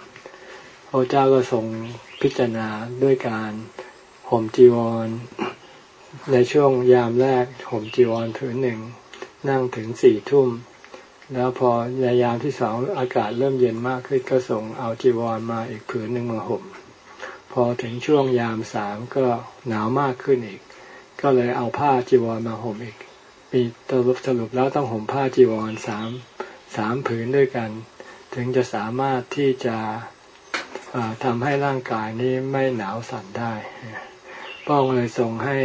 พระเจ้าก็ทรงพิจารณาด้วยการห่มจีวร ในช่วงยามแรกห่มจีวรผืนหนึ่งนั่งถึงสี่ทุ่ม แล้วพอในยามที่สองอากาศเริ่มเย็นมากขึ้นก็ส่งเอาจีวรมาอีกผืนหนึ่งมาห่ม พอถึงช่วงยามสามก็หนาวมากขึ้นอีก ก็เลยเอาผ้าจีวรมาห่มอีกมีตรุปสรุปแล้วต้องห่มผ้าจีวรสามสามผืนด้วยกัน ถึงจะสามารถที่จะทำให้ร่างกายนี้ไม่หนาวสั่นได้ป้องเลยส่งให้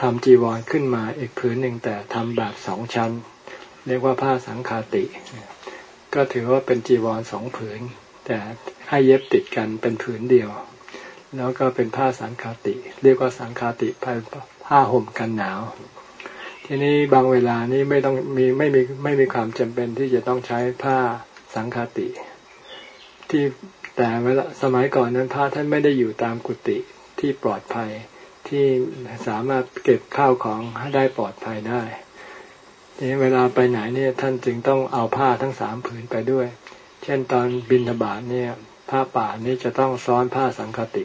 ทำจีวรขึ้นมาอีกผืนหนึ่งแต่ทำแบบสองชั้น เรียกว่าผ้าสังคาติ ก็ถือว่าเป็นจีวรสองผืน แต่ให้เย็บติดกันเป็นผืนเดียว แล้วก็เป็นผ้าสังคาติ เรียกว่าสังคาติผ้าห่มกันหนาว ทีนี้บางเวลานี้ไม่ต้องมีไม่มีไม่มีความจำเป็นที่จะต้องใช้ผ้าสังคาติ ที่แต่เวลาสมัยก่อนนั้นพระท่านไม่ได้อยู่ตามกุฏิที่ปลอดภัยที่สามารถเก็บข้าวของให้ได้ปลอดภัยได้ นี่เวลาไปไหนเนี่ยท่านจึงต้องเอาผ้าทั้งสามผืนไปด้วย เช่นตอนบินทบาทเนี่ย ผ้าป่านี่จะต้องซ้อนผ้าสังคติ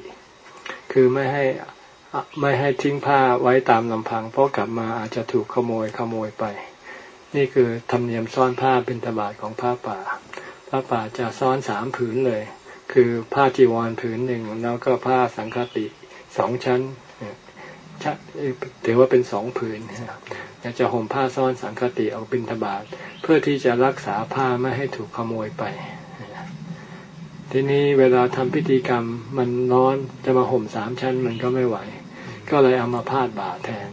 คือไม่ให้ไม่ให้ทิ้งผ้าไว้ตามลำพัง เพราะกลับมาอาจจะถูกขโมยขโมยไป นี่คือธรรมเนียมซ้อนผ้าบินทบาทของผ้าป่า ผ้าป่าจะซ้อนสามผืนเลย คือผ้าจีวรผืนหนึ่งแล้วก็ผ้าสังคติสองชั้น ถือว่าเป็นสองผืนอยากจะห่มผ้าซ้อนสังคติออกบินทบาทเพื่อที่จะรักษาผ้าไม่ให้ถูกขโมยไป ทีนี้เวลาทำพิธีกรรมมันร้อนจะมาห่มสามชั้นมันก็ไม่ไหว ก็เลยเอามาพาดบ่าแทน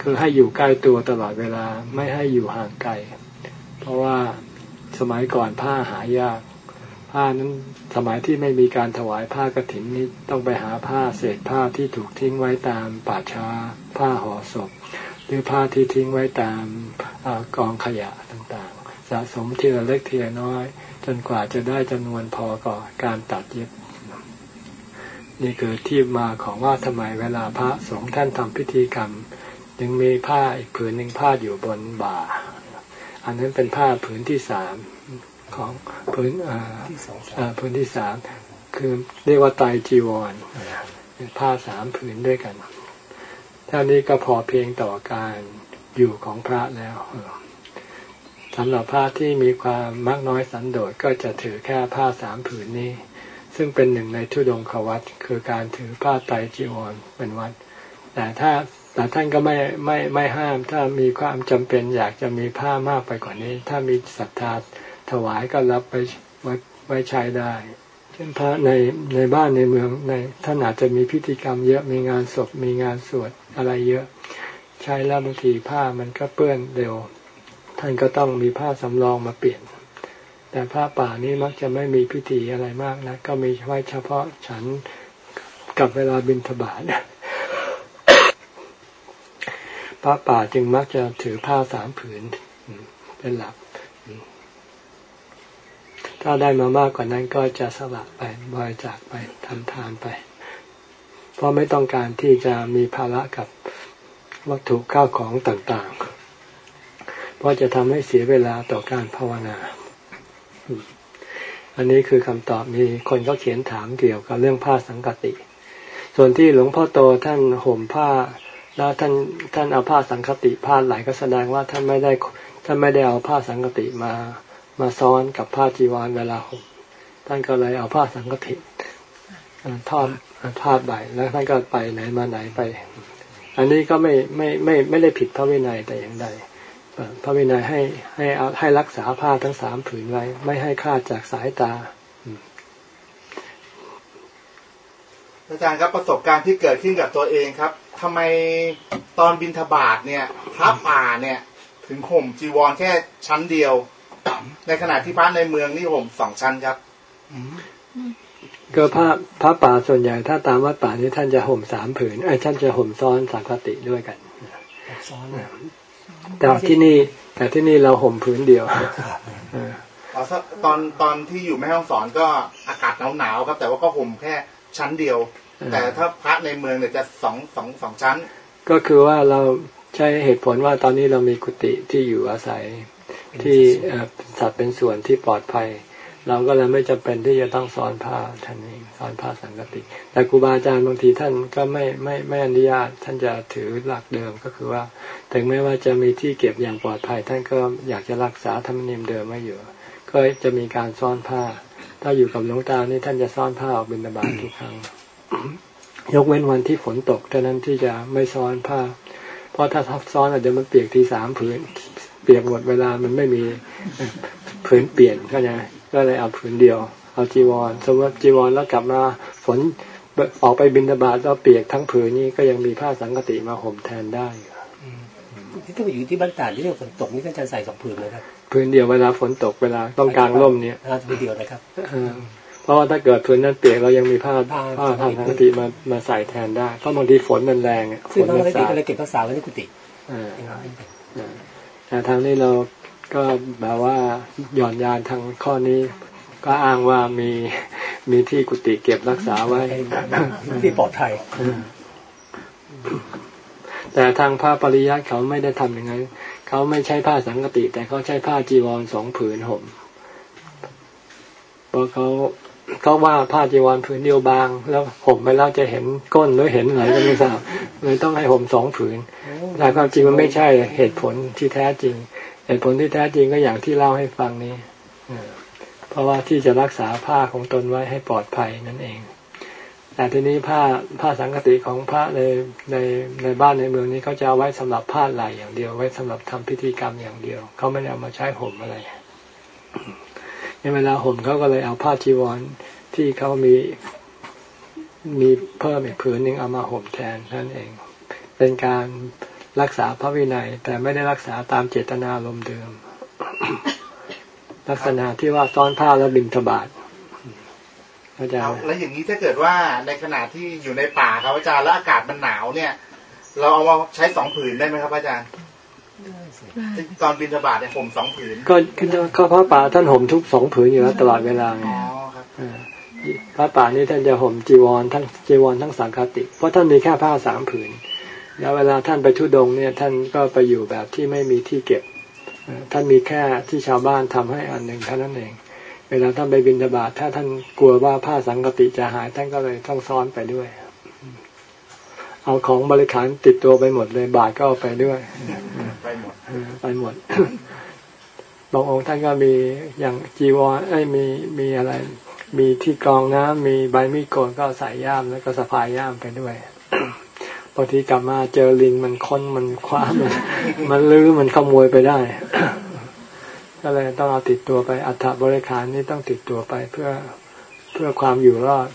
คือให้อยู่ใกล้ตัวตลอดเวลาไม่ให้อยู่ห่างไกล เพราะว่าสมัยก่อนผ้าหายาก ผ้านั้นสมัยที่ไม่มีการถวายผ้ากรถินนี้ต้องไปหาผ้าเศษผ้าที่ถูกทิ้งไว้ตามป่าช้า ผ้าห่อศพ หรือผ้าที่ทิ้งไว้ตามอกองขยะต่างๆ สะสมทีละเล็กทีละน้อย จนกว่าจะได้จำนวนพอก่อการตัดเย็บ นี่คือที่มาของว่าทำไมเวลาพระสงฆ์ท่านทำพิธีกรรมจึงมีผ้าอีกผืนหนึ่งผ้าอยู่บนบ่า อันนั้นเป็นผ้าผืนที่สาม ของพื้นพื้นที่สามคือเรียกว่าไตจีวรผ้าสามผืนด้วยกันท่านี้ก็พอเพียงต่อการอยู่ของพระแล้วสำหรับพระที่มีความมากน้อยสันโดษก็จะถือแค่ผ้าสามผืนนี้ ซึ่งเป็นหนึ่งในทุดงควัตคือการถือผ้าไตจีวรเป็นวัด แต่ถ้าแต่ท่านก็ไม่ไม่ไม่ห้าม ถ้ามีความจำเป็นอยากจะมีผ้ามากไปกว่านี้ ถ้ามีศรัทธา ถวายก็รับไปไว้ไว้ใช้ได้ เช่นพระในในบ้านในเมืองในท่านอาจจะมีพิธีกรรมเยอะมีงานศพมีงานสวดอะไรเยอะ ใช้แล้วบางทีผ้ามันก็เปื้อนเร็ว ท่านก็ต้องมีผ้าสำรองมาเปลี่ยน แต่ผ้าป่านี้มักจะไม่มีพิธีอะไรมากนะก็มีไว้เฉพาะฉันกับเวลาบินทบาทพระป่าจึงมักจะถือผ้าสามผืนเป็นหลัก ถ้าได้มามากกว่านั้นก็จะสละไปบริจาคไปทำทานไป เพราะไม่ต้องการที่จะมีภาระกับวัตถุข้าวของต่างๆ เพราะจะทำให้เสียเวลาต่อการภาวนา อันนี้คือคำตอบมีคนก็เขียนถามเกี่ยวกับเรื่องผ้าสังกติ ส่วนที่หลวงพ่อโตท่านห่มผ้า แล้วท่านท่านเอาผ้าสังกติผ้าไหลก็แสดงว่าท่านไม่ได้ท่านไม่ได้เอาผ้าสังกติมา มาซ้อนกับผ้าจีวรเวลาห่มท่านก็เลยเอาผ้าสังฆทิทอดทอดใบแล้วท่านก็ไปไหนมาไหนไป อันนี้ก็ไม่ไม่ไม่ไม่ได้ผิดพระวินัยแต่อย่างใดพระวินัยให้ให้อาให้รักษาผ้าทั้งสามผืนไว้ ไม่ให้คลาดจากสายตาอาจารย์ครับประสบการณ์ที่เกิดขึ้นกับตัวเองครับทำไมตอนบินทบาทเนี่ยพระป่าเนี่ย ถึงห่มจีวรแค่ชั้นเดียว ในขณะที่พระในเมืองนี่ห่มสองชั้นครับก็พระพระป่าส่วนใหญ่ถ้าตามวัดป่านี้ท่านจะห่มสามผืนไอ้ท่านจะห่มซ้อนสังคติด้วยกันซ้อนแต่ที่นี่ แต่ที่นี่เราห่มผืนเดียวตอนตอนที่อยู่แม่ห้องสอนก็อากาศหนาวหนาวครับ แต่ว่าก็ห่มแค่ชั้นเดียว แต่ถ้าพระในเมืองเนี่ยจะสองสองสองชั้น ก็คือว่าเราใช้เหตุผลว่าตอนนี้เรามีกุฏิที่อยู่อาศัย ที่สัตว์เป็นส่วนที่ปลอดภัย เราก็เลยไม่จำเป็นที่จะต้องสอนผ้าท่านเองสอนผ้าสังกติ แต่ครูบาอาจารย์บางทีท่านก็ไม่ไม่ไม่อนุญาตท่านจะถือหลักเดิมก็คือว่า ถึงแม้ว่าจะมีที่เก็บอย่างปลอดภัย ท่านก็อยากจะรักษาธรรมเนียมเดิมไว้อยู่ ก็จะมีการซ่อนผ้า ถ้าอยู่กับหลวงตานี่ท่านจะซ่อนผ้าออกบิณฑบาตทุกครั้งยกเว้นวันที่ฝนตกเท่านั้นที่จะไม่ซ้อนผ้า เพราะถ้าทับซ้อนเดี๋ยวมันเปียกทีสามผืน เปียกหมดเวลามันไม่มีผืนเปลี่ยนก็ไงก็เลยเอาผืนเดียว เอาจีวรสมมติจีวรแล้วกลับมาฝนออกไปบินทบาทแล้วเปียกทั้งผืนนี้ก็ยังมีผ้าสังกติมาห่มแทนได้ที่ต้องอยู่ที่บ้านตาดที่เรียกฝนตกนี่ท่านจะใส่สองผืนเลยครับผืนเดียวเวลาฝนตกเวลาต้องกลางร่มเนี่ยผืนเดียวนะครับเพราะว่าถ้าเกิดผืนนั้นเปียกเรายังมีผ้าผ้าผ้าสังกติมามาใส่แทนได้เพราะบางทีฝนมันแรงฝนมันสาดก็เลยเก็บภาษาไว้ในกุฏิ แต่ทางนี้เราก็แบบว่าหย่อนยานทางข้อนี้ ก็อ้างว่ามีมีที่กุฏิเก็บรักษาไว้ที่ปลอดภัยแต่ทางผ้าปริยัติเขาไม่ได้ทำอย่างนั้นเขาไม่ใช้ผ้าสังกติ แต่เขาใช้ผ้าจีวรสองผืนห่มเพราะเขา เขาว่าผ้าจีวรผืนเดียวบาง แล้วห่มไปแล้วจะเห็นก้นหรือเห็นอะไรก็ไม่ทราบเลยต้องให้ห่มสองผืนแต่ความจริงมันไม่ใช่เหตุผลที่แท้จริง เหตุผลที่แท้จริงก็อย่างที่เล่าให้ฟังนี้เพราะว่าที่จะรักษาผ้าของตนไว้ให้ปลอดภัยนั่นเอง แต่ทีนี้ผ้าผ้าสังกติของพระในในในบ้านในเมืองนี้เขาจะเอาไว้สำหรับผ้าไหลอย่างเดียว ไว้สำหรับทำพิธีกรรมอย่างเดียวเขาไม่ได้เอามาใช้ห่มอะไร เวลาห่มเขาก็เลยเอาผ้าจีวรที่เขามีมีเพิ่มอีกผืนหนึ่งเอามาห่มแทนนั่นเอง เป็นการรักษาพระวินัย แต่ไม่ได้รักษาตามเจตนาลมเดิม ลักษณะที่ว่าซ้อนผ้าแล้วบินทบาทอาจารย์แล้วอย่างนี้ถ้าเกิดว่าในขณะที่อยู่ในป่าครับอาจารย์แล้วอากาศมันหนาวเนี่ย เราเอามาใช้สองผืนได้ไหมครับอาจารย์ ตอนบินทบาทเนี่ยผมสองผืนก็ก็พระป่าท่านห่มทุกสองผืนอยู่แล้วตลอดเวลาไงอ๋อครับเออพระป่านี่ท่านจะห่มจีวรทั้งจีวรทั้งสังฆติ เพราะท่านมีแค่ผ้าสามผืน แล้วเวลาท่านไปทุดงค์เนี่ยท่านก็ไปอยู่แบบที่ไม่มีที่เก็บเอ่อท่านมีแค่ที่ชาวบ้านทำให้อันหนึ่งเท่านั้นเอง เวลาท่านไปบิณฑบาตถ้าท่านกลัวว่าผ้าสังกติจะหายท่านก็เลยต้องซ้อนไปด้วย เอาของบริขารติดตัวไปหมดเลยบาทก็เอาไปด้วย ไปหมดเออไปหมดบางองค์ท่านก็มีอย่างจีวรไอ้ยมีมีอะไร มีที่กรองน้ำมีใบมีดโกนก็ใส่ย่ามแล้วก็สะพายย่ามไปด้วยบางทีกลับมาเจอลิงมันค้นมันคว้ามันมันลื้อมันขโมยไปได้ก็เลยต้องเอาติดตัวไปอัฐบริขารนี่ต้องติดตัวไปเพื่อเพื่อความอยู่รอด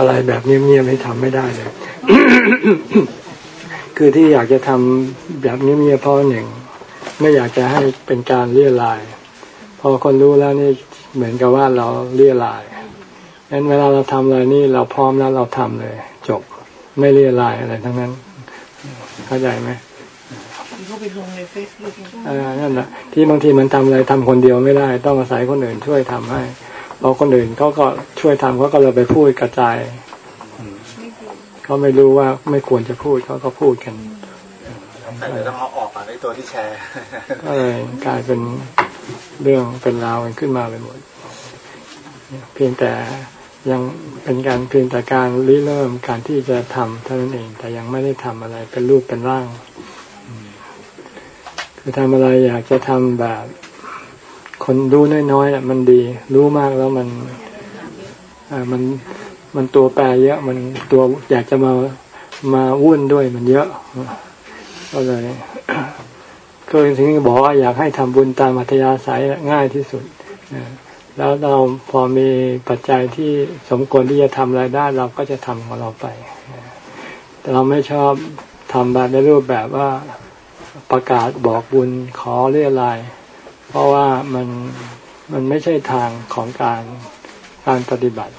อะไรแบบเงียบๆให้ทำไม่ได้เลยคือที่อยากจะทำแบบเงียบๆเพราะหนึ่งไม่อยากจะให้เป็นการเลี่ยลาย พอคนรู้แล้วนี่เหมือนกับว่าเราเลี่ยลายงั้นเวลาเราทำอะไรนี่เราพร้อมแล้วเราทำเลย จบไม่เลี่ยลายอะไรทั้งนั้น เข้าใจไหมเขาไปลงในเฟซบุ๊กเออนั่นแหละที่บางทีมันทำอะไรทำคนเดียวไม่ได้ ต้องอาศัยคนอื่นช่วยทำให้ พอคนอื่นเขาก็ช่วยทำเขาก็เลยไปพูดกระจายเขาไม่รู้ว่าไม่ควรจะพูดเขาก็พูดกันแต่เดี๋ยวต้องเอาออกก่อนในตัวที่แชร์ก็เลยกลายเป็นเรื่องเป็นราวกันขึ้นมาไปหมดเพียงแต่ยังเป็นการเพียงแต่การริเริ่มการที่จะทำเท่านั้นเอง แต่ยังไม่ได้ทำอะไรเป็นรูปเป็นร่างอืมคือทำอะไรอยากจะทำแบบ คนรู้น้อยๆน่ะ มันดี รู้มากแล้วมันอ่ามันมันตัวแปรเยอะ มันตัวอยากจะมามาวุ่นด้วยมันเยอะก็เลยก็ถึงบอกว่าอยากให้ทำบุญตามอัธยาศัยง่ายที่สุดแล้วเราพอมีปัจจัยที่สมควรที่จะทำอะไรได้เราก็จะทำของเราไป แต่เราไม่ชอบทำแบบในรูปแบบว่าประกาศบอกบุญขอเรียราย เพราะว่ามันมันไม่ใช่ทางของการการปฏิบัติ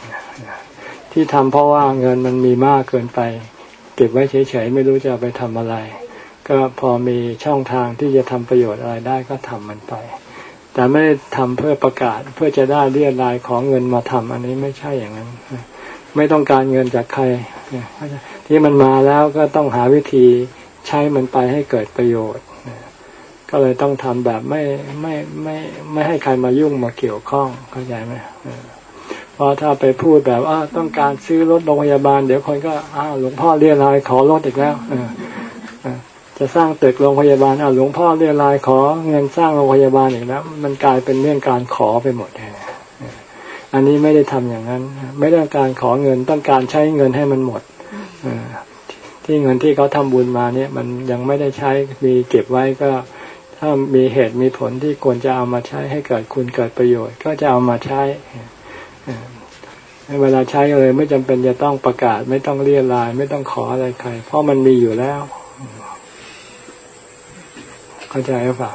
ที่ทำเพราะว่าเงินมันมีมากเกินไป เก็บไว้เฉยๆไม่รู้จะไปทำอะไร ก็พอมีช่องทางที่จะทำประโยชน์อะไรได้ก็ทำมันไป แต่ไม่ได้ทำเพื่อประกาศเพื่อจะได้เรียรายของเงินมาทำอันนี้ไม่ใช่อย่างนั้น ไม่ต้องการเงินจากใคร ที่มันมาแล้วก็ต้องหาวิธีใช้มันไปให้เกิดประโยชน์ ก็เลยต้องทำแบบไม่ไม่ไม่ไม่ให้ใครมายุ่งมาเกี่ยวข้องเข้าใจไหมเพราะถ้าไปพูดแบบว่าต้องการซื้อรถโรงพยาบาล เดี๋ยวคนก็อ้าวหลวงพ่อเรียรายขอรถอีกแล้วเออจะสร้างตึกโรงพยาบาลอ้าวหลวงพ่อเรียรายขอเงินสร้างโรงพยาบาลอีกแล้วมันกลายเป็นเรื่องการขอไปหมดเลยอันนี้ไม่ได้ทำอย่างนั้น ไม่ได้ต้องการขอเงินต้องการใช้เงินให้มันหมดเอที่เงินที่เขาทำบุญมาเนี่ย มันยังไม่ได้ใช้มีเก็บไว้ก็ ถ้ามีเหตุมีผลที่ควรจะเอามาใช้ให้เกิดคุณเกิดประโยชน์ ก็จะเอามาใช้เออเวลาใช้เลยไม่จำเป็นจะต้องประกาศ ไม่ต้องเรียราย ไม่ต้องขออะไรใคร เพราะมันมีอยู่แล้ว เข้าใจหรือเปล่า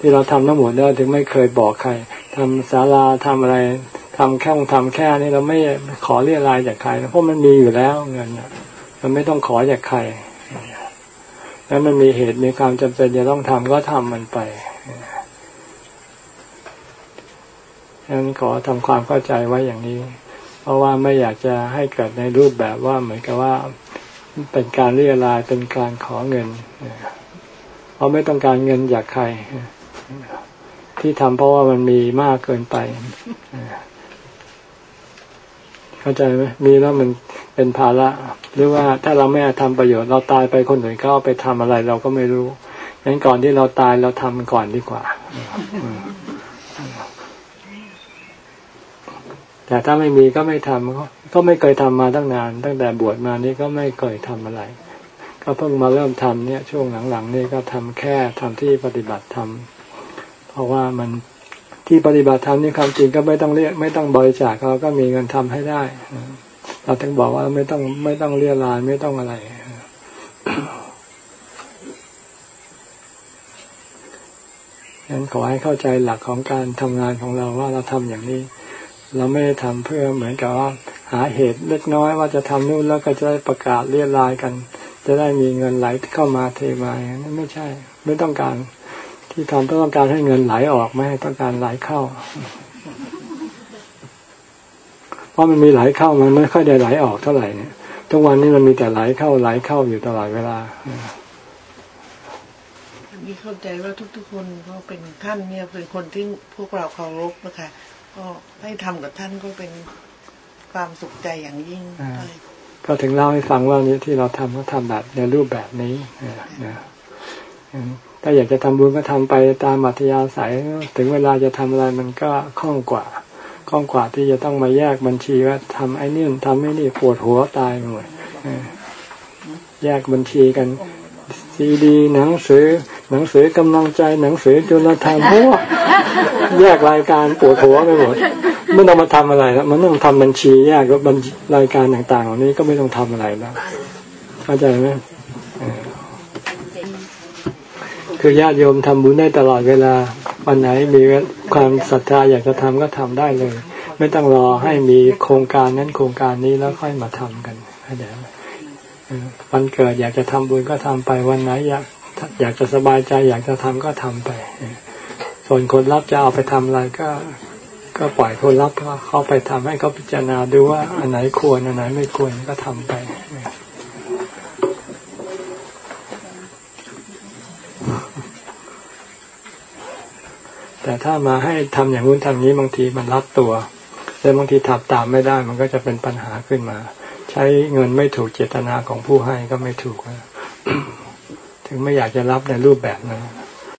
ที่เราทำทั้งหมดแล้วถึงไม่เคยบอกใครทำศาลาทำอะไรทำแค่ทำแค่นี้เราไม่ขอเรียรายจากใครเพราะมันมีอยู่แล้วเงินน่ะมันไม่ต้องขอจากใคร แล้วมันมีเหตุมีความจำเป็นจะต้องทำก็ทำมันไปฉะนั้นขอทำความเข้าใจไว้อย่างนี้ เพราะว่าไม่อยากจะให้เกิดในรูปแบบว่าเหมือนกับว่าเป็นการเรียรายเป็นการขอเงินเพราะไม่ต้องการเงินจากใคร ที่ทำเพราะว่ามันมีมากเกินไป เข้าใจไหมมีแล้วมันเป็นภาระ หรือว่าถ้าเราไม่ทำประโยชน์เราตายไปคนอื่นก็เอาไปทำอะไรเราก็ไม่รู้งั้นก่อนที่เราตายเราทำมันก่อนดีกว่า แต่ถ้าไม่มีก็ไม่ทำก็ไม่เคยทำมาตั้งนาน ตั้งแต่บวชมานี่ก็ไม่เคยทำอะไร ก็เพิ่งมาเริ่มทำเนี่ย ช่วงหลังๆนี่ก็ทำแค่ทำที่ปฏิบัติธรรมเพราะว่ามัน ที่ปฏิบัติธรรมนี่ความจริงก็ไม่ต้องเรียกไม่ต้องบริจาคเราก็มีเงินทำให้ได้ เราถึงบอกว่าไม่ต้องไม่ต้องเรียรายไม่ต้องอะไรฉะนั้นขอให้เข้าใจหลักของการทำงานของเราว่าเราทำอย่างนี้ เราไม่ได้ทำเพื่อเหมือนกับว่า หาเหตุเล็กน้อยว่าจะทำนู่นแล้วก็จะได้ประกาศเรียรายกัน จะได้มีเงินไหลเข้ามาเทมาอย่างนั้นไม่ใช่ ไม่ต้องการ ที่ทำต้องการให้เงินไหลออกไม่ให้ต้องการไหลเข้า เพราะมันมีไหลเข้ามันไม่ค่อยได้ไหลออกเท่าไหร่เนี่ยทุกวันนี้มันมีแต่ไหลเข้าไหลเข้าอยู่ตลอดเวลานี่เข้าใจว่าทุก ๆ คนเขาเป็นท่านเนี่ยเป็นคนที่พวกเราเคารพนะคะก็ให้ทำกับท่านก็เป็นความสุขใจอย่างยิ่งก็ถึงเล่าให้ฟังว่านี้ที่เราทำก็ทำแบบในรูปแบบนี้นะ ถ้าอยากจะทำบุญก็ทำไปตามอัธยาศัย ถึงเวลาจะทำอะไรมันก็คล่องกว่าคล่องกว่าที่จะต้องมาแยกบัญชีว่าทำไอ้นี่ทำไอ้นี่ปวดหัวตายหมดแยกบัญชีกันซีดีหนังสือ หนังสือกำลังใจหนังสือจุลธรรมพวกแยกรายการปวดหัวไปหมดไม่ต้องมาทำอะไรแล้วมันต้องทำบัญชีแยกก็บัญรายการต่างๆเหล่านี้ก็ไม่ต้องทำอะไรแล้วเข้าใจไหม คือญาติโยมทำบุญได้ตลอดเวลา วันไหนมีความศรัทธาอยากจะทำก็ทำได้เลย ไม่ต้องรอให้มีโครงการนั้นโครงการนี้แล้วค่อยมาทำกันเข้าใจไหมวันเกิดอยากจะทำบุญก็ทำไปวันไหนอยากอยากจะสบายใจ อยากจะทำก็ทำไป ส่วนคนรับจะเอาไปทำอะไรก็ก็ปล่อยคนรับเขาไปทำให้เขาพิจารณาดูว่าอันไหนควรอันไหนไม่ควรก็ทำไป แต่ถ้ามาให้ทำอย่างนู้นทำนี้บางทีมันรับตัว แล้วบางทีทำตามไม่ได้มันก็จะเป็นปัญหาขึ้นมา ใช้เงินไม่ถูกเจตนาของผู้ให้ก็ไม่ถูกนะถึงไม่อยากจะรับในรูปแบบนั้น